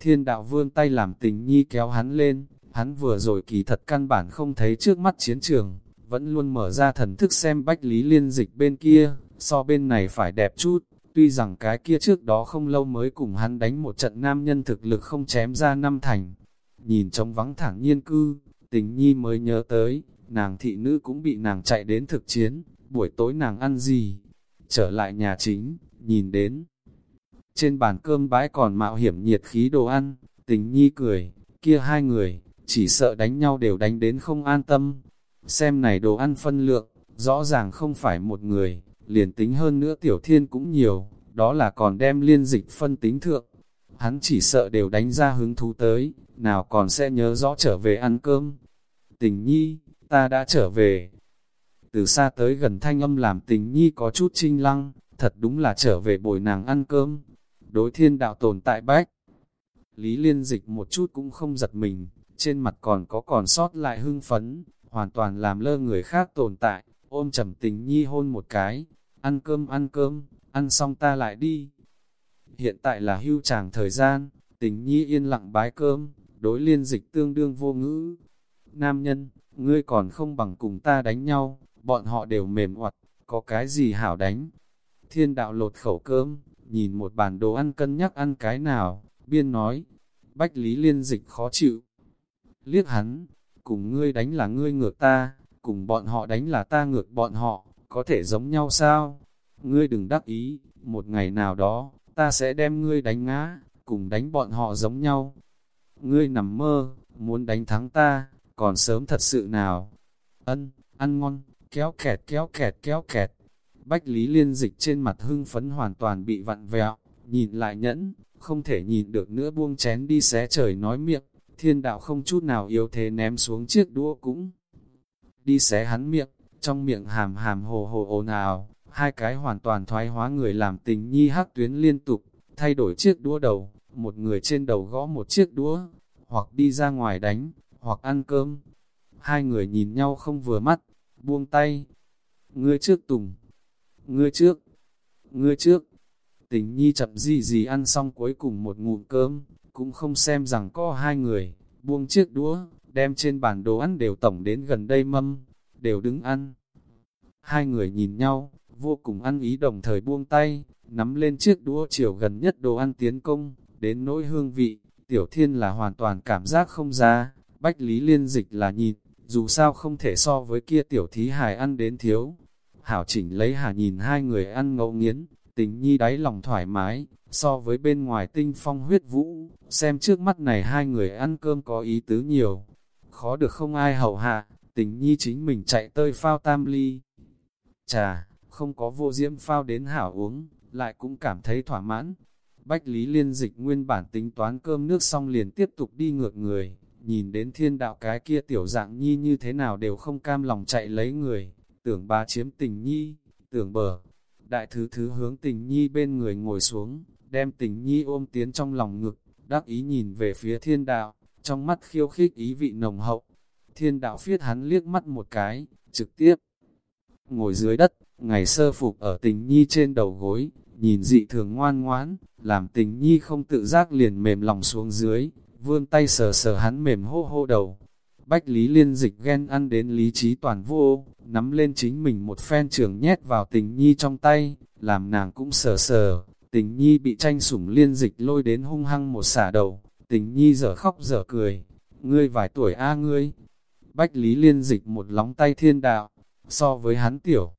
Thiên đạo vương tay làm tình nhi kéo hắn lên, hắn vừa rồi kỳ thật căn bản không thấy trước mắt chiến trường, vẫn luôn mở ra thần thức xem bách lý liên dịch bên kia, so bên này phải đẹp chút, tuy rằng cái kia trước đó không lâu mới cùng hắn đánh một trận nam nhân thực lực không chém ra năm thành. Nhìn trống vắng thẳng nhiên cư, tình nhi mới nhớ tới, nàng thị nữ cũng bị nàng chạy đến thực chiến, buổi tối nàng ăn gì? Trở lại nhà chính, nhìn đến. Trên bàn cơm bãi còn mạo hiểm nhiệt khí đồ ăn, tình nhi cười, kia hai người, chỉ sợ đánh nhau đều đánh đến không an tâm. Xem này đồ ăn phân lượng, rõ ràng không phải một người, liền tính hơn nữa tiểu thiên cũng nhiều, đó là còn đem liên dịch phân tính thượng. Hắn chỉ sợ đều đánh ra hứng thú tới, nào còn sẽ nhớ rõ trở về ăn cơm. Tình nhi, ta đã trở về. Từ xa tới gần thanh âm làm tình nhi có chút trinh lăng, thật đúng là trở về bồi nàng ăn cơm. Đối thiên đạo tồn tại bách. Lý liên dịch một chút cũng không giật mình, trên mặt còn có còn sót lại hưng phấn, hoàn toàn làm lơ người khác tồn tại, ôm trầm tình nhi hôn một cái, ăn cơm ăn cơm, ăn xong ta lại đi. Hiện tại là hưu tràng thời gian, tình nhi yên lặng bái cơm, đối liên dịch tương đương vô ngữ. Nam nhân, ngươi còn không bằng cùng ta đánh nhau, bọn họ đều mềm oặt, có cái gì hảo đánh. Thiên đạo lột khẩu cơm, nhìn một bàn đồ ăn cân nhắc ăn cái nào, biên nói, bách lý liên dịch khó chịu. Liếc hắn, cùng ngươi đánh là ngươi ngược ta, cùng bọn họ đánh là ta ngược bọn họ, có thể giống nhau sao? Ngươi đừng đắc ý, một ngày nào đó, ta sẽ đem ngươi đánh ngã, cùng đánh bọn họ giống nhau. Ngươi nằm mơ, muốn đánh thắng ta, còn sớm thật sự nào? Ân, ăn ngon, kéo kẹt kéo kẹt kéo kẹt. Bách Lý Liên dịch trên mặt hưng phấn hoàn toàn bị vặn vẹo, nhìn lại nhẫn, không thể nhìn được nữa buông chén đi xé trời nói miệng, thiên đạo không chút nào yếu thế ném xuống chiếc đũa cũng đi xé hắn miệng, trong miệng hàm hàm hồ hồ ồn ào, hai cái hoàn toàn thoái hóa người làm tình nhi hắc tuyến liên tục, thay đổi chiếc đũa đầu, một người trên đầu gõ một chiếc đũa, hoặc đi ra ngoài đánh, hoặc ăn cơm. Hai người nhìn nhau không vừa mắt, buông tay. Ngươi trước tùng, ngươi trước, ngươi trước. Tình nhi chậm gì gì ăn xong cuối cùng một ngụm cơm, cũng không xem rằng có hai người, buông chiếc đũa, đem trên bàn đồ ăn đều tổng đến gần đây mâm, đều đứng ăn. Hai người nhìn nhau, vô cùng ăn ý đồng thời buông tay, nắm lên chiếc đũa chiều gần nhất đồ ăn tiến công, đến nỗi hương vị, tiểu thiên là hoàn toàn cảm giác không ra, bách lý liên dịch là nhìn, dù sao không thể so với kia tiểu thí hài ăn đến thiếu. Hảo chỉnh lấy hà nhìn hai người ăn ngẫu nghiến, tình nhi đáy lòng thoải mái, so với bên ngoài tinh phong huyết vũ, xem trước mắt này hai người ăn cơm có ý tứ nhiều. Khó được không ai hậu hạ, tình nhi chính mình chạy tơi phao tam ly. Chà, không có vô diễm phao đến hảo uống, lại cũng cảm thấy thỏa mãn. Bách Lý Liên dịch nguyên bản tính toán cơm nước xong liền tiếp tục đi ngược người, nhìn đến thiên đạo cái kia tiểu dạng nhi như thế nào đều không cam lòng chạy lấy người, tưởng ba chiếm tình nhi, tưởng bờ. Đại thứ thứ hướng tình nhi bên người ngồi xuống, đem tình nhi ôm tiến trong lòng ngực, đắc ý nhìn về phía thiên đạo, trong mắt khiêu khích ý vị nồng hậu. Thiên đạo phiết hắn liếc mắt một cái, trực tiếp ngồi dưới đất, ngày sơ phục ở tình nhi trên đầu gối, nhìn dị thường ngoan ngoãn, làm tình nhi không tự giác liền mềm lòng xuống dưới, vươn tay sờ sờ hắn mềm hô hô đầu. Bách Lý Liên dịch ghen ăn đến lý trí toàn vô, nắm lên chính mình một phen trường nhét vào tình nhi trong tay, làm nàng cũng sờ sờ, tình nhi bị tranh sủng liên dịch lôi đến hung hăng một xả đầu, tình nhi dở khóc dở cười, ngươi vài tuổi a ngươi. Bách Lý Liên dịch một lóng tay thiên đạo, so với hắn tiểu.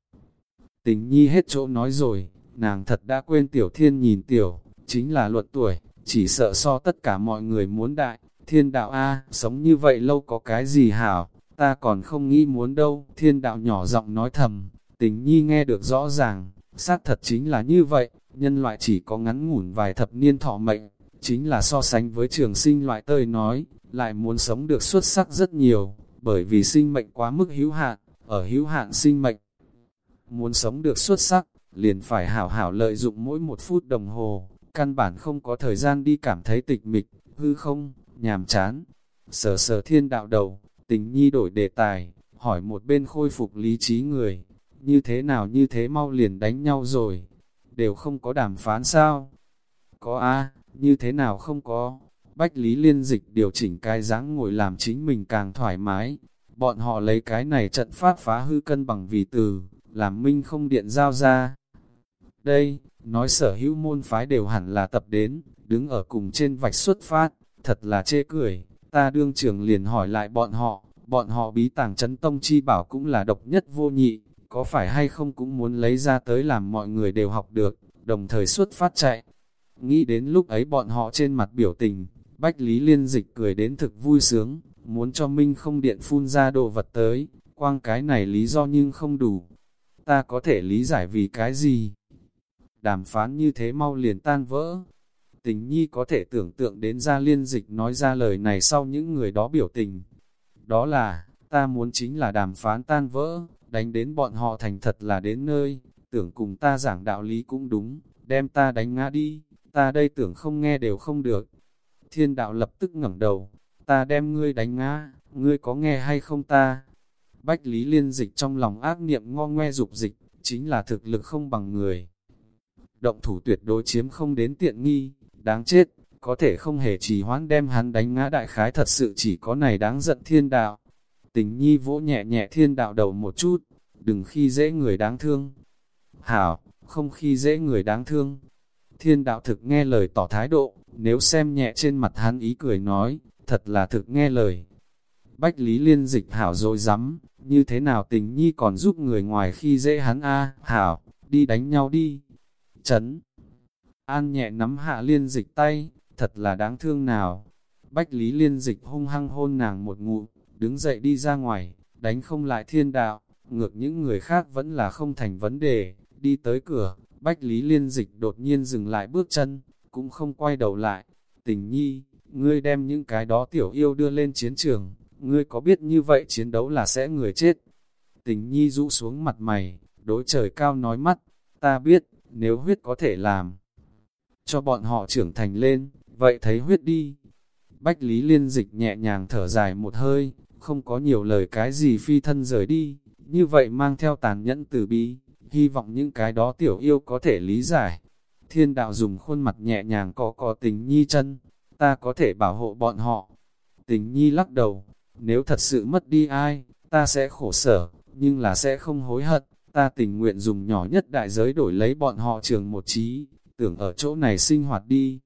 Tình nhi hết chỗ nói rồi, nàng thật đã quên tiểu thiên nhìn tiểu, chính là luật tuổi, chỉ sợ so tất cả mọi người muốn đại, thiên đạo A, sống như vậy lâu có cái gì hảo, ta còn không nghĩ muốn đâu, thiên đạo nhỏ giọng nói thầm, tình nhi nghe được rõ ràng, xác thật chính là như vậy, nhân loại chỉ có ngắn ngủn vài thập niên thọ mệnh, chính là so sánh với trường sinh loại tơi nói, lại muốn sống được xuất sắc rất nhiều, bởi vì sinh mệnh quá mức hữu hạn, ở hữu hạn sinh mệnh. Muốn sống được xuất sắc, liền phải hảo hảo lợi dụng mỗi một phút đồng hồ, căn bản không có thời gian đi cảm thấy tịch mịch, hư không, nhàm chán. Sờ sờ thiên đạo đầu, tình nhi đổi đề tài, hỏi một bên khôi phục lý trí người, như thế nào như thế mau liền đánh nhau rồi, đều không có đàm phán sao? Có a như thế nào không có? Bách Lý Liên Dịch điều chỉnh cái dáng ngồi làm chính mình càng thoải mái. Bọn họ lấy cái này trận phát phá hư cân bằng vì từ, làm minh không điện giao ra. Đây, nói sở hữu môn phái đều hẳn là tập đến, đứng ở cùng trên vạch xuất phát, thật là chê cười, ta đương trường liền hỏi lại bọn họ, bọn họ bí tàng chấn tông chi bảo cũng là độc nhất vô nhị, có phải hay không cũng muốn lấy ra tới làm mọi người đều học được, đồng thời xuất phát chạy. Nghĩ đến lúc ấy bọn họ trên mặt biểu tình, Bách Lý Liên Dịch cười đến thực vui sướng, muốn cho Minh không điện phun ra đồ vật tới, quang cái này lý do nhưng không đủ. Ta có thể lý giải vì cái gì? Đàm phán như thế mau liền tan vỡ. Tình nhi có thể tưởng tượng đến ra liên dịch nói ra lời này sau những người đó biểu tình. Đó là, ta muốn chính là đàm phán tan vỡ, đánh đến bọn họ thành thật là đến nơi, tưởng cùng ta giảng đạo lý cũng đúng, đem ta đánh ngã đi, ta đây tưởng không nghe đều không được. Thiên đạo lập tức ngẩng đầu, ta đem ngươi đánh ngã, ngươi có nghe hay không ta? Bách Lý Liên dịch trong lòng ác niệm ngo ngoe dục dịch, chính là thực lực không bằng người. Động thủ tuyệt đối chiếm không đến tiện nghi, đáng chết, có thể không hề trì hoãn đem hắn đánh ngã đại khái thật sự chỉ có này đáng giận thiên đạo. Tình nhi vỗ nhẹ nhẹ thiên đạo đầu một chút, đừng khi dễ người đáng thương. Hảo, không khi dễ người đáng thương. Thiên đạo thực nghe lời tỏ thái độ, nếu xem nhẹ trên mặt hắn ý cười nói, thật là thực nghe lời. Bách Lý Liên dịch hảo rồi dám, như thế nào tình nhi còn giúp người ngoài khi dễ hắn a hảo, đi đánh nhau đi. Chấn. An nhẹ nắm hạ liên dịch tay, thật là đáng thương nào. Bách Lý Liên dịch hung hăng hôn nàng một ngụ, đứng dậy đi ra ngoài, đánh không lại thiên đạo, ngược những người khác vẫn là không thành vấn đề, đi tới cửa, Bách Lý Liên dịch đột nhiên dừng lại bước chân, cũng không quay đầu lại. Tình nhi, ngươi đem những cái đó tiểu yêu đưa lên chiến trường, ngươi có biết như vậy chiến đấu là sẽ người chết. Tình nhi rũ xuống mặt mày, đối trời cao nói mắt, ta biết, nếu huyết có thể làm, cho bọn họ trưởng thành lên, vậy thấy huyết đi. Bách Lý Liên dịch nhẹ nhàng thở dài một hơi, không có nhiều lời cái gì phi thân rời đi, như vậy mang theo tàn nhẫn từ bi, hy vọng những cái đó tiểu yêu có thể lý giải. Thiên đạo dùng khuôn mặt nhẹ nhàng có có tình nhi chân, ta có thể bảo hộ bọn họ. Tình nhi lắc đầu, nếu thật sự mất đi ai, ta sẽ khổ sở, nhưng là sẽ không hối hận, ta tình nguyện dùng nhỏ nhất đại giới đổi lấy bọn họ trường một trí, tưởng ở chỗ này sinh hoạt đi.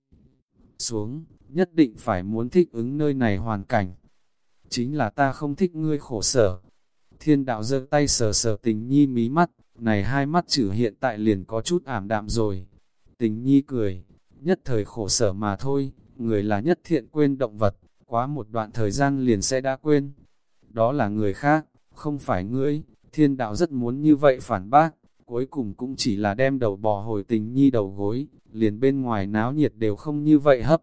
Xuống, nhất định phải muốn thích ứng nơi này hoàn cảnh. Chính là ta không thích ngươi khổ sở. Thiên đạo giơ tay sờ sờ tình nhi mí mắt, này hai mắt chữ hiện tại liền có chút ảm đạm rồi. Tình nhi cười, nhất thời khổ sở mà thôi, người là nhất thiện quên động vật, quá một đoạn thời gian liền sẽ đã quên. Đó là người khác, không phải ngươi, thiên đạo rất muốn như vậy phản bác, cuối cùng cũng chỉ là đem đầu bò hồi tình nhi đầu gối, liền bên ngoài náo nhiệt đều không như vậy hấp.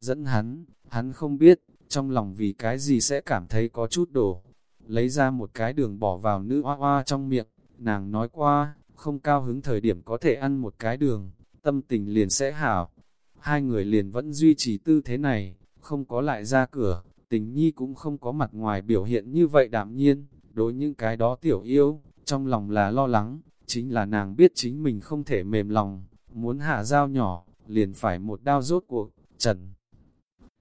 Dẫn hắn, hắn không biết, trong lòng vì cái gì sẽ cảm thấy có chút đổ. Lấy ra một cái đường bỏ vào nữ hoa hoa trong miệng, nàng nói qua, không cao hứng thời điểm có thể ăn một cái đường, tâm tình liền sẽ hảo. Hai người liền vẫn duy trì tư thế này, không có lại ra cửa, tình nhi cũng không có mặt ngoài biểu hiện như vậy đạm nhiên, đối những cái đó tiểu yêu, trong lòng là lo lắng, chính là nàng biết chính mình không thể mềm lòng, muốn hạ dao nhỏ, liền phải một đao rốt cuộc, trần.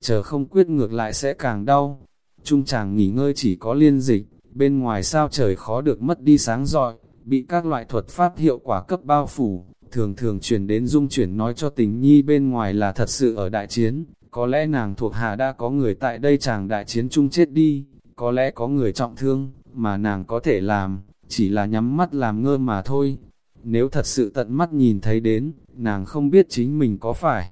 Chờ không quyết ngược lại sẽ càng đau, trung chàng nghỉ ngơi chỉ có liên dịch, bên ngoài sao trời khó được mất đi sáng rọi, bị các loại thuật pháp hiệu quả cấp bao phủ, thường thường truyền đến dung chuyển nói cho tình nhi bên ngoài là thật sự ở đại chiến, có lẽ nàng thuộc hạ đã có người tại đây chàng đại chiến chung chết đi, có lẽ có người trọng thương, mà nàng có thể làm, chỉ là nhắm mắt làm ngơ mà thôi. Nếu thật sự tận mắt nhìn thấy đến, nàng không biết chính mình có phải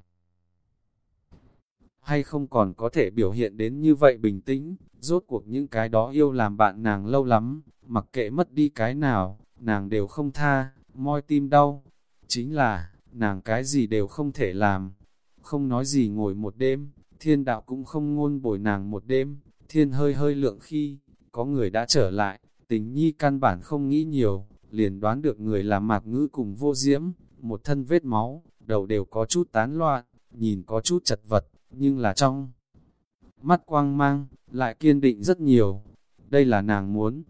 hay không còn có thể biểu hiện đến như vậy bình tĩnh, rốt cuộc những cái đó yêu làm bạn nàng lâu lắm, mặc kệ mất đi cái nào, nàng đều không tha, moi tim đau. Chính là, nàng cái gì đều không thể làm, không nói gì ngồi một đêm, thiên đạo cũng không ngôn bồi nàng một đêm, thiên hơi hơi lượng khi, có người đã trở lại, tình nhi căn bản không nghĩ nhiều, liền đoán được người là mạc ngữ cùng vô diễm, một thân vết máu, đầu đều có chút tán loạn, nhìn có chút chật vật, nhưng là trong mắt quang mang, lại kiên định rất nhiều. Đây là nàng muốn.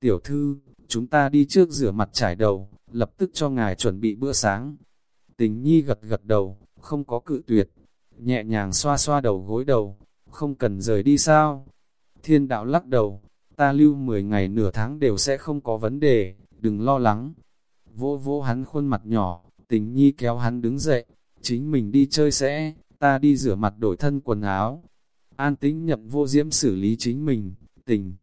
Tiểu thư, chúng ta đi trước rửa mặt trải đầu, lập tức cho ngài chuẩn bị bữa sáng. Tình nhi gật gật đầu, không có cự tuyệt, nhẹ nhàng xoa xoa đầu gối đầu, không cần rời đi sao. Thiên đạo lắc đầu, ta lưu 10 ngày nửa tháng đều sẽ không có vấn đề, đừng lo lắng. Vô vô hắn khuôn mặt nhỏ, tình nhi kéo hắn đứng dậy, chính mình đi chơi sẽ, ta đi rửa mặt đổi thân quần áo. An tĩnh nhậm vô diễm xử lý chính mình, tình.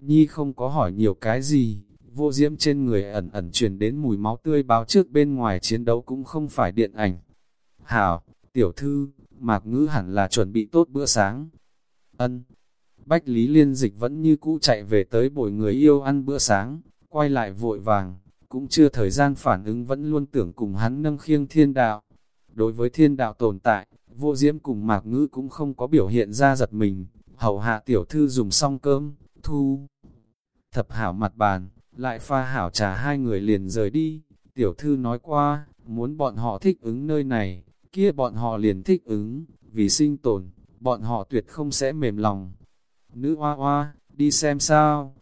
Nhi không có hỏi nhiều cái gì, vô diễm trên người ẩn ẩn truyền đến mùi máu tươi báo trước bên ngoài chiến đấu cũng không phải điện ảnh. Hảo, tiểu thư, mạc ngữ hẳn là chuẩn bị tốt bữa sáng. Ân, Bách Lý Liên Dịch vẫn như cũ chạy về tới bồi người yêu ăn bữa sáng, quay lại vội vàng, cũng chưa thời gian phản ứng vẫn luôn tưởng cùng hắn nâng khiêng thiên đạo. Đối với thiên đạo tồn tại, vô diễm cùng mạc ngữ cũng không có biểu hiện ra giật mình, hầu hạ tiểu thư dùng xong cơm, thu. Thập hảo mặt bàn, lại pha hảo trà hai người liền rời đi, tiểu thư nói qua, muốn bọn họ thích ứng nơi này, kia bọn họ liền thích ứng, vì sinh tồn, bọn họ tuyệt không sẽ mềm lòng. Nữ hoa hoa, đi xem sao.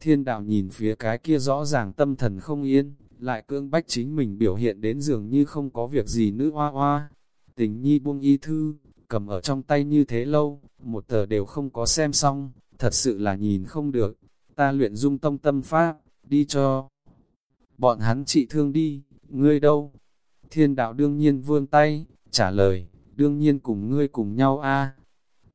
Thiên đạo nhìn phía cái kia rõ ràng tâm thần không yên, lại cưỡng bách chính mình biểu hiện đến dường như không có việc gì nữ hoa hoa. Tình nhi buông y thư, cầm ở trong tay như thế lâu, một tờ đều không có xem xong, thật sự là nhìn không được. Ta luyện dung tông tâm pháp, đi cho. Bọn hắn trị thương đi, ngươi đâu? Thiên đạo đương nhiên vươn tay, trả lời, đương nhiên cùng ngươi cùng nhau a.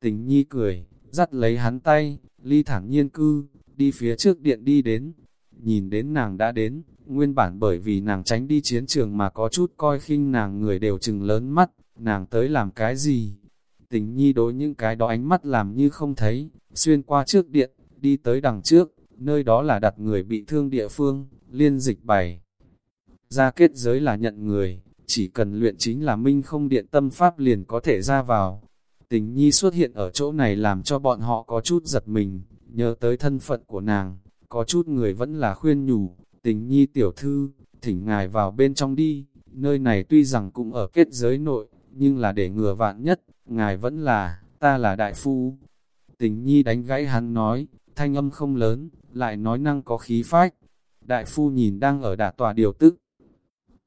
Tình nhi cười, dắt lấy hắn tay, ly thẳng nhiên cư, đi phía trước điện đi đến. Nhìn đến nàng đã đến, nguyên bản bởi vì nàng tránh đi chiến trường mà có chút coi khinh nàng người đều chừng lớn mắt, nàng tới làm cái gì? Tình nhi đối những cái đó ánh mắt làm như không thấy, xuyên qua trước điện, đi tới đằng trước, nơi đó là đặt người bị thương địa phương, liên dịch bày. Ra kết giới là nhận người, chỉ cần luyện chính là minh không điện tâm pháp liền có thể ra vào. Tình nhi xuất hiện ở chỗ này làm cho bọn họ có chút giật mình, nhớ tới thân phận của nàng, có chút người vẫn là khuyên nhủ, tình nhi tiểu thư, thỉnh ngài vào bên trong đi, nơi này tuy rằng cũng ở kết giới nội, nhưng là để ngừa vạn nhất, ngài vẫn là, ta là đại phu. Tình nhi đánh gãy hắn nói, thanh âm không lớn, lại nói năng có khí phách. Đại phu nhìn đang ở đả tòa điều tức,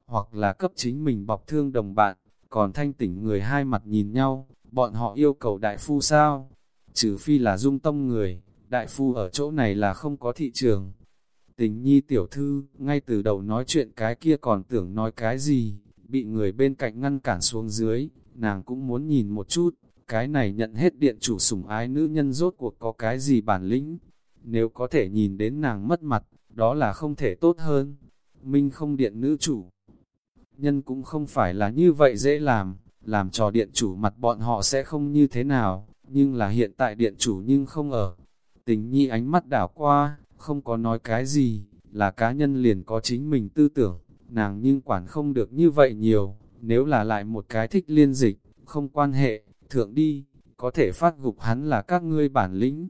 hoặc là cấp chính mình bọc thương đồng bạn, còn thanh tỉnh người hai mặt nhìn nhau, bọn họ yêu cầu đại phu sao? Trừ phi là dung tông người, đại phu ở chỗ này là không có thị trường. Tình nhi tiểu thư, ngay từ đầu nói chuyện cái kia còn tưởng nói cái gì, bị người bên cạnh ngăn cản xuống dưới, nàng cũng muốn nhìn một chút, cái này nhận hết điện chủ sủng ái nữ nhân rốt cuộc có cái gì bản lĩnh. Nếu có thể nhìn đến nàng mất mặt, đó là không thể tốt hơn. Minh không điện nữ chủ. Nhân cũng không phải là như vậy dễ làm, làm cho điện chủ mặt bọn họ sẽ không như thế nào, nhưng là hiện tại điện chủ nhưng không ở. Tình nhi ánh mắt đảo qua, không có nói cái gì, là cá nhân liền có chính mình tư tưởng, nàng nhưng quản không được như vậy nhiều, nếu là lại một cái thích liên dịch, không quan hệ, thượng đi, có thể phát gục hắn là các ngươi bản lĩnh.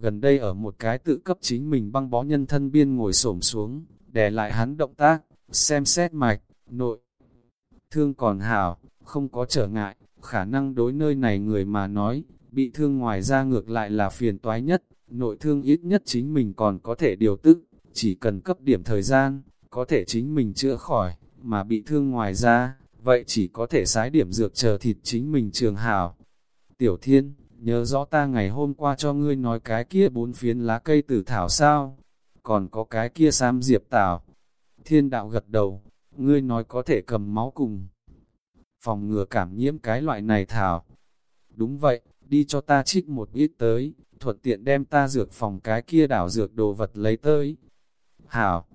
Gần đây ở một cái tự cấp chính mình băng bó nhân thân biên ngồi xổm xuống, đè lại hắn động tác, xem xét mạch, nội. Thương còn hảo, không có trở ngại, khả năng đối nơi này người mà nói, bị thương ngoài ra ngược lại là phiền toái nhất, nội thương ít nhất chính mình còn có thể điều tức, chỉ cần cấp điểm thời gian, có thể chính mình chữa khỏi, mà bị thương ngoài ra, vậy chỉ có thể sái điểm dược chờ thịt chính mình trường hảo. Tiểu Thiên, nhớ rõ ta ngày hôm qua cho ngươi nói cái kia bốn phiến lá cây tử thảo sao, còn có cái kia sam diệp tảo. Thiên đạo gật đầu, ngươi nói có thể cầm máu cùng. Phòng ngừa cảm nhiễm cái loại này thảo. Đúng vậy, đi cho ta trích một ít tới, thuận tiện đem ta dược phòng cái kia đảo dược đồ vật lấy tới. Hảo,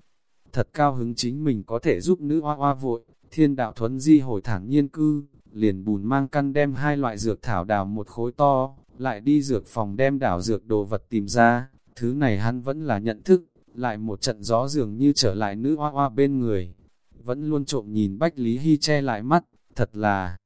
thật cao hứng chính mình có thể giúp nữ hoa hoa vội, thiên đạo thuấn di hồi thẳng nhiên cư, liền bùn mang căn đem hai loại dược thảo đào một khối to, lại đi dược phòng đem đảo dược đồ vật tìm ra, thứ này hắn vẫn là nhận thức, lại một trận gió dường như trở lại nữ hoa hoa bên người, vẫn luôn trộm nhìn Bách Lý Hy che lại mắt, thật là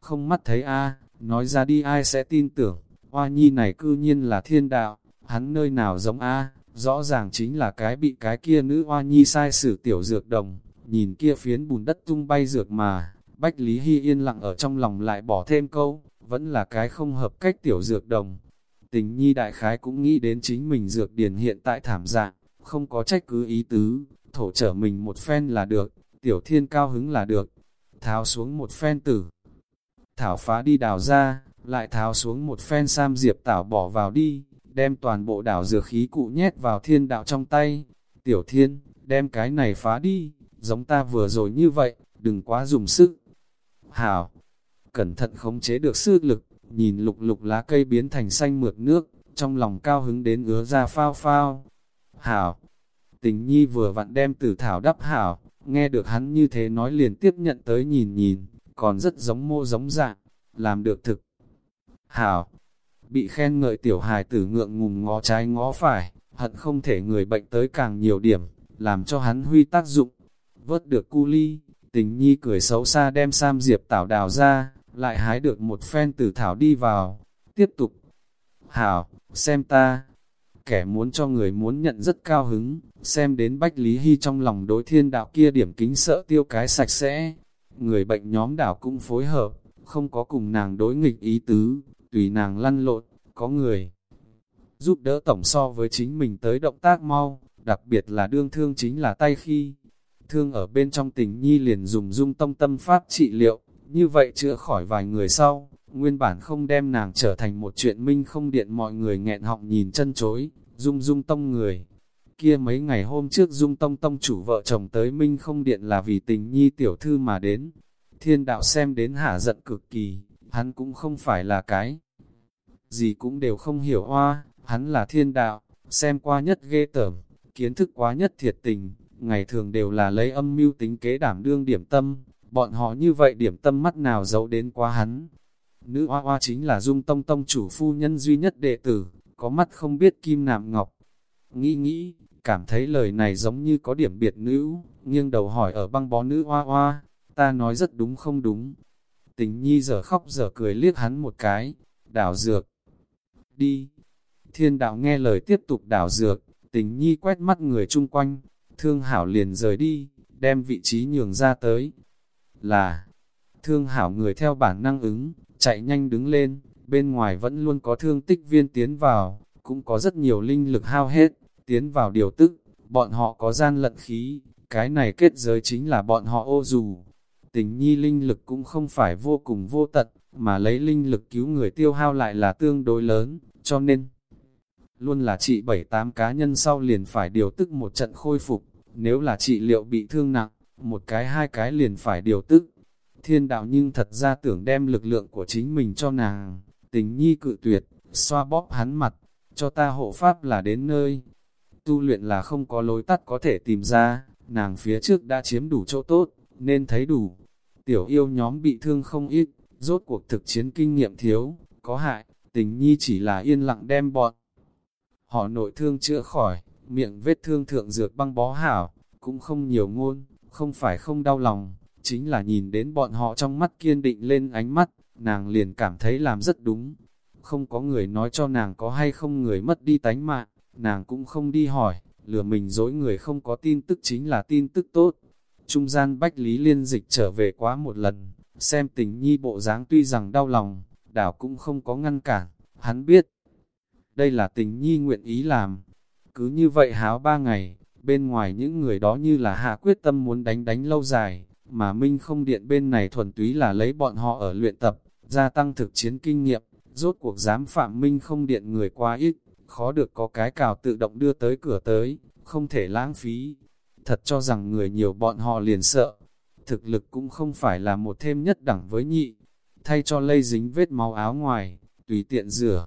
không mắt thấy a nói ra đi ai sẽ tin tưởng, hoa nhi này cư nhiên là thiên đạo, hắn nơi nào giống a? Rõ ràng chính là cái bị cái kia nữ hoa nhi sai sử tiểu dược đồng, nhìn kia phiến bùn đất tung bay dược mà, Bách Lý Hy yên lặng ở trong lòng lại bỏ thêm câu, vẫn là cái không hợp cách tiểu dược đồng. Tình nhi đại khái cũng nghĩ đến chính mình dược điển hiện tại thảm dạng, không có trách cứ ý tứ, thổ trở mình một phen là được, tiểu thiên cao hứng là được, tháo xuống một phen tử. Thảo phá đi đào ra, lại tháo xuống một phen sam diệp tảo bỏ vào đi, đem toàn bộ đảo dược khí cụ nhét vào thiên đạo trong tay. Tiểu thiên, đem cái này phá đi, giống ta vừa rồi như vậy, đừng quá dùng sức. Hảo, cẩn thận khống chế được sức lực, nhìn lục lục lá cây biến thành xanh mượt nước, trong lòng cao hứng đến ứa ra phao phao. Hảo, tình nhi vừa vặn đem tử thảo đắp hảo, nghe được hắn như thế nói liền tiếp nhận tới nhìn nhìn, còn rất giống mô giống dạng, làm được thực. Hảo, bị khen ngợi tiểu hài tử ngượng ngùng ngó trái ngó phải, hận không thể người bệnh tới càng nhiều điểm, làm cho hắn huy tác dụng. Vớt được cu ly, tình nhi cười xấu xa đem sam diệp tảo đào ra, lại hái được một phen tử thảo đi vào. Tiếp tục, hảo, xem ta, kẻ muốn cho người muốn nhận rất cao hứng, xem đến Bách Lý Hy trong lòng đối thiên đạo kia điểm kính sợ tiêu cái sạch sẽ. Người bệnh nhóm đảo cũng phối hợp, không có cùng nàng đối nghịch ý tứ, tùy nàng lăn lộn, có người giúp đỡ tổng so với chính mình tới động tác mau, đặc biệt là đương thương chính là tay khi. Thương ở bên trong tình nhi liền dùng dung tông tâm pháp trị liệu, như vậy chữa khỏi vài người sau, nguyên bản không đem nàng trở thành một chuyện minh không điện mọi người nghẹn họng nhìn chân chối, dung dung tông người. Kia mấy ngày hôm trước dung tông tông chủ vợ chồng tới minh không điện là vì tình nhi tiểu thư mà đến. Thiên đạo xem đến hả giận cực kỳ, hắn cũng không phải là cái. Gì cũng đều không hiểu hoa, hắn là thiên đạo, xem qua nhất ghê tởm, kiến thức quá nhất thiệt tình, ngày thường đều là lấy âm mưu tính kế đảm đương điểm tâm, bọn họ như vậy điểm tâm mắt nào giấu đến quá hắn. Nữ hoa hoa chính là dung tông tông chủ phu nhân duy nhất đệ tử, có mắt không biết kim nạm ngọc. Nghĩ nghĩ, cảm thấy lời này giống như có điểm biệt nữ, nghiêng đầu hỏi ở băng bó nữ hoa hoa, ta nói rất đúng không đúng. Tình nhi giờ khóc giờ cười liếc hắn một cái, đảo dược. Đi. Thiên đạo nghe lời tiếp tục đảo dược, tình nhi quét mắt người chung quanh, thương hảo liền rời đi, đem vị trí nhường ra tới. Là, thương hảo người theo bản năng ứng, chạy nhanh đứng lên, bên ngoài vẫn luôn có thương tích viên tiến vào, cũng có rất nhiều linh lực hao hết, tiến vào điều tức, bọn họ có gian lận khí, cái này kết giới chính là bọn họ ô dù. Tình nhi linh lực cũng không phải vô cùng vô tận, mà lấy linh lực cứu người tiêu hao lại là tương đối lớn, cho nên luôn là trị 7-8 cá nhân sau liền phải điều tức một trận khôi phục, nếu là trị liệu bị thương nặng, một cái hai cái liền phải điều tức. Thiên đạo nhưng thật ra tưởng đem lực lượng của chính mình cho nàng, tình nhi cự tuyệt, xoa bóp hắn mặt, cho ta hộ pháp là đến nơi. Tu luyện là không có lối tắt có thể tìm ra, nàng phía trước đã chiếm đủ chỗ tốt, nên thấy đủ. Tiểu yêu nhóm bị thương không ít, rốt cuộc thực chiến kinh nghiệm thiếu, có hại, tình nhi chỉ là yên lặng đem bọn. Họ nội thương chữa khỏi, miệng vết thương thượng dược băng bó hảo, cũng không nhiều ngôn, không phải không đau lòng, chính là nhìn đến bọn họ trong mắt kiên định lên ánh mắt, nàng liền cảm thấy làm rất đúng. Không có người nói cho nàng có hay không người mất đi tánh mạng, nàng cũng không đi hỏi, lừa mình dối người không có tin tức chính là tin tức tốt. Trung gian Bách Lý Liên Dịch trở về quá một lần, xem tình nhi bộ dáng tuy rằng đau lòng, đảo cũng không có ngăn cản, hắn biết. Đây là tình nhi nguyện ý làm. Cứ như vậy háo ba ngày, bên ngoài những người đó như là hạ quyết tâm muốn đánh đánh lâu dài, mà Minh không điện bên này thuần túy là lấy bọn họ ở luyện tập, gia tăng thực chiến kinh nghiệm, rốt cuộc dám phạm Minh không điện người quá ít, khó được có cái cào tự động đưa tới cửa tới, không thể lãng phí. Thật cho rằng người nhiều bọn họ liền sợ, thực lực cũng không phải là một thêm nhất đẳng với nhị, thay cho lây dính vết máu áo ngoài, tùy tiện rửa.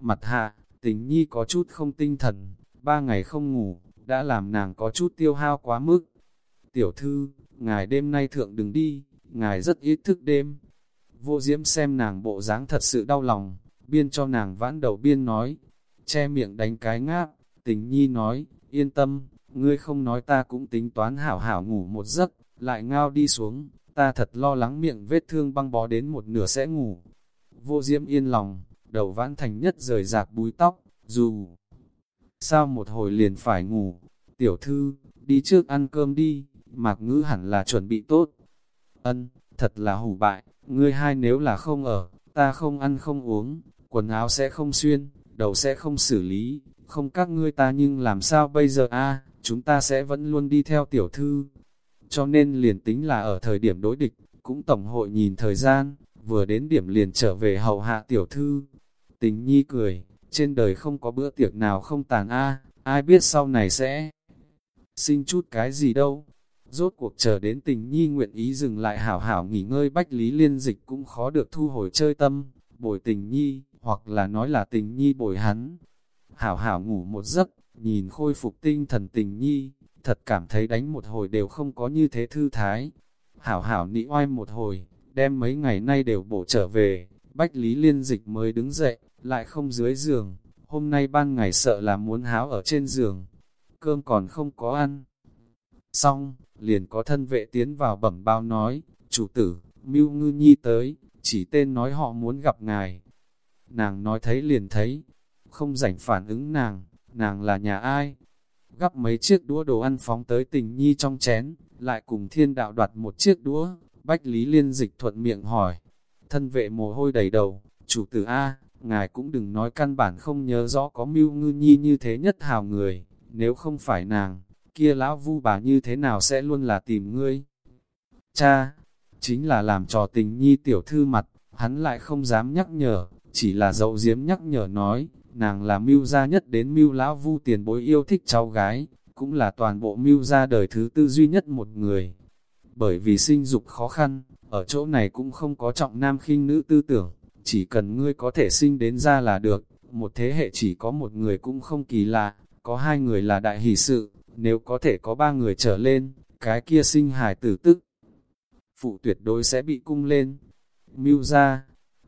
Mặt hạ, tình nhi có chút không tinh thần, ba ngày không ngủ, đã làm nàng có chút tiêu hao quá mức. Tiểu thư, ngài đêm nay thượng đừng đi, ngài rất ít thức đêm. Vô diễm xem nàng bộ dáng thật sự đau lòng, biên cho nàng vãn đầu biên nói, che miệng đánh cái ngáp, tình nhi nói, yên tâm, ngươi không nói ta cũng tính toán hảo hảo ngủ một giấc, lại ngao đi xuống, ta thật lo lắng miệng vết thương băng bó đến một nửa sẽ ngủ. Vô diễm yên lòng, đầu vãn thành nhất rời rạc búi tóc, dù sao một hồi liền phải ngủ, tiểu thư, đi trước ăn cơm đi, mạc ngữ hẳn là chuẩn bị tốt. Ân, thật là hủ bại, ngươi hai nếu là không ở, ta không ăn không uống, quần áo sẽ không xuyên, đầu sẽ không xử lý, không các ngươi ta nhưng làm sao bây giờ a chúng ta sẽ vẫn luôn đi theo tiểu thư. Cho nên liền tính là ở thời điểm đối địch, cũng tổng hội nhìn thời gian, vừa đến điểm liền trở về hậu hạ tiểu thư. Tình nhi cười, trên đời không có bữa tiệc nào không tàn a ai biết sau này sẽ sinh chút cái gì đâu. Rốt cuộc chờ đến tình nhi nguyện ý dừng lại hảo hảo nghỉ ngơi bách lý liên dịch cũng khó được thu hồi chơi tâm, bồi tình nhi, hoặc là nói là tình nhi bồi hắn. Hảo hảo ngủ một giấc, nhìn khôi phục tinh thần tình nhi, thật cảm thấy đánh một hồi đều không có như thế thư thái. Hảo hảo nị oai một hồi, đem mấy ngày nay đều bổ trở về, bách lý liên dịch mới đứng dậy, lại không dưới giường, hôm nay ban ngày sợ là muốn háo ở trên giường, cơm còn không có ăn. Xong, liền có thân vệ tiến vào bẩm bao nói, chủ tử, Mưu Ngư Nhi tới, chỉ tên nói họ muốn gặp ngài. Nàng nói thấy liền thấy, không rảnh phản ứng nàng, nàng là nhà ai? Gắp mấy chiếc đũa đồ ăn phóng tới tình nhi trong chén, lại cùng thiên đạo đoạt một chiếc đũa, bách lý liên dịch thuận miệng hỏi. Thân vệ mồ hôi đầy đầu, chủ tử A, ngài cũng đừng nói căn bản không nhớ rõ có mưu ngư nhi như thế nhất hào người, nếu không phải nàng, kia lão vu bà như thế nào sẽ luôn là tìm ngươi. Cha, chính là làm trò tình nhi tiểu thư mặt, hắn lại không dám nhắc nhở, chỉ là dậu diếm nhắc nhở nói, nàng là mưu gia nhất đến mưu lão vu tiền bối yêu thích cháu gái, cũng là toàn bộ mưu gia đời thứ tư duy nhất một người. Bởi vì sinh dục khó khăn, ở chỗ này cũng không có trọng nam khinh nữ tư tưởng, chỉ cần ngươi có thể sinh đến ra là được, một thế hệ chỉ có một người cũng không kỳ lạ, có hai người là đại hỷ sự, nếu có thể có ba người trở lên, cái kia sinh hài tử tức. Phụ tuyệt đối sẽ bị cung lên. Mưu ra,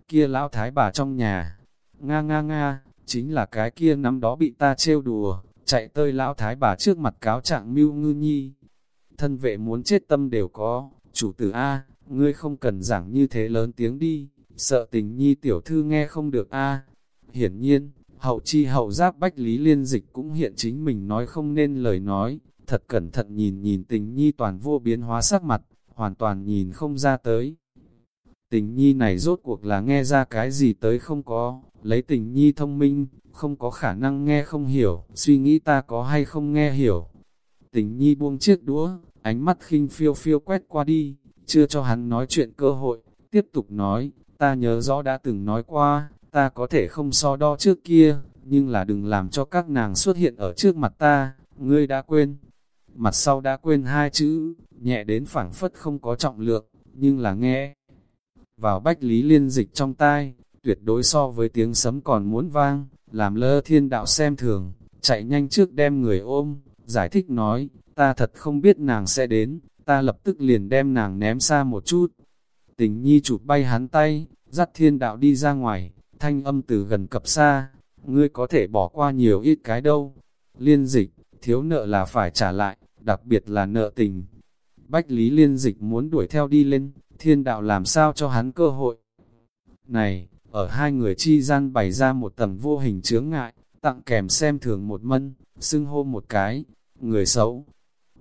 kia lão thái bà trong nhà, nga nga nga, chính là cái kia năm đó bị ta trêu đùa, chạy tơi lão thái bà trước mặt cáo trạng mưu ngư nhi. Thân vệ muốn chết tâm đều có, chủ tử A, ngươi không cần giảng như thế lớn tiếng đi, sợ tình nhi tiểu thư nghe không được A. Hiển nhiên, hậu chi hậu giáp bách lý liên dịch cũng hiện chính mình nói không nên lời nói, thật cẩn thận nhìn nhìn tình nhi toàn vô biến hóa sắc mặt, hoàn toàn nhìn không ra tới. Tình nhi này rốt cuộc là nghe ra cái gì tới không có, lấy tình nhi thông minh, không có khả năng nghe không hiểu, suy nghĩ ta có hay không nghe hiểu. Tình nhi buông chiếc đũa, ánh mắt khinh phiêu phiêu quét qua đi, chưa cho hắn nói chuyện cơ hội, tiếp tục nói, ta nhớ rõ đã từng nói qua, ta có thể không so đo trước kia, nhưng là đừng làm cho các nàng xuất hiện ở trước mặt ta, ngươi đã quên. Mặt sau đã quên hai chữ, nhẹ đến phảng phất không có trọng lượng, nhưng là nghe. Vào bách lý liên dịch trong tai, tuyệt đối so với tiếng sấm còn muốn vang, làm lơ thiên đạo xem thường, chạy nhanh trước đem người ôm, giải thích nói, ta thật không biết nàng sẽ đến, ta lập tức liền đem nàng ném xa một chút. Tình nhi chụp bay hắn tay, dắt thiên đạo đi ra ngoài, thanh âm từ gần cập xa, ngươi có thể bỏ qua nhiều ít cái đâu. Liên dịch, thiếu nợ là phải trả lại, đặc biệt là nợ tình. Bách Lý liên dịch muốn đuổi theo đi lên, thiên đạo làm sao cho hắn cơ hội. Này, ở hai người chi gian bày ra một tầng vô hình chướng ngại, tặng kèm xem thường một mân, xưng hô một cái, người xấu.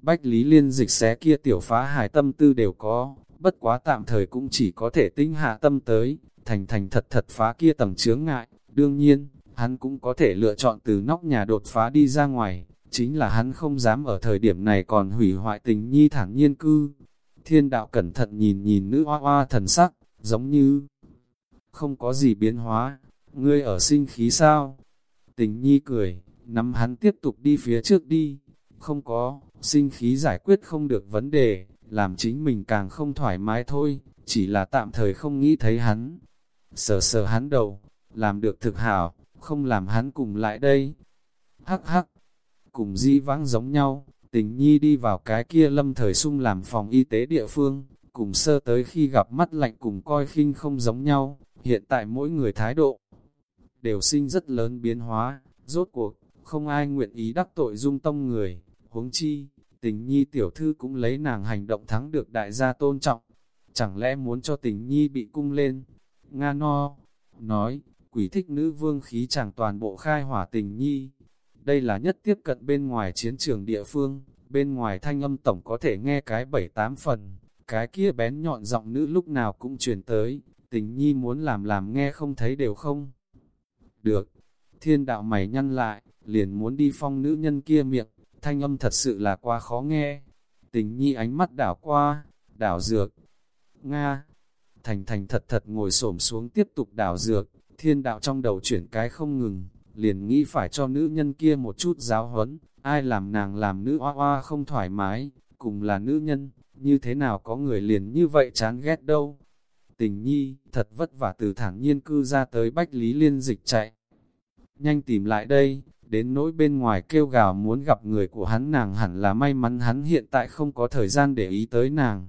Bách Lý liên dịch xé kia tiểu phá hải tâm tư đều có, bất quá tạm thời cũng chỉ có thể tinh hạ tâm tới, thành thành thật thật phá kia tầng chướng ngại. Đương nhiên, hắn cũng có thể lựa chọn từ nóc nhà đột phá đi ra ngoài, chính là hắn không dám ở thời điểm này còn hủy hoại tình nhi thản nhiên cư. Thiên đạo cẩn thận nhìn nhìn nữ hoa hoa thần sắc, giống như không có gì biến hóa, ngươi ở sinh khí sao? Tình nhi cười, nắm hắn tiếp tục đi phía trước đi, không có, sinh khí giải quyết không được vấn đề, làm chính mình càng không thoải mái thôi, chỉ là tạm thời không nghĩ thấy hắn. Sờ sờ hắn đầu, làm được thực hảo, không làm hắn cùng lại đây. Hắc hắc, cùng di vãng giống nhau, tình nhi đi vào cái kia lâm thời sung làm phòng y tế địa phương, cùng sơ tới khi gặp mắt lạnh cùng coi khinh không giống nhau, hiện tại mỗi người thái độ đều sinh rất lớn biến hóa, rốt cuộc, không ai nguyện ý đắc tội dung tông người, huống chi, tình nhi tiểu thư cũng lấy nàng hành động thắng được đại gia tôn trọng, chẳng lẽ muốn cho tình nhi bị cung lên, Nga no, nói, quỷ thích nữ vương khí chẳng toàn bộ khai hỏa tình nhi, đây là nhất tiếp cận bên ngoài chiến trường địa phương, bên ngoài thanh âm tổng có thể nghe cái bảy tám phần, cái kia bén nhọn giọng nữ lúc nào cũng truyền tới, tình nhi muốn làm làm nghe không thấy đều không. Được, thiên đạo mày nhăn lại, liền muốn đi phong nữ nhân kia miệng, thanh âm thật sự là quá khó nghe. Tình nhi ánh mắt đảo qua, đảo dược. Nga, thành thành thật thật ngồi xổm xuống tiếp tục đảo dược, thiên đạo trong đầu chuyển cái không ngừng, liền nghĩ phải cho nữ nhân kia một chút giáo huấn, ai làm nàng làm nữ hoa hoa không thoải mái, cùng là nữ nhân, như thế nào có người liền như vậy chán ghét đâu. Tình nhi, thật vất vả từ thẳng nhiên cư ra tới Bách Lý Liên dịch chạy. Nhanh tìm lại đây, đến nỗi bên ngoài kêu gào muốn gặp người của hắn nàng hẳn là may mắn hắn hiện tại không có thời gian để ý tới nàng.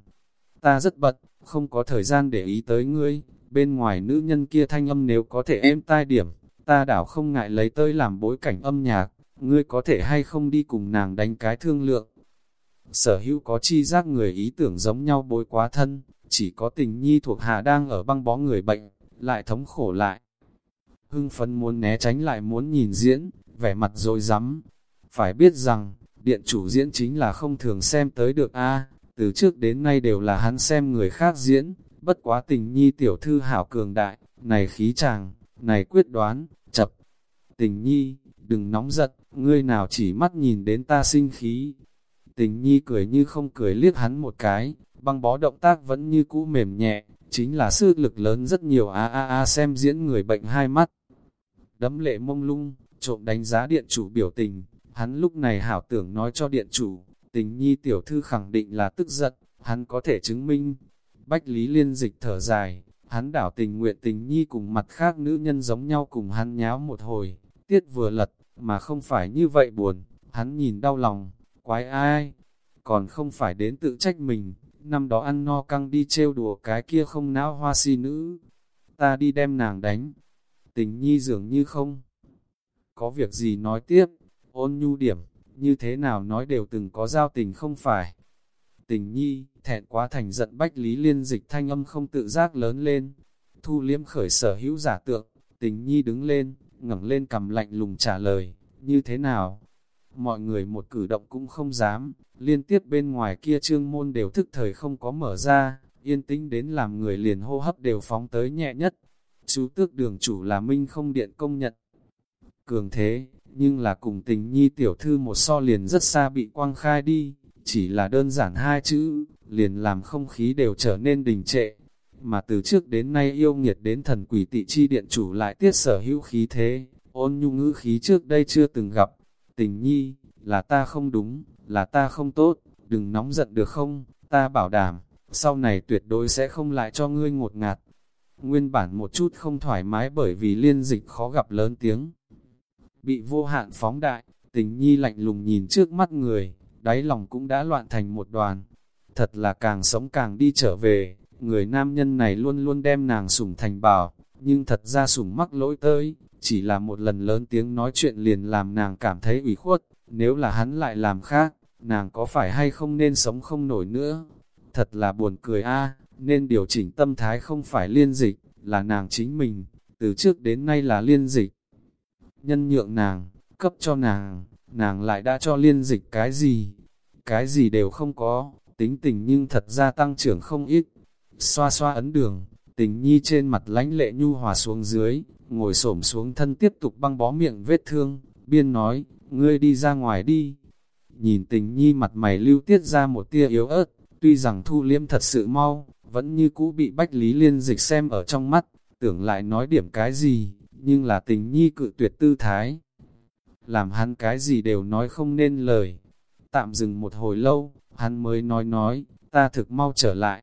Ta rất bận, không có thời gian để ý tới ngươi, bên ngoài nữ nhân kia thanh âm nếu có thể êm tai điểm, ta đảo không ngại lấy tới làm bối cảnh âm nhạc, ngươi có thể hay không đi cùng nàng đánh cái thương lượng. Sở hữu có chi giác người ý tưởng giống nhau bối quá thân, chỉ có tình nhi thuộc hạ đang ở băng bó người bệnh, lại thống khổ lại. Hưng phấn muốn né tránh lại muốn nhìn diễn, vẻ mặt rồi rắm Phải biết rằng, điện chủ diễn chính là không thường xem tới được a từ trước đến nay đều là hắn xem người khác diễn, bất quá tình nhi tiểu thư hảo cường đại, này khí chàng, này quyết đoán, chập. Tình nhi, đừng nóng giận, ngươi nào chỉ mắt nhìn đến ta sinh khí. Tình nhi cười như không cười liếc hắn một cái, băng bó động tác vẫn như cũ mềm nhẹ, chính là sức lực lớn rất nhiều a a a xem diễn người bệnh hai mắt. Đấm lệ mông lung, trộm đánh giá điện chủ biểu tình, hắn lúc này hảo tưởng nói cho điện chủ, tình nhi tiểu thư khẳng định là tức giận, hắn có thể chứng minh. Bách Lý Liên dịch thở dài, hắn đảo tình nguyện tình nhi cùng mặt khác nữ nhân giống nhau cùng hắn nháo một hồi, tiết vừa lật, mà không phải như vậy buồn, hắn nhìn đau lòng, quái ai, còn không phải đến tự trách mình, năm đó ăn no căng đi trêu đùa cái kia không não hoa si nữ, ta đi đem nàng đánh, tình nhi dường như không, có việc gì nói tiếp, ôn nhu điểm, như thế nào nói đều từng có giao tình không phải. Tình nhi, thẹn quá thành giận bách lý liên dịch thanh âm không tự giác lớn lên. Thu liếm khởi sở hữu giả tượng, tình nhi đứng lên, ngẩng lên cầm lạnh lùng trả lời, như thế nào? Mọi người một cử động cũng không dám, liên tiếp bên ngoài kia trương môn đều thức thời không có mở ra, yên tĩnh đến làm người liền hô hấp đều phóng tới nhẹ nhất. Chú tước đường chủ là minh không điện công nhận. Cường thế, nhưng là cùng tình nhi tiểu thư một so liền rất xa bị quang khai đi, chỉ là đơn giản hai chữ, liền làm không khí đều trở nên đình trệ. Mà từ trước đến nay yêu nghiệt đến thần quỷ tị chi điện chủ lại tiết sở hữu khí thế, ôn nhu ngữ khí trước đây chưa từng gặp. Tình nhi, là ta không đúng, là ta không tốt, đừng nóng giận được không, ta bảo đảm, sau này tuyệt đối sẽ không lại cho ngươi ngột ngạt. Nguyên bản một chút không thoải mái bởi vì liên dịch khó gặp lớn tiếng, bị vô hạn phóng đại, tình nhi lạnh lùng nhìn trước mắt người, đáy lòng cũng đã loạn thành một đoàn. Thật là càng sống càng đi trở về, người nam nhân này luôn luôn đem nàng sủng thành bảo, nhưng thật ra sủng mắc lỗi tới, chỉ là một lần lớn tiếng nói chuyện liền làm nàng cảm thấy ủy khuất, nếu là hắn lại làm khác, nàng có phải hay không nên sống không nổi nữa. Thật là buồn cười a nên điều chỉnh tâm thái không phải liên dịch, là nàng chính mình, từ trước đến nay là liên dịch nhân nhượng nàng, cấp cho nàng, nàng lại đã cho liên dịch cái gì, cái gì đều không có, tính tình nhưng thật ra tăng trưởng không ít. Xoa xoa ấn đường, tình nhi trên mặt lánh lệ nhu hòa xuống dưới, ngồi xổm xuống thân tiếp tục băng bó miệng vết thương, biên nói, ngươi đi ra ngoài đi. Nhìn tình nhi mặt mày lưu tiết ra một tia yếu ớt, tuy rằng thu liêm thật sự mau, vẫn như cũ bị bách lý liên dịch xem ở trong mắt, tưởng lại nói điểm cái gì, nhưng là tình nhi cự tuyệt tư thái. Làm hắn cái gì đều nói không nên lời. Tạm dừng một hồi lâu, hắn mới nói nói, ta thực mau trở lại.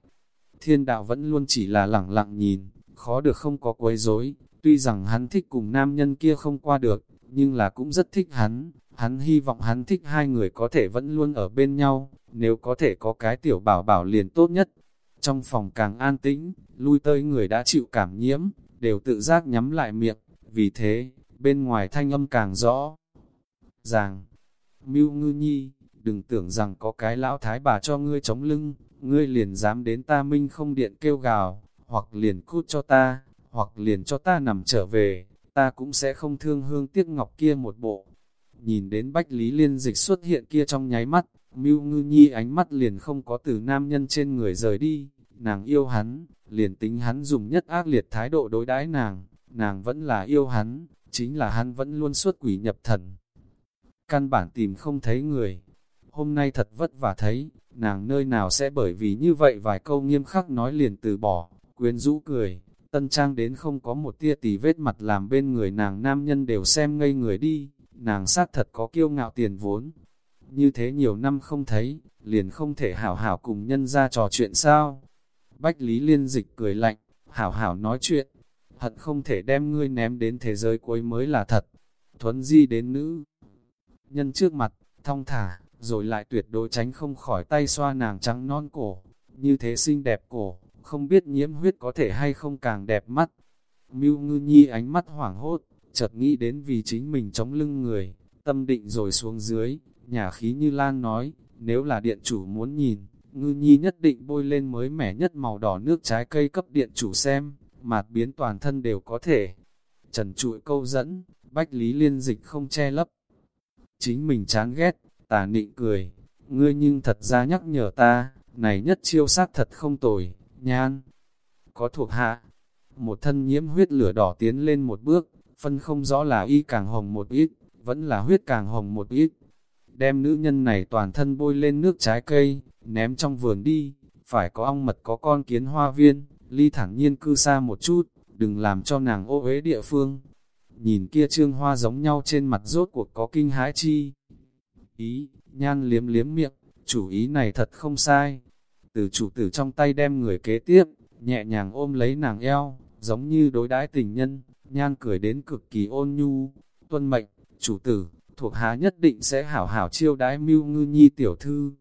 Thiên đạo vẫn luôn chỉ là lẳng lặng nhìn, khó được không có quấy rối. Tuy rằng hắn thích cùng nam nhân kia không qua được, nhưng là cũng rất thích hắn. Hắn hy vọng hắn thích hai người có thể vẫn luôn ở bên nhau, nếu có thể có cái tiểu bảo bảo liền tốt nhất. Trong phòng càng an tĩnh, lui tới người đã chịu cảm nhiễm, đều tự giác nhắm lại miệng, vì thế, bên ngoài thanh âm càng rõ. Ràng, Mưu Ngư Nhi, đừng tưởng rằng có cái lão thái bà cho ngươi chống lưng, ngươi liền dám đến ta minh không điện kêu gào, hoặc liền cút cho ta, hoặc liền cho ta nằm trở về, ta cũng sẽ không thương hương tiếc ngọc kia một bộ. Nhìn đến Bách Lý Liên dịch xuất hiện kia trong nháy mắt, Mưu Ngư Nhi ánh mắt liền không có từ nam nhân trên người rời đi, nàng yêu hắn, liền tính hắn dùng nhất ác liệt thái độ đối đãi nàng, nàng vẫn là yêu hắn, chính là hắn vẫn luôn suốt quỷ nhập thần. Căn bản tìm không thấy người. Hôm nay thật vất vả thấy, nàng nơi nào sẽ bởi vì như vậy vài câu nghiêm khắc nói liền từ bỏ, quyến rũ cười, tân trang đến không có một tia tì vết mặt làm bên người nàng nam nhân đều xem ngây người đi, nàng sát thật có kiêu ngạo tiền vốn. như thế nhiều năm không thấy, liền không thể hảo hảo cùng nhân ra trò chuyện sao? Bách Lý Liên Dịch cười lạnh, hảo hảo nói chuyện, hận không thể đem ngươi ném đến thế giới cuối mới là thật. Thuấn di đến nữ, nhân trước mặt, thong thả, rồi lại tuyệt đối tránh không khỏi tay xoa nàng trắng non cổ, như thế xinh đẹp cổ, không biết nhiễm huyết có thể hay không càng đẹp mắt. Mưu ngư nhi ánh mắt hoảng hốt, chợt nghĩ đến vì chính mình chống lưng người, tâm định rồi xuống dưới, nhà khí như lan nói, nếu là điện chủ muốn nhìn, ngư nhi nhất định bôi lên mới mẻ nhất màu đỏ nước trái cây cấp điện chủ xem, mạt biến toàn thân đều có thể. Trần trụi câu dẫn, bách lý liên dịch không che lấp. Chính mình chán ghét, tà nịnh cười, ngươi nhưng thật ra nhắc nhở ta, này nhất chiêu sát thật không tồi, nhan. Có thuộc hạ, một thân nhiễm huyết lửa đỏ tiến lên một bước, phân không rõ là y càng hồng một ít, vẫn là huyết càng hồng một ít. Đem nữ nhân này toàn thân bôi lên nước trái cây, ném trong vườn đi, phải có ong mật có con kiến hoa viên, ly thẳng nhiên cư xa một chút, đừng làm cho nàng ô uế địa phương. Nhìn kia trương hoa giống nhau trên mặt rốt cuộc có kinh hãi chi. Ý, nhan liếm liếm miệng, chủ ý này thật không sai. Từ chủ tử trong tay đem người kế tiếp, nhẹ nhàng ôm lấy nàng eo, giống như đối đãi tình nhân, nhan cười đến cực kỳ ôn nhu. Tuân mệnh, chủ tử, thuộc hạ nhất định sẽ hảo hảo chiêu đái mưu ngư nhi tiểu thư.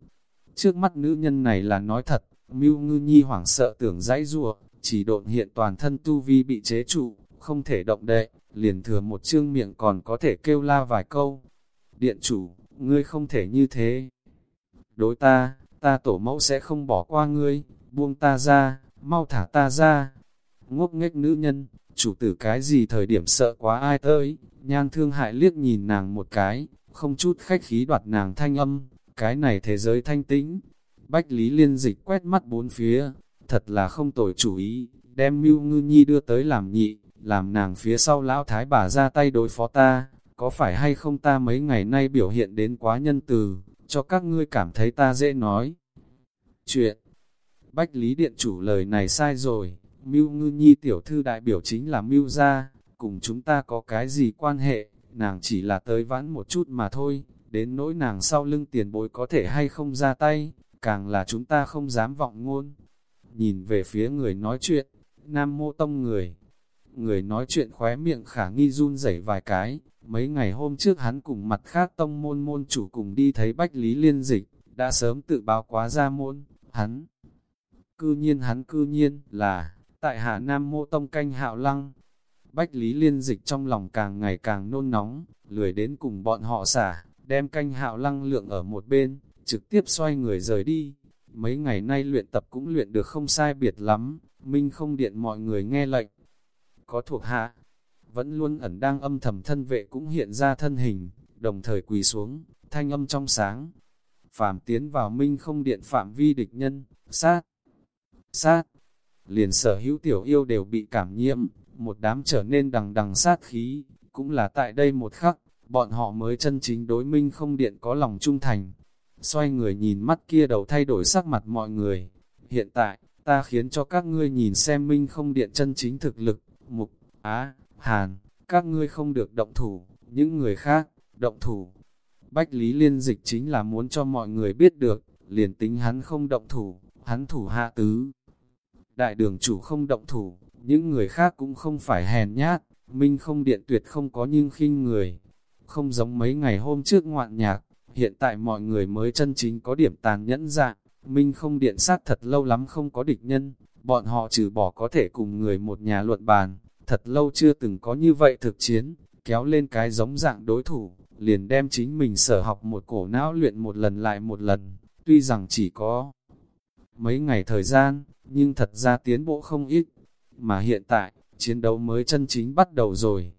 Trước mắt nữ nhân này là nói thật, mưu ngư nhi hoảng sợ tưởng dãy rùa, chỉ độn hiện toàn thân tu vi bị chế trụ, không thể động đậy, liền thừa một chương miệng còn có thể kêu la vài câu. Điện chủ, ngươi không thể như thế. Đối ta, ta tổ mẫu sẽ không bỏ qua ngươi, buông ta ra, mau thả ta ra. Ngốc nghếch nữ nhân, chủ tử cái gì thời điểm sợ quá ai tới, nhan thương hại liếc nhìn nàng một cái, không chút khách khí đoạt nàng thanh âm, cái này thế giới thanh tĩnh. Bách Lý Liên dịch quét mắt bốn phía, thật là không tội chủ ý, đem mưu ngư nhi đưa tới làm nhị, làm nàng phía sau lão thái bà ra tay đối phó ta, có phải hay không ta mấy ngày nay biểu hiện đến quá nhân từ, cho các ngươi cảm thấy ta dễ nói. Chuyện Bách Lý Điện chủ lời này sai rồi, Mưu Ngư Nhi tiểu thư đại biểu chính là Mưu gia, cùng chúng ta có cái gì quan hệ, nàng chỉ là tới vãn một chút mà thôi, đến nỗi nàng sau lưng tiền bối có thể hay không ra tay, càng là chúng ta không dám vọng ngôn. Nhìn về phía người nói chuyện, Nam Mô Tông người, người nói chuyện khóe miệng khả nghi run rẩy vài cái, mấy ngày hôm trước hắn cùng mặt khác tông môn môn chủ cùng đi thấy Bách Lý Liên Dịch, đã sớm tự báo quá ra môn, hắn. Cư nhiên hắn cư nhiên là, tại hạ Nam Mô Tông canh hạo lăng, Bách Lý Liên Dịch trong lòng càng ngày càng nôn nóng, lười đến cùng bọn họ xả, đem canh hạo lăng lượng ở một bên, trực tiếp xoay người rời đi. Mấy ngày nay luyện tập cũng luyện được không sai biệt lắm, Minh không điện mọi người nghe lệnh, có thuộc hạ, vẫn luôn ẩn đang âm thầm thân vệ cũng hiện ra thân hình, đồng thời quỳ xuống, thanh âm trong sáng. Phạm tiến vào minh không điện phạm vi địch nhân, sát, sát, liền sở hữu tiểu yêu đều bị cảm nhiễm, một đám trở nên đằng đằng sát khí, cũng là tại đây một khắc, bọn họ mới chân chính đối minh không điện có lòng trung thành. Xoay người nhìn mắt kia đầu thay đổi sắc mặt mọi người. Hiện tại, ta khiến cho các ngươi nhìn xem minh không điện chân chính thực lực, Mục, Á, Hàn, các ngươi không được động thủ, những người khác, động thủ. Bách Lý Liên Dịch chính là muốn cho mọi người biết được, liền tính hắn không động thủ, hắn thủ hạ tứ. Đại đường chủ không động thủ, những người khác cũng không phải hèn nhát, Minh không điện tuyệt không có nhưng khinh người. Không giống mấy ngày hôm trước ngoạn nhạc, hiện tại mọi người mới chân chính có điểm tàn nhẫn dạng, Minh không điện sát thật lâu lắm không có địch nhân, bọn họ trừ bỏ có thể cùng người một nhà luận bàn, thật lâu chưa từng có như vậy thực chiến, kéo lên cái giống dạng đối thủ, liền đem chính mình sở học một cổ não luyện một lần lại một lần, tuy rằng chỉ có mấy ngày thời gian, nhưng thật ra tiến bộ không ít, mà hiện tại, chiến đấu mới chân chính bắt đầu rồi.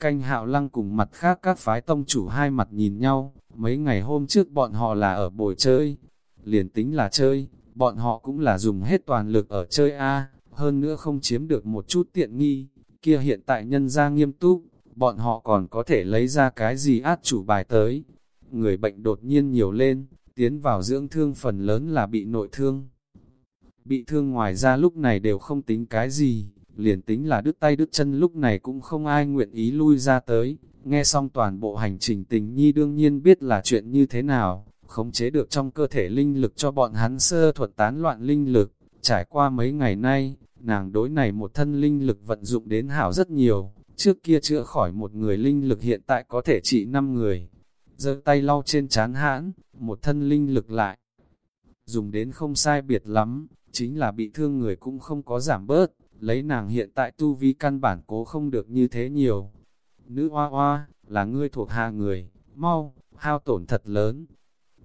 Canh hạo lăng cùng mặt khác các phái tông chủ hai mặt nhìn nhau, mấy ngày hôm trước bọn họ là ở bồi chơi, liền tính là chơi, bọn họ cũng là dùng hết toàn lực ở chơi A, hơn nữa không chiếm được một chút tiện nghi, kia hiện tại nhân ra nghiêm túc, bọn họ còn có thể lấy ra cái gì át chủ bài tới. Người bệnh đột nhiên nhiều lên, tiến vào dưỡng thương phần lớn là bị nội thương. Bị thương ngoài ra lúc này đều không tính cái gì, liền tính là đứt tay đứt chân lúc này cũng không ai nguyện ý lui ra tới. Nghe xong toàn bộ hành trình tình nhi đương nhiên biết là chuyện như thế nào, khống chế được trong cơ thể linh lực cho bọn hắn sơ thuật tán loạn linh lực. Trải qua mấy ngày nay, nàng đối này một thân linh lực vận dụng đến hảo rất nhiều, trước kia chữa khỏi một người linh lực hiện tại có thể trị 5 người. giơ tay lau trên chán hãn, một thân linh lực lại. Dùng đến không sai biệt lắm, chính là bị thương người cũng không có giảm bớt, lấy nàng hiện tại tu vi căn bản cố không được như thế nhiều. Nữ hoa hoa, là ngươi thuộc hạ người, mau, hao tổn thật lớn.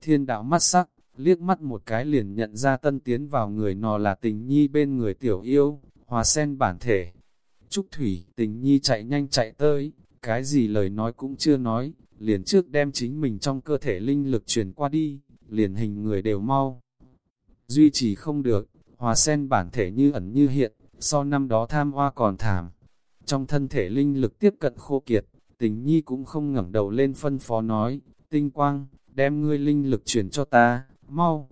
Thiên đạo mắt sắc, liếc mắt một cái liền nhận ra tân tiến vào người nò là tình nhi bên người tiểu yêu, hòa sen bản thể. Trúc Thủy, tình nhi chạy nhanh chạy tới, cái gì lời nói cũng chưa nói, liền trước đem chính mình trong cơ thể linh lực truyền qua đi, liền hình người đều mau. Duy trì không được, hòa sen bản thể như ẩn như hiện, so năm đó tham hoa còn thảm. Trong thân thể linh lực tiếp cận khô kiệt, tình nhi cũng không ngẩng đầu lên phân phó nói, tinh quang, đem ngươi linh lực truyền cho ta, mau.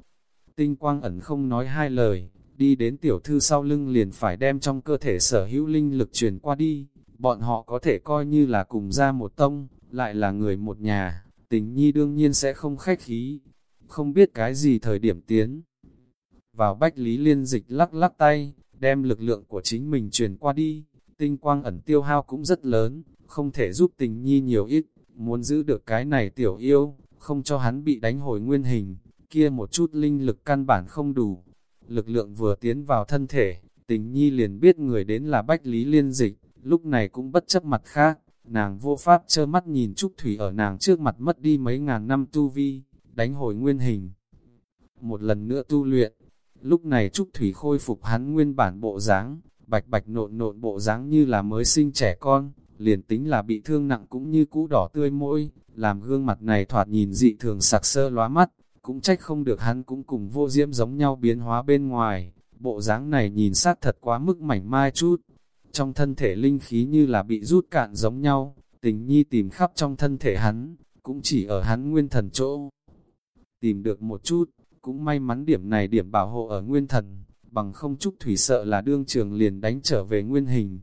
Tinh quang ẩn không nói hai lời, đi đến tiểu thư sau lưng liền phải đem trong cơ thể sở hữu linh lực truyền qua đi, bọn họ có thể coi như là cùng ra một tông, lại là người một nhà, tình nhi đương nhiên sẽ không khách khí, không biết cái gì thời điểm tiến. Vào bách lý liên dịch lắc lắc tay, đem lực lượng của chính mình truyền qua đi, tinh quang ẩn tiêu hao cũng rất lớn, không thể giúp tình nhi nhiều ít, muốn giữ được cái này tiểu yêu, không cho hắn bị đánh hồi nguyên hình, kia một chút linh lực căn bản không đủ. Lực lượng vừa tiến vào thân thể, tình nhi liền biết người đến là Bách Lý Liên Dịch, lúc này cũng bất chấp mặt khác, nàng vô pháp trơ mắt nhìn Trúc Thủy ở nàng trước mặt mất đi mấy ngàn năm tu vi, đánh hồi nguyên hình. Một lần nữa tu luyện, lúc này Trúc Thủy khôi phục hắn nguyên bản bộ dáng, bạch bạch nộn nộn bộ dáng như là mới sinh trẻ con, liền tính là bị thương nặng cũng như cũ đỏ tươi môi, làm gương mặt này thoạt nhìn dị thường sặc sơ lóa mắt, cũng trách không được hắn cũng cùng vô diễm giống nhau biến hóa bên ngoài, bộ dáng này nhìn sát thật quá mức mảnh mai chút, trong thân thể linh khí như là bị rút cạn giống nhau, tình nhi tìm khắp trong thân thể hắn, cũng chỉ ở hắn nguyên thần chỗ. Tìm được một chút, cũng may mắn điểm này điểm bảo hộ ở nguyên thần, bằng không trúc thủy sợ là đương trường liền đánh trở về nguyên hình.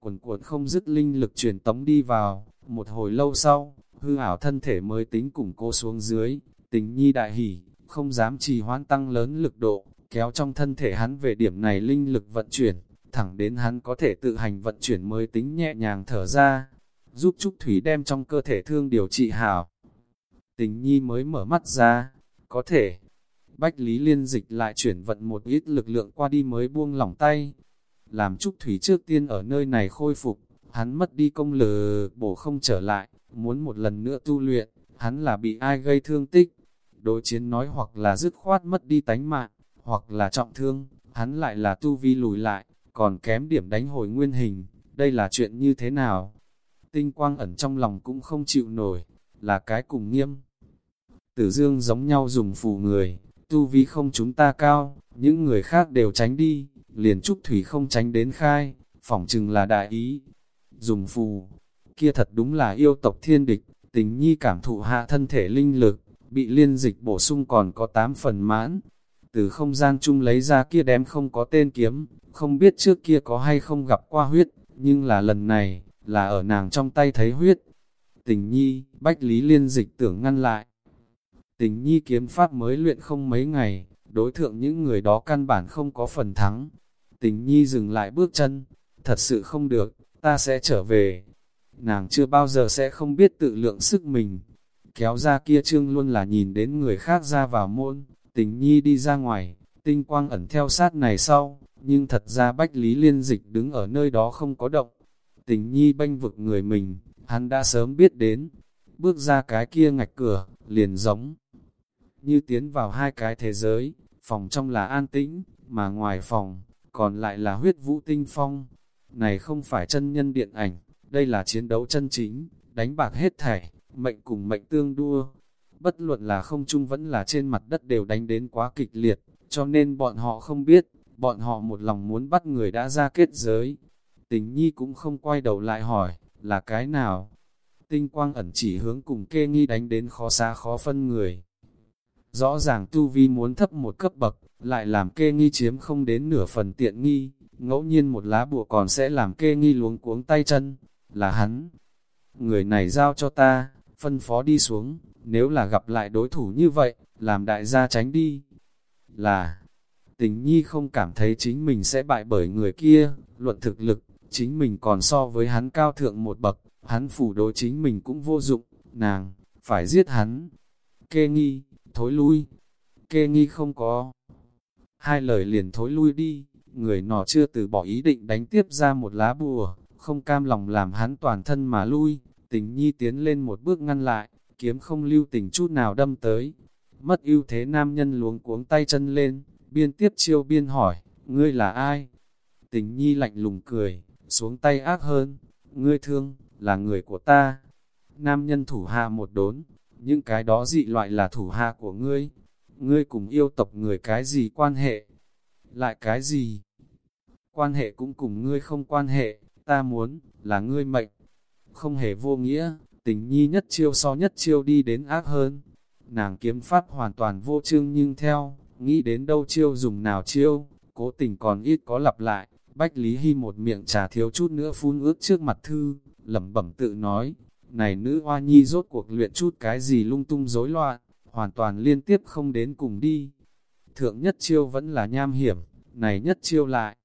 Quần cuộn không dứt linh lực truyền tống đi vào, một hồi lâu sau, hư ảo thân thể mới tính củng cô xuống dưới, tình nhi đại hỉ, không dám trì hoãn tăng lớn lực độ, kéo trong thân thể hắn về điểm này linh lực vận chuyển, thẳng đến hắn có thể tự hành vận chuyển mới tính nhẹ nhàng thở ra, giúp Trúc Thủy đem trong cơ thể thương điều trị hảo. Tình nhi mới mở mắt ra, có thể, Bách Lý Liên dịch lại chuyển vận một ít lực lượng qua đi mới buông lỏng tay, làm Trúc Thủy trước tiên ở nơi này khôi phục, hắn mất đi công lực bổ không trở lại, muốn một lần nữa tu luyện, hắn là bị ai gây thương tích. Đối chiến nói hoặc là dứt khoát mất đi tánh mạng, hoặc là trọng thương, hắn lại là tu vi lùi lại, còn kém điểm đánh hồi nguyên hình, đây là chuyện như thế nào? Tinh quang ẩn trong lòng cũng không chịu nổi, là cái cùng nghiêm. Tử dương giống nhau dùng phù người, tu vi không chúng ta cao, những người khác đều tránh đi, liền trúc thủy không tránh đến khai, phỏng chừng là đại ý. Dùng phù, kia thật đúng là yêu tộc thiên địch, tình nhi cảm thụ hạ thân thể linh lực, bị liên dịch bổ sung còn có 8 phần mãn. Từ không gian chung lấy ra kia đem không có tên kiếm, không biết trước kia có hay không gặp qua huyết, nhưng là lần này, là ở nàng trong tay thấy huyết. Tình nhi, bách lý liên dịch tưởng ngăn lại. Tình nhi kiếm pháp mới luyện không mấy ngày, đối thượng những người đó căn bản không có phần thắng. Tình nhi dừng lại bước chân, thật sự không được, ta sẽ trở về. Nàng chưa bao giờ sẽ không biết tự lượng sức mình. Kéo ra kia trương luôn là nhìn đến người khác ra vào môn, tình nhi đi ra ngoài, tinh quang ẩn theo sát này sau, nhưng thật ra Bách Lý Liên Dịch đứng ở nơi đó không có động. Tình nhi bênh vực người mình, hắn đã sớm biết đến, bước ra cái kia ngạch cửa, liền giống. Như tiến vào hai cái thế giới, phòng trong là an tĩnh, mà ngoài phòng, còn lại là huyết vũ tinh phong. Này không phải chân nhân điện ảnh, đây là chiến đấu chân chính, đánh bạc hết thảy, mệnh cùng mệnh tương đua. Bất luận là không chung vẫn là trên mặt đất đều đánh đến quá kịch liệt, cho nên bọn họ không biết, bọn họ một lòng muốn bắt người đã ra kết giới. Tình nhi cũng không quay đầu lại hỏi, là cái nào? Tinh quang ẩn chỉ hướng cùng kê nghi đánh đến khó xa khó phân người. Rõ ràng tu vi muốn thấp một cấp bậc, lại làm kê nghi chiếm không đến nửa phần tiện nghi, ngẫu nhiên một lá bùa còn sẽ làm kê nghi luống cuống tay chân, là hắn. Người này giao cho ta, phân phó đi xuống, nếu là gặp lại đối thủ như vậy, làm đại gia tránh đi. Là, tình nhi không cảm thấy chính mình sẽ bại bởi người kia, luận thực lực, chính mình còn so với hắn cao thượng một bậc, hắn phủ đối chính mình cũng vô dụng, nàng, phải giết hắn. Kê nghi, thối lui, kê nghi không có. Hai lời liền thối lui đi, người nọ chưa từ bỏ ý định đánh tiếp ra một lá bùa, không cam lòng làm hắn toàn thân mà lui, tình nhi tiến lên một bước ngăn lại, kiếm không lưu tình chút nào đâm tới. Mất ưu thế nam nhân luống cuống tay chân lên, biên tiếp chiêu biên hỏi, ngươi là ai? Tình nhi lạnh lùng cười, xuống tay ác hơn, ngươi thương, là người của ta. Nam nhân thủ hạ một đốn, những cái đó dị loại là thủ hạ của ngươi. Ngươi cùng yêu tộc người cái gì quan hệ? Lại cái gì? Quan hệ cũng cùng ngươi không quan hệ, ta muốn, là ngươi mệnh. Không hề vô nghĩa, tình nhi nhất chiêu so nhất chiêu đi đến ác hơn. Nàng kiếm pháp hoàn toàn vô trương nhưng theo, nghĩ đến đâu chiêu dùng nào chiêu, cố tình còn ít có lặp lại. Bách Lý Hy một miệng trà thiếu chút nữa phun ướt trước mặt thư, lẩm bẩm tự nói, này nữ hoa nhi rốt cuộc luyện chút cái gì lung tung rối loạn, hoàn toàn liên tiếp không đến cùng đi. Thượng nhất chiêu vẫn là nham hiểm, này nhất chiêu lại.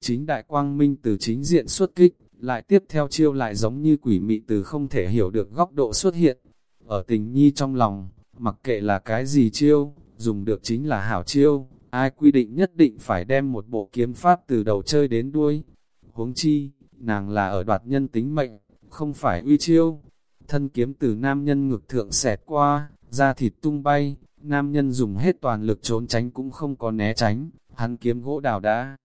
Chính đại quang minh từ chính diện xuất kích, lại tiếp theo chiêu lại giống như quỷ mị từ không thể hiểu được góc độ xuất hiện. Ở tình nhi trong lòng, mặc kệ là cái gì chiêu, dùng được chính là hảo chiêu, ai quy định nhất định phải đem một bộ kiếm pháp từ đầu chơi đến đuôi. Huống chi, nàng là ở đoạt nhân tính mệnh, không phải uy chiêu. Thân kiếm từ nam nhân ngực thượng xẹt qua, da thịt tung bay, nam nhân dùng hết toàn lực trốn tránh cũng không có né tránh, hắn kiếm gỗ đào đã.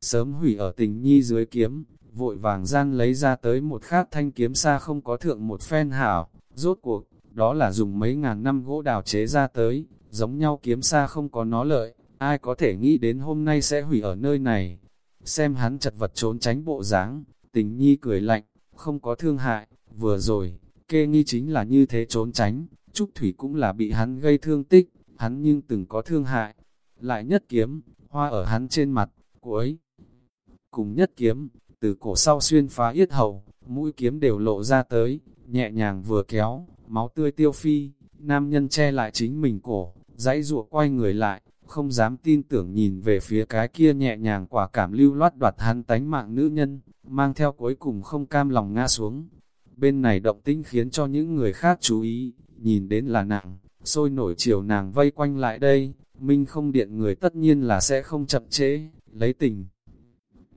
Sớm hủy ở tình nhi dưới kiếm, vội vàng gian lấy ra tới một khác thanh kiếm xa không có thượng một phen hảo, rốt cuộc, đó là dùng mấy ngàn năm gỗ đào chế ra tới, giống nhau kiếm xa không có nó lợi, ai có thể nghĩ đến hôm nay sẽ hủy ở nơi này. Xem hắn chật vật trốn tránh bộ dáng, tình nhi cười lạnh, không có thương hại, vừa rồi, kê nghi chính là như thế trốn tránh, Trúc Thủy cũng là bị hắn gây thương tích, hắn nhưng từng có thương hại. Lại nhất kiếm, hoa ở hắn trên mặt, cuối. Cùng nhất kiếm, từ cổ sau xuyên phá yết hầu, mũi kiếm đều lộ ra tới, nhẹ nhàng vừa kéo, máu tươi tiêu phi, nam nhân che lại chính mình cổ, dãy rụa quay người lại, không dám tin tưởng nhìn về phía cái kia nhẹ nhàng quả cảm lưu loát đoạt hắn tánh mạng nữ nhân, mang theo cuối cùng không cam lòng ngã xuống. Bên này động tĩnh khiến cho những người khác chú ý, nhìn đến là nặng, sôi nổi chiều nàng vây quanh lại đây, minh không điện người tất nhiên là sẽ không chậm chế, lấy tình.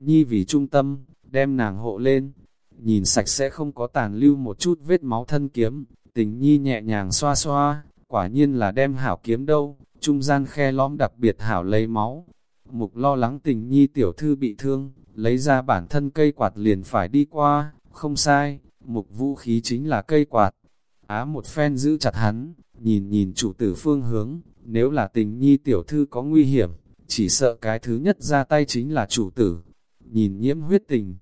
Nhi vì trung tâm, đem nàng hộ lên, nhìn sạch sẽ không có tàn lưu một chút vết máu thân kiếm, tình nhi nhẹ nhàng xoa xoa, quả nhiên là đem hảo kiếm đâu, trung gian khe lõm đặc biệt hảo lấy máu. Mục lo lắng tình nhi tiểu thư bị thương, lấy ra bản thân cây quạt liền phải đi qua, không sai, mục vũ khí chính là cây quạt. Á một phen giữ chặt hắn, nhìn nhìn chủ tử phương hướng, nếu là tình nhi tiểu thư có nguy hiểm, chỉ sợ cái thứ nhất ra tay chính là chủ tử. Nhìn nhiễm huyết tình.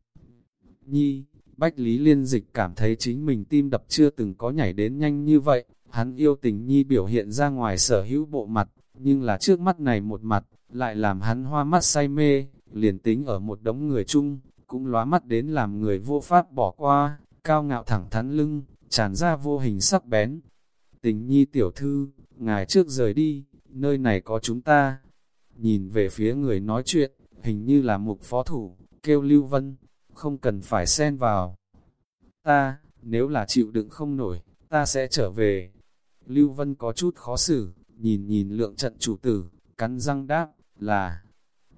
Nhi, Bách Lý Liên Dịch cảm thấy chính mình tim đập chưa từng có nhảy đến nhanh như vậy, hắn yêu tình Nhi biểu hiện ra ngoài sở hữu bộ mặt, nhưng là trước mắt này một mặt, lại làm hắn hoa mắt say mê, liền tính ở một đống người chung, cũng lóa mắt đến làm người vô pháp bỏ qua, cao ngạo thẳng thắn lưng, tràn ra vô hình sắc bén. Tình nhi tiểu thư, ngài trước rời đi, nơi này có chúng ta. Nhìn về phía người nói chuyện, hình như là mục phó thủ, kêu Lưu Vân, không cần phải xen vào. Ta, nếu là chịu đựng không nổi, ta sẽ trở về. Lưu Vân có chút khó xử, nhìn nhìn lượng trận chủ tử, cắn răng đáp, là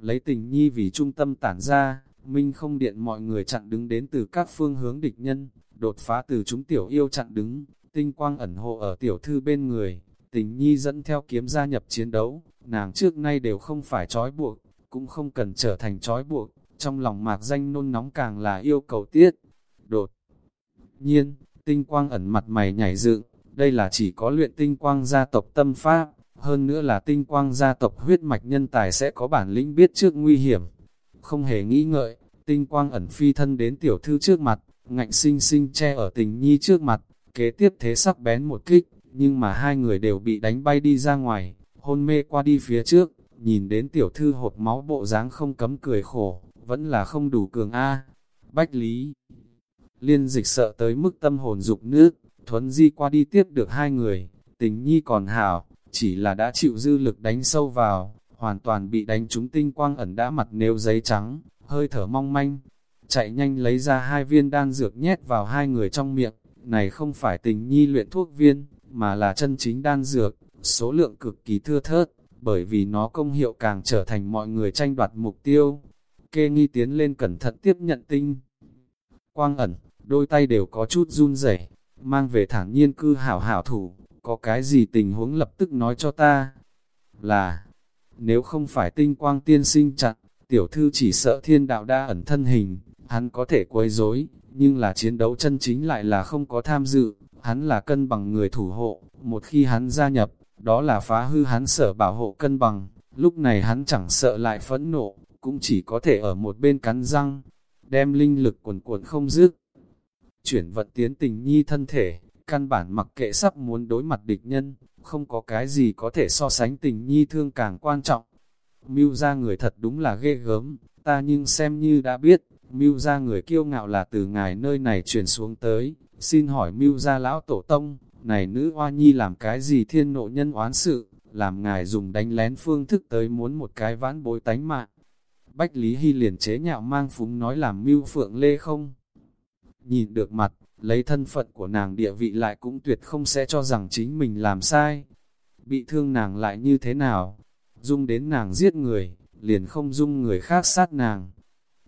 lấy tình nhi vì trung tâm tản ra, minh không điện mọi người chặn đứng đến từ các phương hướng địch nhân, đột phá từ chúng tiểu yêu chặn đứng, tinh quang ẩn hộ ở tiểu thư bên người, tình nhi dẫn theo kiếm gia nhập chiến đấu, nàng trước nay đều không phải trói buộc, cũng không cần trở thành trói buộc, trong lòng mạc danh nôn nóng càng là yêu cầu tiết. Đột nhiên, tinh quang ẩn mặt mày nhảy dựng, đây là chỉ có luyện tinh quang gia tộc tâm pháp, hơn nữa là tinh quang gia tộc huyết mạch nhân tài sẽ có bản lĩnh biết trước nguy hiểm. Không hề nghĩ ngợi, tinh quang ẩn phi thân đến tiểu thư trước mặt, ngạnh sinh sinh che ở tình nhi trước mặt, kế tiếp thế sắc bén một kích, nhưng mà hai người đều bị đánh bay đi ra ngoài, hôn mê qua đi phía trước, nhìn đến tiểu thư hộp máu bộ dáng không cấm cười khổ, vẫn là không đủ cường A. Bách Lý Liên dịch sợ tới mức tâm hồn dục nước, thuấn di qua đi tiếp được hai người, tình nhi còn hảo, chỉ là đã chịu dư lực đánh sâu vào, hoàn toàn bị đánh trúng tinh quang ẩn đã mặt nêu giấy trắng, hơi thở mong manh. Chạy nhanh lấy ra hai viên đan dược nhét vào hai người trong miệng, này không phải tình nhi luyện thuốc viên, mà là chân chính đan dược, số lượng cực kỳ thưa thớt, bởi vì nó công hiệu càng trở thành mọi người tranh đoạt mục tiêu. Kê nghi tiến lên cẩn thận tiếp nhận tinh. Quang ẩn, đôi tay đều có chút run rẩy mang về thản nhiên cư hảo hảo thủ, có cái gì tình huống lập tức nói cho ta. Là, nếu không phải tinh quang tiên sinh chặn, tiểu thư chỉ sợ thiên đạo đa ẩn thân hình, hắn có thể quấy rối, nhưng là chiến đấu chân chính lại là không có tham dự, hắn là cân bằng người thủ hộ, một khi hắn gia nhập, đó là phá hư hắn sở bảo hộ cân bằng, lúc này hắn chẳng sợ lại phẫn nộ, cũng chỉ có thể ở một bên cắn răng, đem linh lực cuồn cuộn không dứt. Chuyển vận tiến tình nhi thân thể, căn bản mặc kệ sắp muốn đối mặt địch nhân, không có cái gì có thể so sánh tình nhi thương càng quan trọng. Mưu ra người thật đúng là ghê gớm, ta nhưng xem như đã biết, mưu ra người kiêu ngạo là từ ngài nơi này truyền xuống tới, xin hỏi mưu ra lão tổ tông, này nữ hoa nhi làm cái gì thiên nộ nhân oán sự, làm ngài dùng đánh lén phương thức tới muốn một cái vãn bối tánh mạng. Bách Lý Hy liền chế nhạo mang phúng nói làm mưu phượng lê không. Nhìn được mặt, lấy thân phận của nàng địa vị lại cũng tuyệt không sẽ cho rằng chính mình làm sai. Bị thương nàng lại như thế nào? Dung đến nàng giết người, liền không dung người khác sát nàng.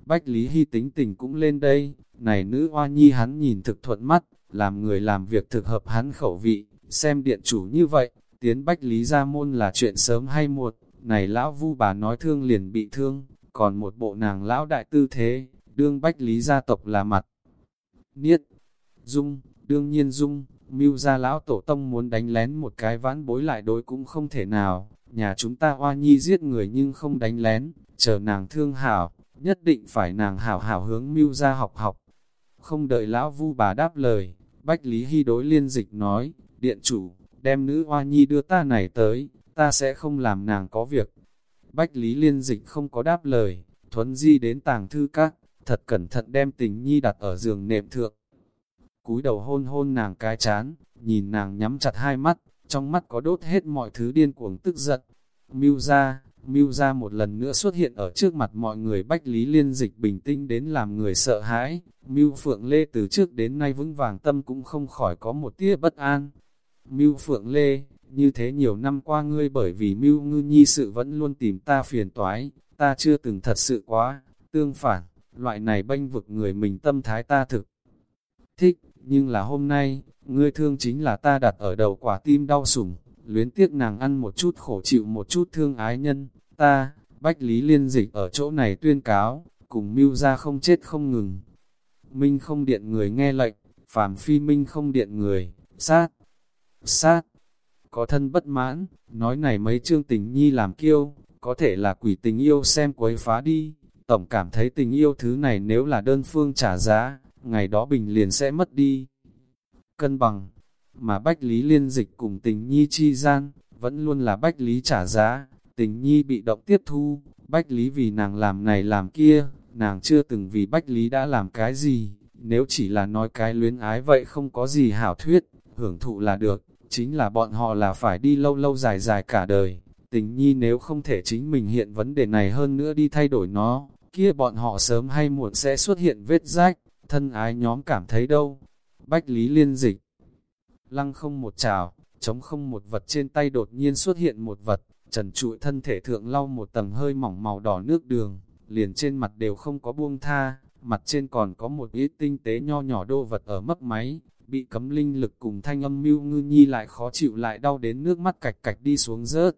Bách Lý Hy tính tình cũng lên đây, này nữ hoa nhi hắn nhìn thực thuận mắt, làm người làm việc thực hợp hắn khẩu vị, xem điện chủ như vậy, tiến Bách Lý ra môn là chuyện sớm hay muộn, này lão vu bà nói thương liền bị thương, còn một bộ nàng lão đại tư thế, đương Bách Lý gia tộc là mặt. Niết, Dung, đương nhiên Dung, mưu ra lão tổ tông muốn đánh lén một cái vãn bối lại đối cũng không thể nào, nhà chúng ta hoa nhi giết người nhưng không đánh lén, chờ nàng thương hảo, nhất định phải nàng hảo hảo hướng mưu ra học học. Không đợi lão vu bà đáp lời, Bách Lý Hy đối liên dịch nói, điện chủ, đem nữ hoa nhi đưa ta này tới, ta sẽ không làm nàng có việc. Bách Lý liên dịch không có đáp lời, thuấn di đến tàng thư các, thật cẩn thận đem tình nhi đặt ở giường nệm thượng. Cúi đầu hôn hôn nàng cái chán, nhìn nàng nhắm chặt hai mắt, trong mắt có đốt hết mọi thứ điên cuồng tức giận. Mưu ra, mưu ra một lần nữa xuất hiện ở trước mặt mọi người Bách Lý liên dịch bình tĩnh đến làm người sợ hãi. Mưu Phượng Lê từ trước đến nay vững vàng tâm cũng không khỏi có một tia bất an. Mưu Phượng Lê, như thế nhiều năm qua ngươi bởi vì Mưu Ngư Nhi sự vẫn luôn tìm ta phiền toái, ta chưa từng thật sự quá, tương phản, loại này bênh vực người mình tâm thái ta thực. Thích, nhưng là hôm nay, ngươi thương chính là ta đặt ở đầu quả tim đau sủng, luyến tiếc nàng ăn một chút khổ chịu một chút thương ái nhân, ta, Bách Lý Liên Dịch ở chỗ này tuyên cáo, cùng mưu ra không chết không ngừng. Minh không điện người nghe lệnh, phàm phi minh không điện người, sát, sát, có thân bất mãn, nói này mấy chương tình nhi làm kiêu, có thể là quỷ tình yêu xem quấy phá đi, tổng cảm thấy tình yêu thứ này nếu là đơn phương trả giá, ngày đó bình liền sẽ mất đi. Cân bằng, mà Bách Lý liên dịch cùng tình nhi chi gian, vẫn luôn là Bách Lý trả giá, tình nhi bị động tiếp thu, Bách Lý vì nàng làm này làm kia, nàng chưa từng vì Bách Lý đã làm cái gì, nếu chỉ là nói cái luyến ái vậy không có gì hảo thuyết, hưởng thụ là được, chính là bọn họ là phải đi lâu lâu dài dài cả đời, tình nhi nếu không thể chính mình hiện vấn đề này hơn nữa đi thay đổi nó, kia bọn họ sớm hay muộn sẽ xuất hiện vết rách, thân ái nhóm cảm thấy đâu. Bách Lý liên dịch, lăng không một trào, chống không một vật trên tay đột nhiên xuất hiện một vật, trần trụi thân thể thượng lau một tầng hơi mỏng màu đỏ nước đường, liền trên mặt đều không có buông tha, mặt trên còn có một ít tinh tế nho nhỏ đô vật ở mấp máy, bị cấm linh lực cùng thanh âm mưu ngư nhi lại khó chịu lại đau đến nước mắt cạch cạch đi xuống rớt.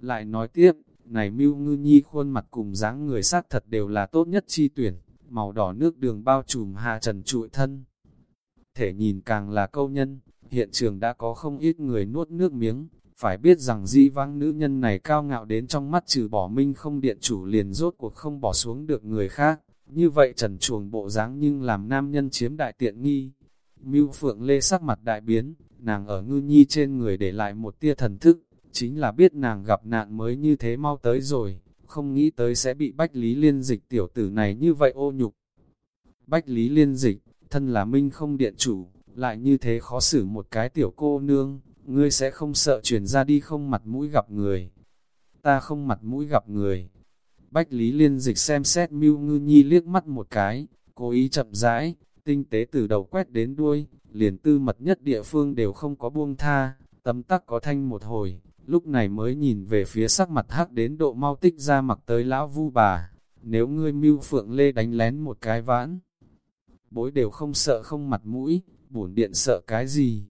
Lại nói tiếp, này mưu ngư nhi khuôn mặt cùng dáng người sát thật đều là tốt nhất chi tuyển, màu đỏ nước đường bao trùm hạ trần trụi thân. Thể nhìn càng là câu nhân, hiện trường đã có không ít người nuốt nước miếng, phải biết rằng di vang nữ nhân này cao ngạo đến trong mắt trừ bỏ minh không điện chủ liền rốt cuộc không bỏ xuống được người khác, như vậy trần chuồng bộ dáng nhưng làm nam nhân chiếm đại tiện nghi. Mưu Phượng Lê sắc mặt đại biến, nàng ở ngư nhi trên người để lại một tia thần thức, chính là biết nàng gặp nạn mới như thế mau tới rồi, không nghĩ tới sẽ bị Bách Lý Liên Dịch tiểu tử này như vậy ô nhục. Bách Lý Liên Dịch, thân là minh không điện chủ, lại như thế khó xử một cái tiểu cô nương, ngươi sẽ không sợ chuyển ra đi không mặt mũi gặp người. Ta không mặt mũi gặp người. Bách Lý Liên dịch xem xét Mưu Ngư Nhi liếc mắt một cái, cố ý chậm rãi, tinh tế từ đầu quét đến đuôi, liền tư mật nhất địa phương đều không có buông tha, tấm tắc có thanh một hồi, lúc này mới nhìn về phía sắc mặt hắc đến độ mau tích ra mặc tới lão vu bà. Nếu ngươi mưu phượng lê đánh lén một cái vãn, bối đều không sợ không mặt mũi, bổn điện sợ cái gì.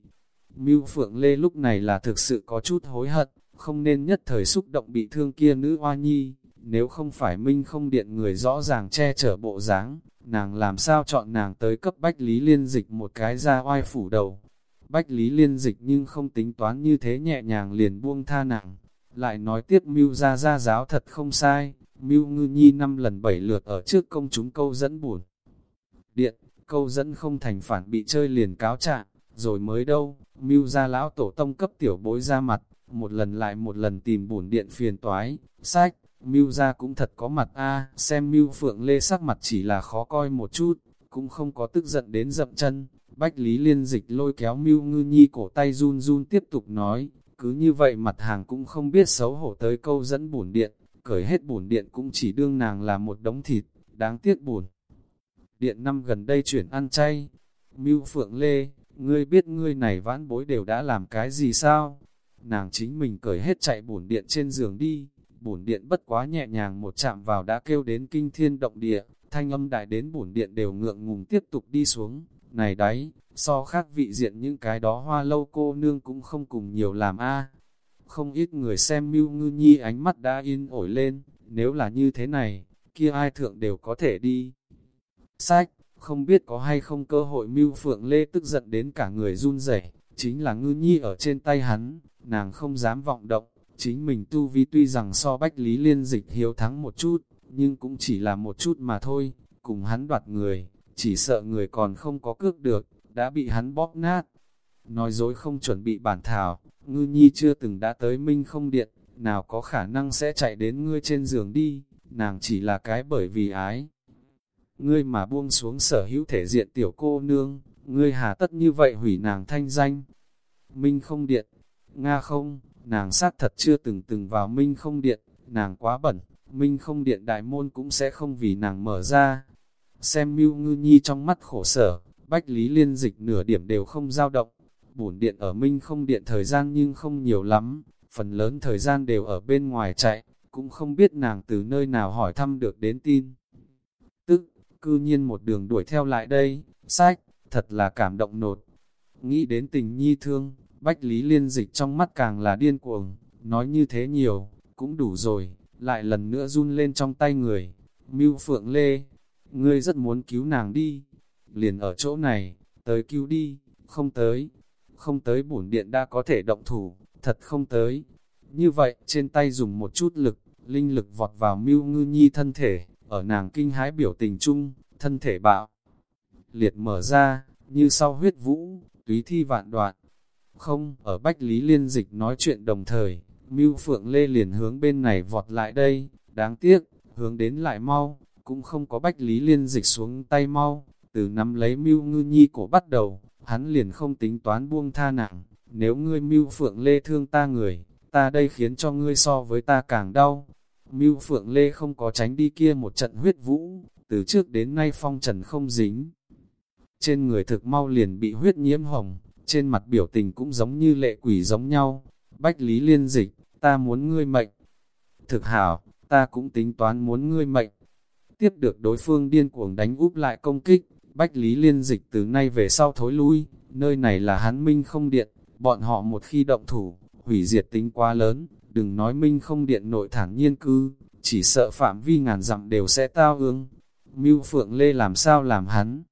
Mưu Phượng Lê lúc này là thực sự có chút hối hận, không nên nhất thời xúc động bị thương kia nữ hoa nhi, nếu không phải minh không điện người rõ ràng che chở bộ dáng, nàng làm sao chọn nàng tới cấp Bách Lý Liên Dịch một cái ra oai phủ đầu. Bách Lý Liên Dịch nhưng không tính toán như thế nhẹ nhàng liền buông tha nặng, lại nói tiếp mưu ra ra giáo thật không sai, mưu ngư nhi năm lần bảy lượt ở trước công chúng câu dẫn buồn. Điện, câu dẫn không thành phản bị chơi liền cáo trạng, rồi mới đâu, mưu ra lão tổ tông cấp tiểu bối ra mặt, một lần lại một lần tìm bổn điện phiền toái, sách, mưu ra cũng thật có mặt a. Xem mưu phượng lê sắc mặt chỉ là khó coi một chút, cũng không có tức giận đến dậm chân, bách lý liên dịch lôi kéo mưu ngư nhi cổ tay run run tiếp tục nói, cứ như vậy mặt hàng cũng không biết xấu hổ tới câu dẫn bổn điện, cởi hết bổn điện cũng chỉ đương nàng là một đống thịt, đáng tiếc bổn điện năm gần đây chuyển ăn chay. Mưu Phượng Lê, ngươi biết ngươi này vãn bối đều đã làm cái gì sao? Nàng chính mình cởi hết chạy bổn điện trên giường đi, bổn điện bất quá nhẹ nhàng một chạm vào đã kêu đến kinh thiên động địa, thanh âm đại đến bổn điện đều ngượng ngùng tiếp tục đi xuống. Này đấy, so khác vị diện những cái đó hoa lâu cô nương cũng không cùng nhiều làm a Không ít người xem mưu ngư nhi ánh mắt đã yên ổi lên, nếu là như thế này, kia ai thượng đều có thể đi. Sách, không biết có hay không cơ hội mưu phượng lê tức giận đến cả người run rẩy chính là ngư nhi ở trên tay hắn, nàng không dám vọng động, chính mình tu vi tuy rằng so bách lý liên dịch hiếu thắng một chút, nhưng cũng chỉ là một chút mà thôi, cùng hắn đoạt người, chỉ sợ người còn không có cước được, đã bị hắn bóp nát. Nói dối không chuẩn bị bản thảo, ngư nhi chưa từng đã tới minh không điện, nào có khả năng sẽ chạy đến ngươi trên giường đi, nàng chỉ là cái bởi vì ái ngươi mà buông xuống sở hữu thể diện tiểu cô nương, ngươi hà tất như vậy hủy nàng thanh danh. Minh không điện, Nga không, nàng sát thật chưa từng từng vào Minh không điện, nàng quá bẩn, Minh không điện đại môn cũng sẽ không vì nàng mở ra. Xem mưu ngư nhi trong mắt khổ sở, bách lý liên dịch nửa điểm đều không dao động. Bổn điện ở Minh không điện thời gian nhưng không nhiều lắm, phần lớn thời gian đều ở bên ngoài chạy, cũng không biết nàng từ nơi nào hỏi thăm được đến tin. Tức, cư nhiên một đường đuổi theo lại đây, sách, thật là cảm động nột. Nghĩ đến tình nhi thương, Bách Lý Liên dịch trong mắt càng là điên cuồng, nói như thế nhiều, cũng đủ rồi, lại lần nữa run lên trong tay người. Mưu Phượng Lê, ngươi rất muốn cứu nàng đi, liền ở chỗ này, tới cứu đi, không tới, không tới bổn điện đã có thể động thủ, thật không tới. Như vậy, trên tay dùng một chút lực, linh lực vọt vào Mưu Ngư Nhi thân thể, ở nàng kinh hái biểu tình chung, thân thể bạo, liệt mở ra, như sau huyết vũ, túy thi vạn đoạn. Không, ở Bách Lý Liên Dịch nói chuyện đồng thời, Mưu Phượng Lê liền hướng bên này vọt lại đây, đáng tiếc, hướng đến lại mau, cũng không có Bách Lý Liên Dịch xuống tay mau, từ nắm lấy Mưu Ngư Nhi cổ bắt đầu, hắn liền không tính toán buông tha nặng, nếu ngươi Mưu Phượng Lê thương ta người, ta đây khiến cho ngươi so với ta càng đau, Mưu Phượng Lê không có tránh đi kia một trận huyết vũ, từ trước đến nay phong trần không dính. Trên người thực mau liền bị huyết nhiễm hồng, trên mặt biểu tình cũng giống như lệ quỷ giống nhau. Bách Lý Liên dịch, ta muốn ngươi mệnh. Thực hảo, ta cũng tính toán muốn ngươi mệnh. Tiếp được đối phương điên cuồng đánh úp lại công kích, Bách Lý Liên dịch từ nay về sau thối lui, nơi này là hắn minh không điện, bọn họ một khi động thủ, hủy diệt tính quá lớn, đừng nói minh không điện nội thản nhiên cư, chỉ sợ phạm vi ngàn dặm đều sẽ tao ương. Mưu Phượng Lê làm sao làm hắn?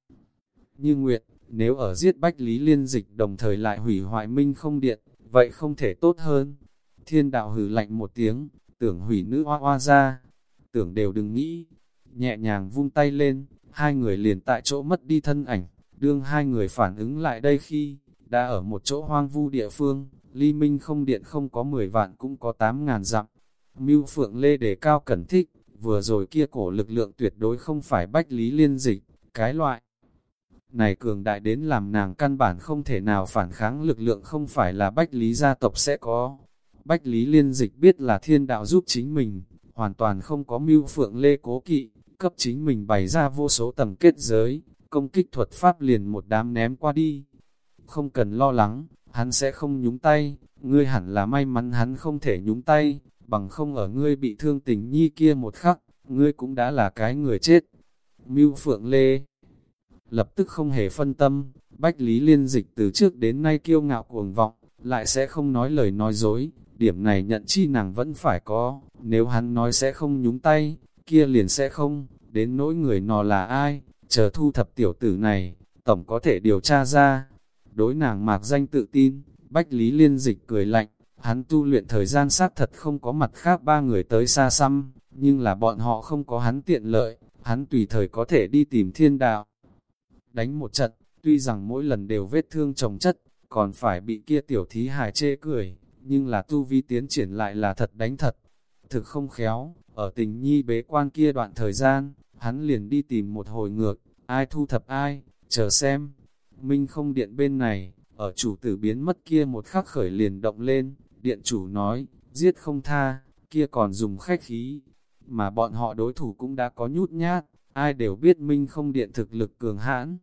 Như nguyện, nếu ở giết Bách Lý Liên Dịch đồng thời lại hủy hoại minh không điện, vậy không thể tốt hơn. Thiên đạo hử lạnh một tiếng, tưởng hủy nữ hoa hoa ra, tưởng đều đừng nghĩ. Nhẹ nhàng vung tay lên, hai người liền tại chỗ mất đi thân ảnh, đương hai người phản ứng lại đây khi, đã ở một chỗ hoang vu địa phương, ly minh không điện không có 10 vạn cũng có 8 ngàn dặm. Mưu Phượng Lê đề cao cẩn thích, vừa rồi kia cổ lực lượng tuyệt đối không phải bách lý liên dịch, cái loại. Này cường đại đến làm nàng căn bản không thể nào phản kháng lực lượng không phải là Bách Lý gia tộc sẽ có. Bách Lý liên dịch biết là thiên đạo giúp chính mình, hoàn toàn không có mưu phượng lê cố kỵ, cấp chính mình bày ra vô số tầng kết giới, công kích thuật pháp liền một đám ném qua đi. Không cần lo lắng, hắn sẽ không nhúng tay, ngươi hẳn là may mắn hắn không thể nhúng tay, bằng không ở ngươi bị thương tình nhi kia một khắc, ngươi cũng đã là cái người chết. Mưu Phượng Lê lập tức không hề phân tâm, Bách Lý Liên Dịch từ trước đến nay kiêu ngạo cuồng vọng, lại sẽ không nói lời nói dối, điểm này nhận chi nàng vẫn phải có, nếu hắn nói sẽ không nhúng tay, kia liền sẽ không, đến nỗi người nọ là ai, chờ thu thập tiểu tử này, tổng có thể điều tra ra. Đối nàng mạc danh tự tin, Bách Lý Liên Dịch cười lạnh, hắn tu luyện thời gian sát thật không có mặt khác ba người tới xa xăm, nhưng là bọn họ không có hắn tiện lợi, hắn tùy thời có thể đi tìm thiên đạo. Đánh một trận, tuy rằng mỗi lần đều vết thương chồng chất, còn phải bị kia tiểu thí hài chê cười, nhưng là tu vi tiến triển lại là thật đánh thật. Thực không khéo, ở tình nhi bế quan kia đoạn thời gian, hắn liền đi tìm một hồi ngược, ai thu thập ai, chờ xem. Minh không điện bên này, ở chủ tử biến mất kia một khắc khởi liền động lên, điện chủ nói, giết không tha, kia còn dùng khách khí, mà bọn họ đối thủ cũng đã có nhút nhát, ai đều biết Minh không điện thực lực cường hãn.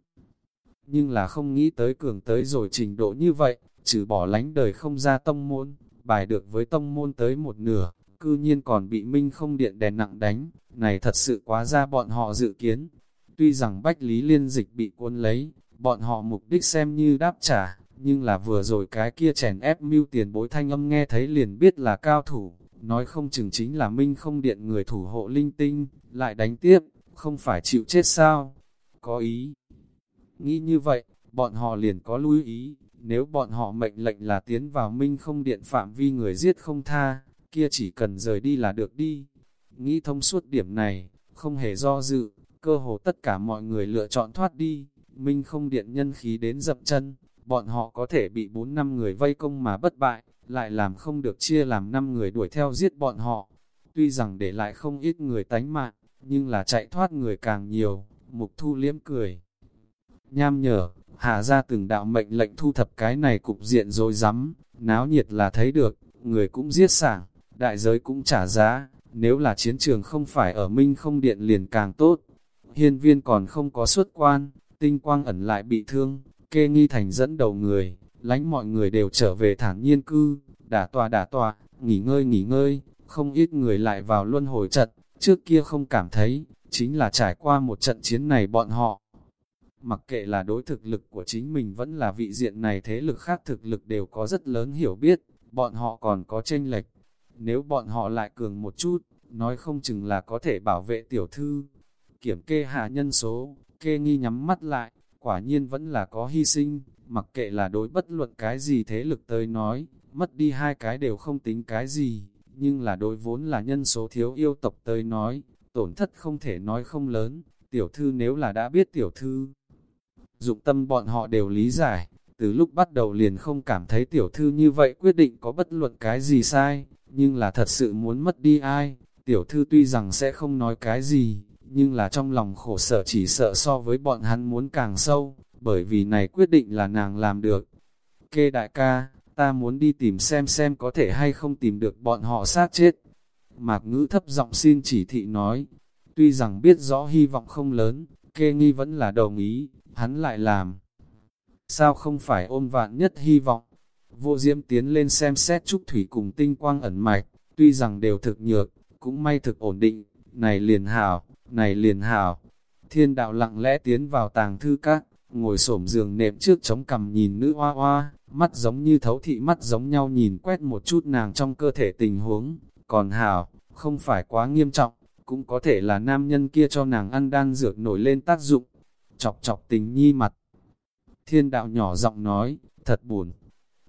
Nhưng là không nghĩ tới cường tới rồi trình độ như vậy, trừ bỏ lánh đời không ra tông môn, bài được với tông môn tới một nửa, cư nhiên còn bị Minh không điện đèn nặng đánh, này thật sự quá ra bọn họ dự kiến. Tuy rằng Bách Lý Liên Dịch bị cuốn lấy, bọn họ mục đích xem như đáp trả, nhưng là vừa rồi cái kia chèn ép mưu tiền bối thanh âm nghe thấy liền biết là cao thủ, nói không chừng chính là Minh không điện người thủ hộ linh tinh, lại đánh tiếp, không phải chịu chết sao? Có ý. Nghĩ như vậy, bọn họ liền có lưu ý, nếu bọn họ mệnh lệnh là tiến vào Minh không điện phạm vi người giết không tha, kia chỉ cần rời đi là được đi. Nghĩ thông suốt điểm này, không hề do dự, cơ hồ tất cả mọi người lựa chọn thoát đi, Minh không điện nhân khí đến dập chân, bọn họ có thể bị 4 năm người vây công mà bất bại, lại làm không được chia làm 5 người đuổi theo giết bọn họ. Tuy rằng để lại không ít người tánh mạng, nhưng là chạy thoát người càng nhiều, mục thu liếm cười. Nham nhở, hạ ra từng đạo mệnh lệnh thu thập cái này cục diện rồi rắm náo nhiệt là thấy được, người cũng giết sảng, đại giới cũng trả giá, nếu là chiến trường không phải ở Minh không điện liền càng tốt. Hiên viên còn không có xuất quan, tinh quang ẩn lại bị thương, kê nghi thành dẫn đầu người, lánh mọi người đều trở về thản nhiên cư, đả tòa đả tòa, nghỉ ngơi nghỉ ngơi, không ít người lại vào luân hồi trận, trước kia không cảm thấy, chính là trải qua một trận chiến này bọn họ. Mặc kệ là đối thực lực của chính mình vẫn là vị diện này thế lực khác thực lực đều có rất lớn hiểu biết, bọn họ còn có tranh lệch. Nếu bọn họ lại cường một chút, nói không chừng là có thể bảo vệ tiểu thư. Kiểm kê hạ nhân số, kê nghi nhắm mắt lại, quả nhiên vẫn là có hy sinh, mặc kệ là đối bất luận cái gì thế lực tới nói, mất đi hai cái đều không tính cái gì, nhưng là đối vốn là nhân số thiếu yêu tộc tới nói, tổn thất không thể nói không lớn, tiểu thư nếu là đã biết tiểu thư. Dụng tâm bọn họ đều lý giải, từ lúc bắt đầu liền không cảm thấy tiểu thư như vậy quyết định có bất luận cái gì sai, nhưng là thật sự muốn mất đi ai, tiểu thư tuy rằng sẽ không nói cái gì, nhưng là trong lòng khổ sở chỉ sợ so với bọn hắn muốn càng sâu, bởi vì này quyết định là nàng làm được. Kê đại ca, ta muốn đi tìm xem xem có thể hay không tìm được bọn họ sát chết. Mạc ngữ thấp giọng xin chỉ thị nói, tuy rằng biết rõ hy vọng không lớn, kê nghi vẫn là đồng ý, hắn lại làm. Sao không phải ôm vạn nhất hy vọng? Vô diễm tiến lên xem xét trúc thủy cùng tinh quang ẩn mạch, tuy rằng đều thực nhược, cũng may thực ổn định, này liền hảo, này liền hảo. Thiên đạo lặng lẽ tiến vào tàng thư các, ngồi xổm giường nệm trước chống cằm nhìn nữ hoa hoa, mắt giống như thấu thị mắt giống nhau nhìn quét một chút nàng trong cơ thể tình huống, còn hảo, không phải quá nghiêm trọng, cũng có thể là nam nhân kia cho nàng ăn đan dược nổi lên tác dụng, chọc chọc tình nhi mặt. Thiên đạo nhỏ giọng nói, thật buồn,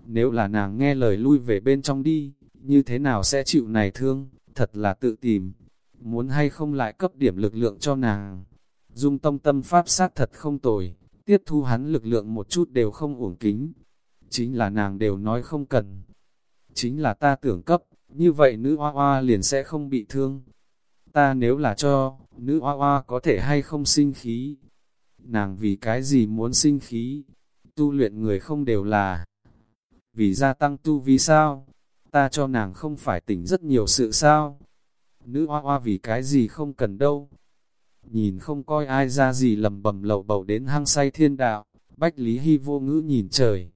nếu là nàng nghe lời lui về bên trong đi, như thế nào sẽ chịu này thương, thật là tự tìm, muốn hay không lại cấp điểm lực lượng cho nàng. Dung tông tâm pháp sát thật không tồi, tiếp thu hắn lực lượng một chút đều không uổng kính. Chính là nàng đều nói không cần. Chính là ta tưởng cấp, như vậy nữ hoa hoa liền sẽ không bị thương. Ta nếu là cho, nữ hoa hoa có thể hay không sinh khí. nàng vì cái gì muốn sinh khí, tu luyện người không đều là vì gia tăng tu vi sao, ta cho nàng không phải tỉnh rất nhiều sự sao, nữ hoa hoa vì cái gì không cần đâu, nhìn không coi ai ra gì lầm bầm lầu bầu đến hang say thiên đạo, Bách Lý Hy vô ngữ nhìn trời,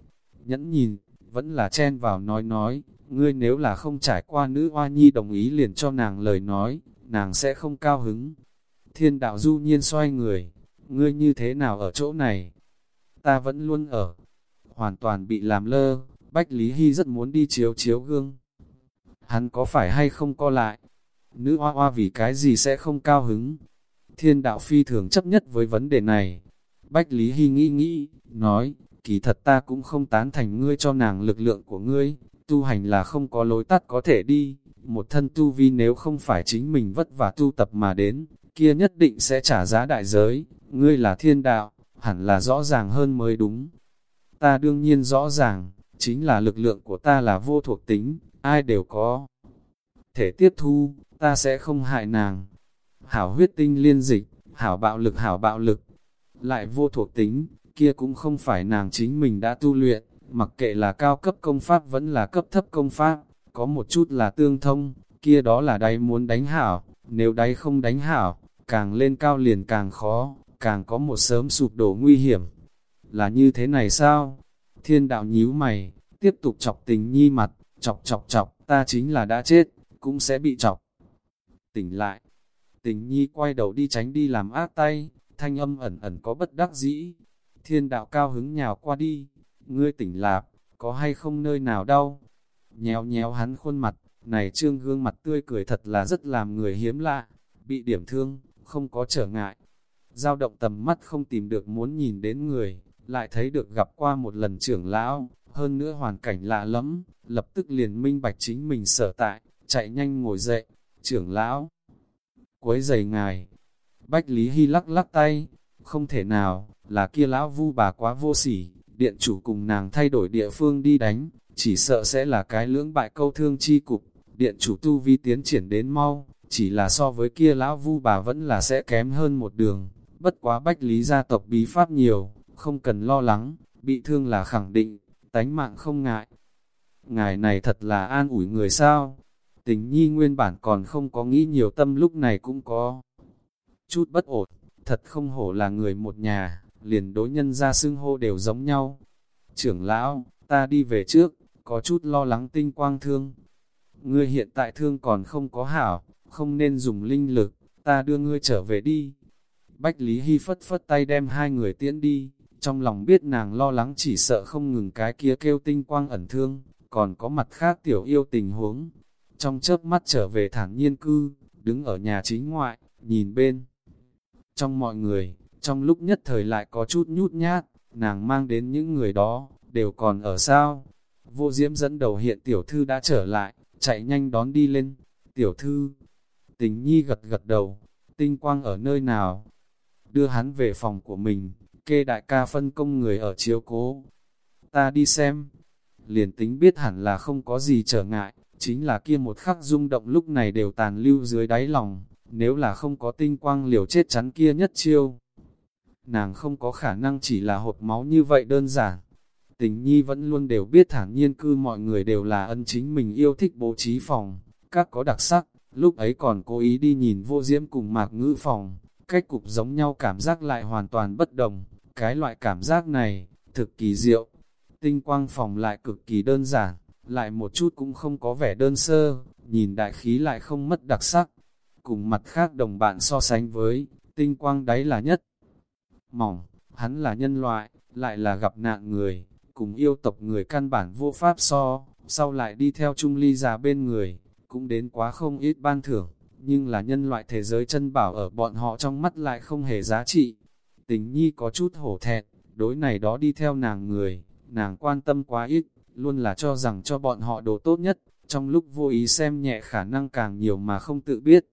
nhẫn nhìn, vẫn là chen vào nói nói, ngươi nếu là không trải qua nữ hoa nhi đồng ý liền cho nàng lời nói, nàng sẽ không cao hứng. Thiên đạo du nhiên xoay người, ngươi như thế nào ở chỗ này? Ta vẫn luôn ở, hoàn toàn bị làm lơ, Bách Lý Hy rất muốn đi chiếu chiếu gương. Hắn có phải hay không co lại? Nữ hoa hoa vì cái gì sẽ không cao hứng? Thiên đạo phi thường chấp nhất với vấn đề này. Bách Lý Hy nghĩ nghĩ, nói, kỳ thật ta cũng không tán thành ngươi cho nàng lực lượng của ngươi, tu hành là không có lối tắt có thể đi, một thân tu vi nếu không phải chính mình vất vả tu tập mà đến, kia nhất định sẽ trả giá đại giới, ngươi là thiên đạo, hẳn là rõ ràng hơn mới đúng. Ta đương nhiên rõ ràng, chính là lực lượng của ta là vô thuộc tính, ai đều có. Thể tiếp thu, ta sẽ không hại nàng. Hảo huyết tinh liên dịch, hảo bạo lực hảo bạo lực, lại vô thuộc tính, kia cũng không phải nàng chính mình đã tu luyện, mặc kệ là cao cấp công pháp vẫn là cấp thấp công pháp, có một chút là tương thông, kia đó là đáy muốn đánh hảo, nếu đáy không đánh hảo, càng lên cao liền càng khó, càng có một sớm sụp đổ nguy hiểm. Là như thế này sao? Thiên đạo nhíu mày, tiếp tục chọc tình nhi mặt, chọc chọc chọc, ta chính là đã chết, cũng sẽ bị chọc. Tỉnh lại, tình nhi quay đầu đi tránh đi làm ác tay, thanh âm ẩn ẩn có bất đắc dĩ. Thiên đạo cao hứng nhào qua đi, ngươi tỉnh lạc, có hay không nơi nào đau? Nhéo nhéo hắn khuôn mặt, này trương gương mặt tươi cười thật là rất làm người hiếm lạ, bị điểm thương, không có trở ngại. Giao động tầm mắt không tìm được muốn nhìn đến người, lại thấy được gặp qua một lần trưởng lão, hơn nữa hoàn cảnh lạ lắm, lập tức liền minh bạch chính mình sở tại, chạy nhanh ngồi dậy, trưởng lão. Quấy giày ngài, Bách Lý Hy lắc lắc tay, không thể nào, là kia lão vu bà quá vô sỉ, điện chủ cùng nàng thay đổi địa phương đi đánh, chỉ sợ sẽ là cái lưỡng bại câu thương chi cục, điện chủ tu vi tiến triển đến mau, chỉ là so với kia lão vu bà vẫn là sẽ kém hơn một đường, bất quá Bách Lý gia tộc bí pháp nhiều, không cần lo lắng, bị thương là khẳng định, tánh mạng không ngại. Ngài này thật là an ủi người sao? Tình nhi nguyên bản còn không có nghĩ nhiều tâm lúc này cũng có chút bất ổn, thật không hổ là người một nhà, liền đối nhân ra xưng hô đều giống nhau. Trưởng lão, ta đi về trước, có chút lo lắng tinh quang thương. Ngươi hiện tại thương còn không có hảo, không nên dùng linh lực, ta đưa ngươi trở về đi. Bách Lý Hy phất phất tay đem hai người tiễn đi, trong lòng biết nàng lo lắng chỉ sợ không ngừng cái kia kêu tinh quang ẩn thương, còn có mặt khác tiểu yêu tình huống. Trong chớp mắt trở về thản nhiên cư, đứng ở nhà chính ngoại, nhìn bên. Trong mọi người, trong lúc nhất thời lại có chút nhút nhát, nàng mang đến những người đó, đều còn ở sao. Vô diễm dẫn đầu hiện tiểu thư đã trở lại, chạy nhanh đón đi lên. Tiểu thư, tình nhi gật gật đầu, tinh quang ở nơi nào? Đưa hắn về phòng của mình, kê đại ca phân công người ở chiếu cố. Ta đi xem, liền tính biết hẳn là không có gì trở ngại, chính là kia một khắc rung động lúc này đều tàn lưu dưới đáy lòng, nếu là không có tinh quang liều chết chắn kia nhất chiêu. Nàng không có khả năng chỉ là hột máu như vậy đơn giản. Tình nhi vẫn luôn đều biết thản nhiên cư mọi người đều là ân chính mình yêu thích bố trí phòng, các có đặc sắc, lúc ấy còn cố ý đi nhìn vô diễm cùng mạc ngữ phòng, cách cục giống nhau cảm giác lại hoàn toàn bất đồng, cái loại cảm giác này, thực kỳ diệu. Tinh quang phòng lại cực kỳ đơn giản, lại một chút cũng không có vẻ đơn sơ, nhìn đại khí lại không mất đặc sắc cùng mặt khác đồng bạn so sánh với, tinh quang đáy là nhất. Mỏng, hắn là nhân loại, lại là gặp nạn người, cùng yêu tộc người căn bản vô pháp so, sau lại đi theo Trung Ly già bên người, cũng đến quá không ít ban thưởng, nhưng là nhân loại thế giới chân bảo ở bọn họ trong mắt lại không hề giá trị. Tình nhi có chút hổ thẹn, đối này đó đi theo nàng người, nàng quan tâm quá ít, luôn là cho rằng cho bọn họ đồ tốt nhất, trong lúc vô ý xem nhẹ khả năng càng nhiều mà không tự biết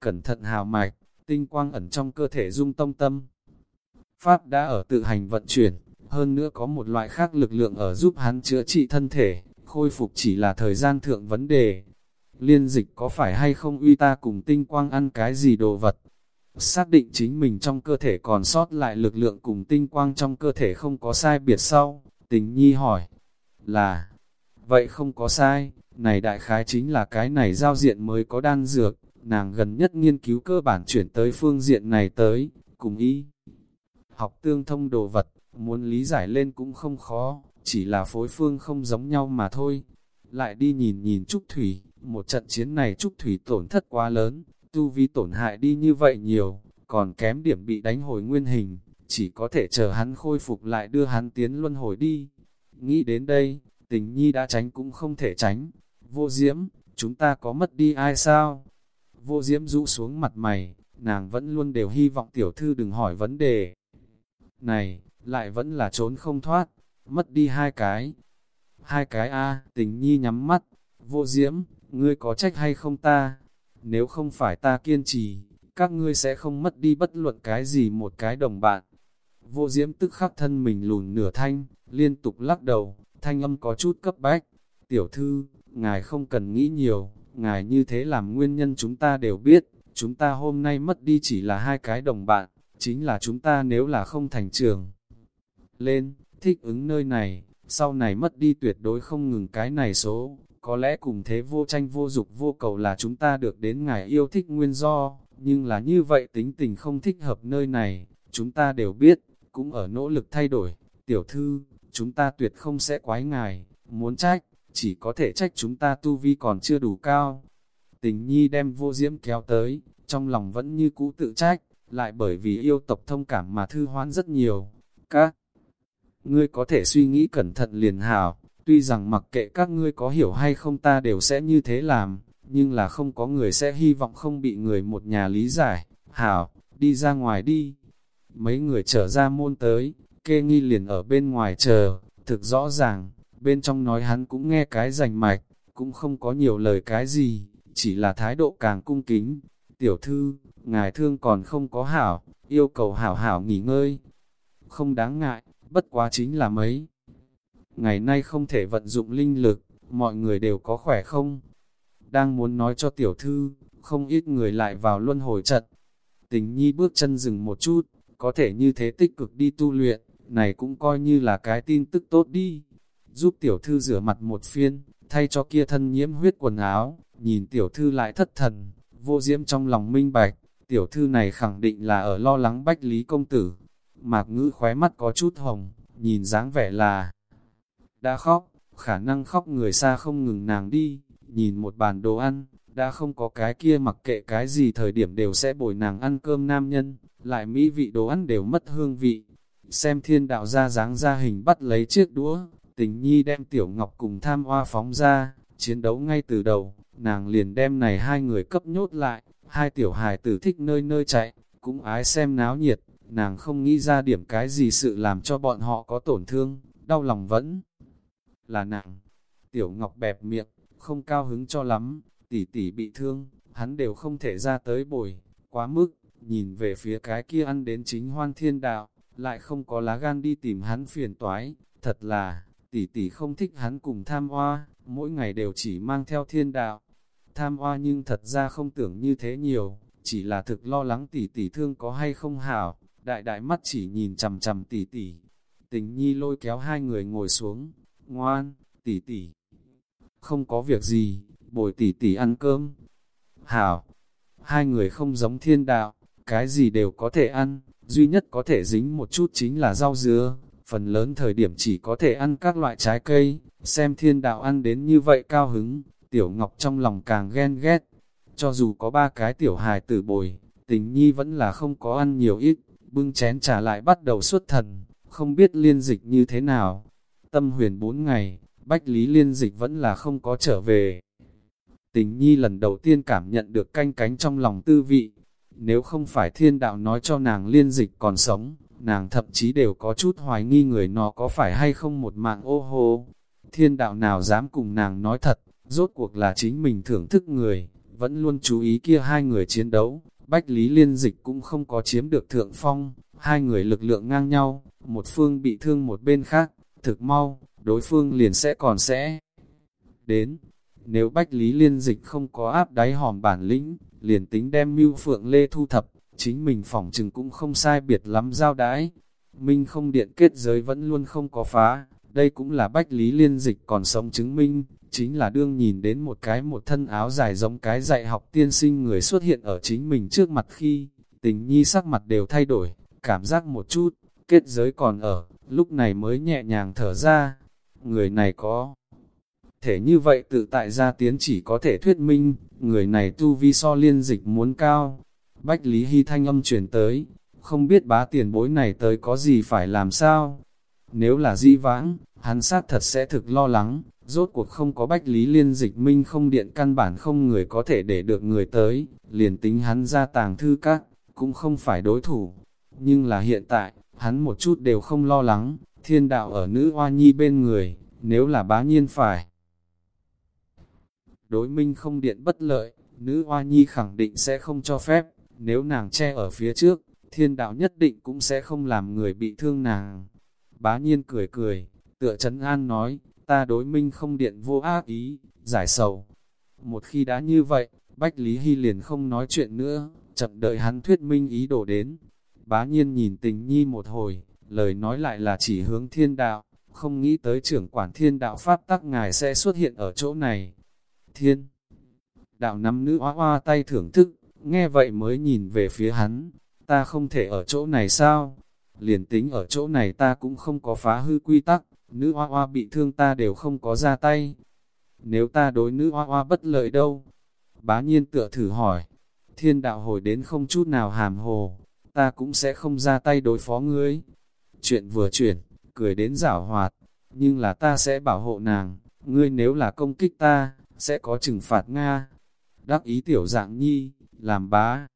cẩn thận hào mạch, tinh quang ẩn trong cơ thể dung tông tâm. Pháp đã ở tự hành vận chuyển, hơn nữa có một loại khác lực lượng ở giúp hắn chữa trị thân thể, khôi phục chỉ là thời gian thượng vấn đề. Liên dịch có phải hay không uy ta cùng tinh quang ăn cái gì đồ vật? Xác định chính mình trong cơ thể còn sót lại lực lượng cùng tinh quang trong cơ thể không có sai biệt sau, tình nhi hỏi, là, vậy không có sai, này đại khái chính là cái này giao diện mới có đan dược, nàng gần nhất nghiên cứu cơ bản chuyển tới phương diện này tới, cùng ý. Học tương thông đồ vật, muốn lý giải lên cũng không khó, chỉ là phối phương không giống nhau mà thôi. Lại đi nhìn nhìn Trúc Thủy, một trận chiến này Trúc Thủy tổn thất quá lớn, tu vi tổn hại đi như vậy nhiều, còn kém điểm bị đánh hồi nguyên hình, chỉ có thể chờ hắn khôi phục lại đưa hắn tiến luân hồi đi. Nghĩ đến đây, tình nhi đã tránh cũng không thể tránh. Vô diễm, chúng ta có mất đi ai sao? Vô diễm rũ xuống mặt mày, nàng vẫn luôn đều hy vọng tiểu thư đừng hỏi vấn đề. Này, lại vẫn là trốn không thoát, mất đi hai cái. Hai cái A, tình nhi nhắm mắt, vô diễm, ngươi có trách hay không ta? Nếu không phải ta kiên trì, các ngươi sẽ không mất đi bất luận cái gì một cái đồng bạn. Vô diễm tức khắc thân mình lùn nửa thanh, liên tục lắc đầu, thanh âm có chút cấp bách. Tiểu thư, ngài không cần nghĩ nhiều, ngài như thế làm nguyên nhân chúng ta đều biết, chúng ta hôm nay mất đi chỉ là hai cái đồng bạn, chính là chúng ta nếu là không thành trường. Lên, thích ứng nơi này, sau này mất đi tuyệt đối không ngừng cái này số, có lẽ cùng thế vô tranh vô dục vô cầu là chúng ta được đến ngài yêu thích nguyên do, nhưng là như vậy tính tình không thích hợp nơi này, chúng ta đều biết, cũng ở nỗ lực thay đổi, tiểu thư, chúng ta tuyệt không sẽ quái ngài, muốn trách, chỉ có thể trách chúng ta tu vi còn chưa đủ cao. Tình nhi đem vô diễm kéo tới, trong lòng vẫn như cũ tự trách, lại bởi vì yêu tộc thông cảm mà thư hoán rất nhiều. Các ngươi có thể suy nghĩ cẩn thận liền hảo, tuy rằng mặc kệ các ngươi có hiểu hay không ta đều sẽ như thế làm, nhưng là không có người sẽ hy vọng không bị người một nhà lý giải. Hảo, đi ra ngoài đi. Mấy người trở ra môn tới, kê nghi liền ở bên ngoài chờ, thực rõ ràng, bên trong nói hắn cũng nghe cái rành mạch, cũng không có nhiều lời cái gì, chỉ là thái độ càng cung kính. Tiểu thư, ngài thương còn không có hảo, yêu cầu hảo hảo nghỉ ngơi. Không đáng ngại, bất quá chính là mấy. Ngày nay không thể vận dụng linh lực, mọi người đều có khỏe không? Đang muốn nói cho tiểu thư, không ít người lại vào luân hồi trận. Tình nhi bước chân dừng một chút, có thể như thế tích cực đi tu luyện, này cũng coi như là cái tin tức tốt đi. Giúp tiểu thư rửa mặt một phiên, thay cho kia thân nhiễm huyết quần áo, nhìn tiểu thư lại thất thần, vô diễm trong lòng minh bạch, tiểu thư này khẳng định là ở lo lắng bách lý công tử. Mạc ngữ khóe mắt có chút hồng, nhìn dáng vẻ là đã khóc, khả năng khóc người xa không ngừng nàng đi, nhìn một bàn đồ ăn, đã không có cái kia mặc kệ cái gì thời điểm đều sẽ bồi nàng ăn cơm nam nhân, lại mỹ vị đồ ăn đều mất hương vị. Xem thiên đạo ra dáng ra hình bắt lấy chiếc đũa, tình nhi đem tiểu ngọc cùng tham hoa phóng ra, chiến đấu ngay từ đầu, nàng liền đem này hai người cấp nhốt lại, hai tiểu hài tử thích nơi nơi chạy, cũng ái xem náo nhiệt, nàng không nghĩ ra điểm cái gì sự làm cho bọn họ có tổn thương, đau lòng vẫn là nặng. Tiểu Ngọc bẹp miệng, không cao hứng cho lắm, tỷ tỷ bị thương, hắn đều không thể ra tới bồi, quá mức, nhìn về phía cái kia ăn đến chính hoan thiên đạo, lại không có lá gan đi tìm hắn phiền toái, thật là, tỷ tỷ không thích hắn cùng tham hoa, mỗi ngày đều chỉ mang theo thiên đạo. Tham hoa nhưng thật ra không tưởng như thế nhiều, chỉ là thực lo lắng tỷ tỷ thương có hay không hảo, đại đại mắt chỉ nhìn chầm chầm tỷ tỷ. Tình nhi lôi kéo hai người ngồi xuống, ngoan, tỷ tỷ. Không có việc gì, bồi tỷ tỷ ăn cơm. Hảo, hai người không giống thiên đạo, cái gì đều có thể ăn, duy nhất có thể dính một chút chính là rau dứa, phần lớn thời điểm chỉ có thể ăn các loại trái cây, xem thiên đạo ăn đến như vậy cao hứng, tiểu ngọc trong lòng càng ghen ghét. Cho dù có ba cái tiểu hài tử bồi, tình nhi vẫn là không có ăn nhiều ít, bưng chén trả lại bắt đầu xuất thần, không biết liên dịch như thế nào. Tâm huyền bốn ngày, Bách Lý liên dịch vẫn là không có trở về. Tình nhi lần đầu tiên cảm nhận được canh cánh trong lòng tư vị. Nếu không phải thiên đạo nói cho nàng liên dịch còn sống, nàng thậm chí đều có chút hoài nghi người nó có phải hay không một mạng ô hô. Thiên đạo nào dám cùng nàng nói thật, rốt cuộc là chính mình thưởng thức người, vẫn luôn chú ý kia hai người chiến đấu. Bách Lý Liên Dịch cũng không có chiếm được thượng phong, hai người lực lượng ngang nhau, một phương bị thương một bên khác, thực mau, đối phương liền sẽ còn sẽ đến. Nếu Bách Lý Liên Dịch không có áp đáy hòm bản lĩnh, liền tính đem mưu phượng lê thu thập, chính mình phỏng chừng cũng không sai biệt lắm giao đãi. Minh không điện kết giới vẫn luôn không có phá, đây cũng là bách lý liên dịch còn sống chứng minh, chính là đương nhìn đến một cái một thân áo dài giống cái dạy học tiên sinh người xuất hiện ở chính mình trước mặt khi, tình nhi sắc mặt đều thay đổi, cảm giác một chút, kết giới còn ở, lúc này mới nhẹ nhàng thở ra, người này có thể như vậy tự tại ra tiến chỉ có thể thuyết minh, người này tu vi so liên dịch muốn cao. Bách Lý Hy thanh âm truyền tới, không biết bá tiền bối này tới có gì phải làm sao. Nếu là di vãng, hắn sát thật sẽ thực lo lắng, rốt cuộc không có Bách Lý liên dịch minh không điện căn bản không người có thể để được người tới, liền tính hắn ra tàng thư các, cũng không phải đối thủ. Nhưng là hiện tại, hắn một chút đều không lo lắng, thiên đạo ở nữ hoa nhi bên người, nếu là bá nhiên phải đối minh không điện bất lợi, nữ hoa nhi khẳng định sẽ không cho phép, nếu nàng che ở phía trước, thiên đạo nhất định cũng sẽ không làm người bị thương nàng. Bá nhiên cười cười, tựa chấn an nói, ta đối minh không điện vô ác ý, giải sầu. Một khi đã như vậy, Bách Lý Hy liền không nói chuyện nữa, chậm đợi hắn thuyết minh ý đồ đến. Bá nhiên nhìn tình nhi một hồi, lời nói lại là chỉ hướng thiên đạo, không nghĩ tới trưởng quản thiên đạo pháp tắc ngài sẽ xuất hiện ở chỗ này thiên. Đạo nắm nữ hoa hoa tay thưởng thức, nghe vậy mới nhìn về phía hắn, ta không thể ở chỗ này sao? Liền tính ở chỗ này ta cũng không có phá hư quy tắc, nữ hoa hoa bị thương ta đều không có ra tay. Nếu ta đối nữ hoa hoa bất lợi đâu? Bá nhiên tựa thử hỏi, thiên đạo hồi đến không chút nào hàm hồ, ta cũng sẽ không ra tay đối phó ngươi. Chuyện vừa chuyển, cười đến giảo hoạt, nhưng là ta sẽ bảo hộ nàng, ngươi nếu là công kích ta, sẽ có trừng phạt Nga. Đắc ý tiểu dạng nhi, làm bá.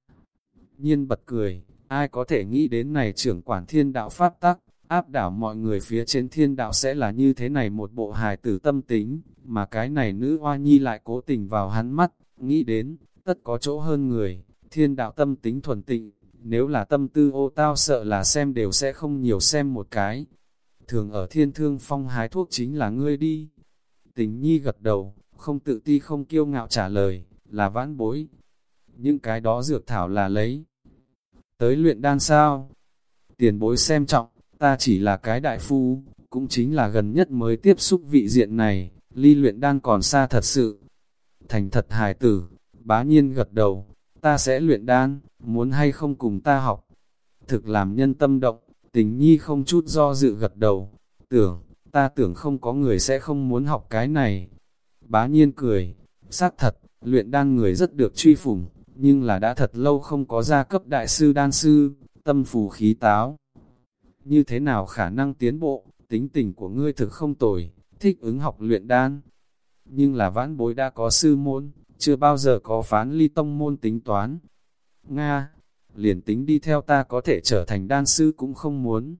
Nhiên bật cười, ai có thể nghĩ đến này trưởng quản thiên đạo pháp tắc, áp đảo mọi người phía trên thiên đạo sẽ là như thế này một bộ hài tử tâm tính, mà cái này nữ hoa nhi lại cố tình vào hắn mắt, nghĩ đến, tất có chỗ hơn người, thiên đạo tâm tính thuần tịnh, nếu là tâm tư ô tao sợ là xem đều sẽ không nhiều xem một cái. Thường ở thiên thương phong hái thuốc chính là ngươi đi. Tình nhi gật đầu, không tự ti không kiêu ngạo trả lời, là vãn bối. Những cái đó dược thảo là lấy. Tới luyện đan sao? Tiền bối xem trọng, ta chỉ là cái đại phu, cũng chính là gần nhất mới tiếp xúc vị diện này, ly luyện đan còn xa thật sự. Thành thật hài tử, bá nhiên gật đầu, ta sẽ luyện đan, muốn hay không cùng ta học. Thực làm nhân tâm động, tình nhi không chút do dự gật đầu, tưởng, ta tưởng không có người sẽ không muốn học cái này, Bá nhiên cười, xác thật, luyện đan người rất được truy phủng, nhưng là đã thật lâu không có gia cấp đại sư đan sư, tâm phù khí táo. Như thế nào khả năng tiến bộ, tính tình của ngươi thực không tồi, thích ứng học luyện đan. Nhưng là vãn bối đã có sư môn, chưa bao giờ có phán ly tông môn tính toán. Nga, liền tính đi theo ta có thể trở thành đan sư cũng không muốn.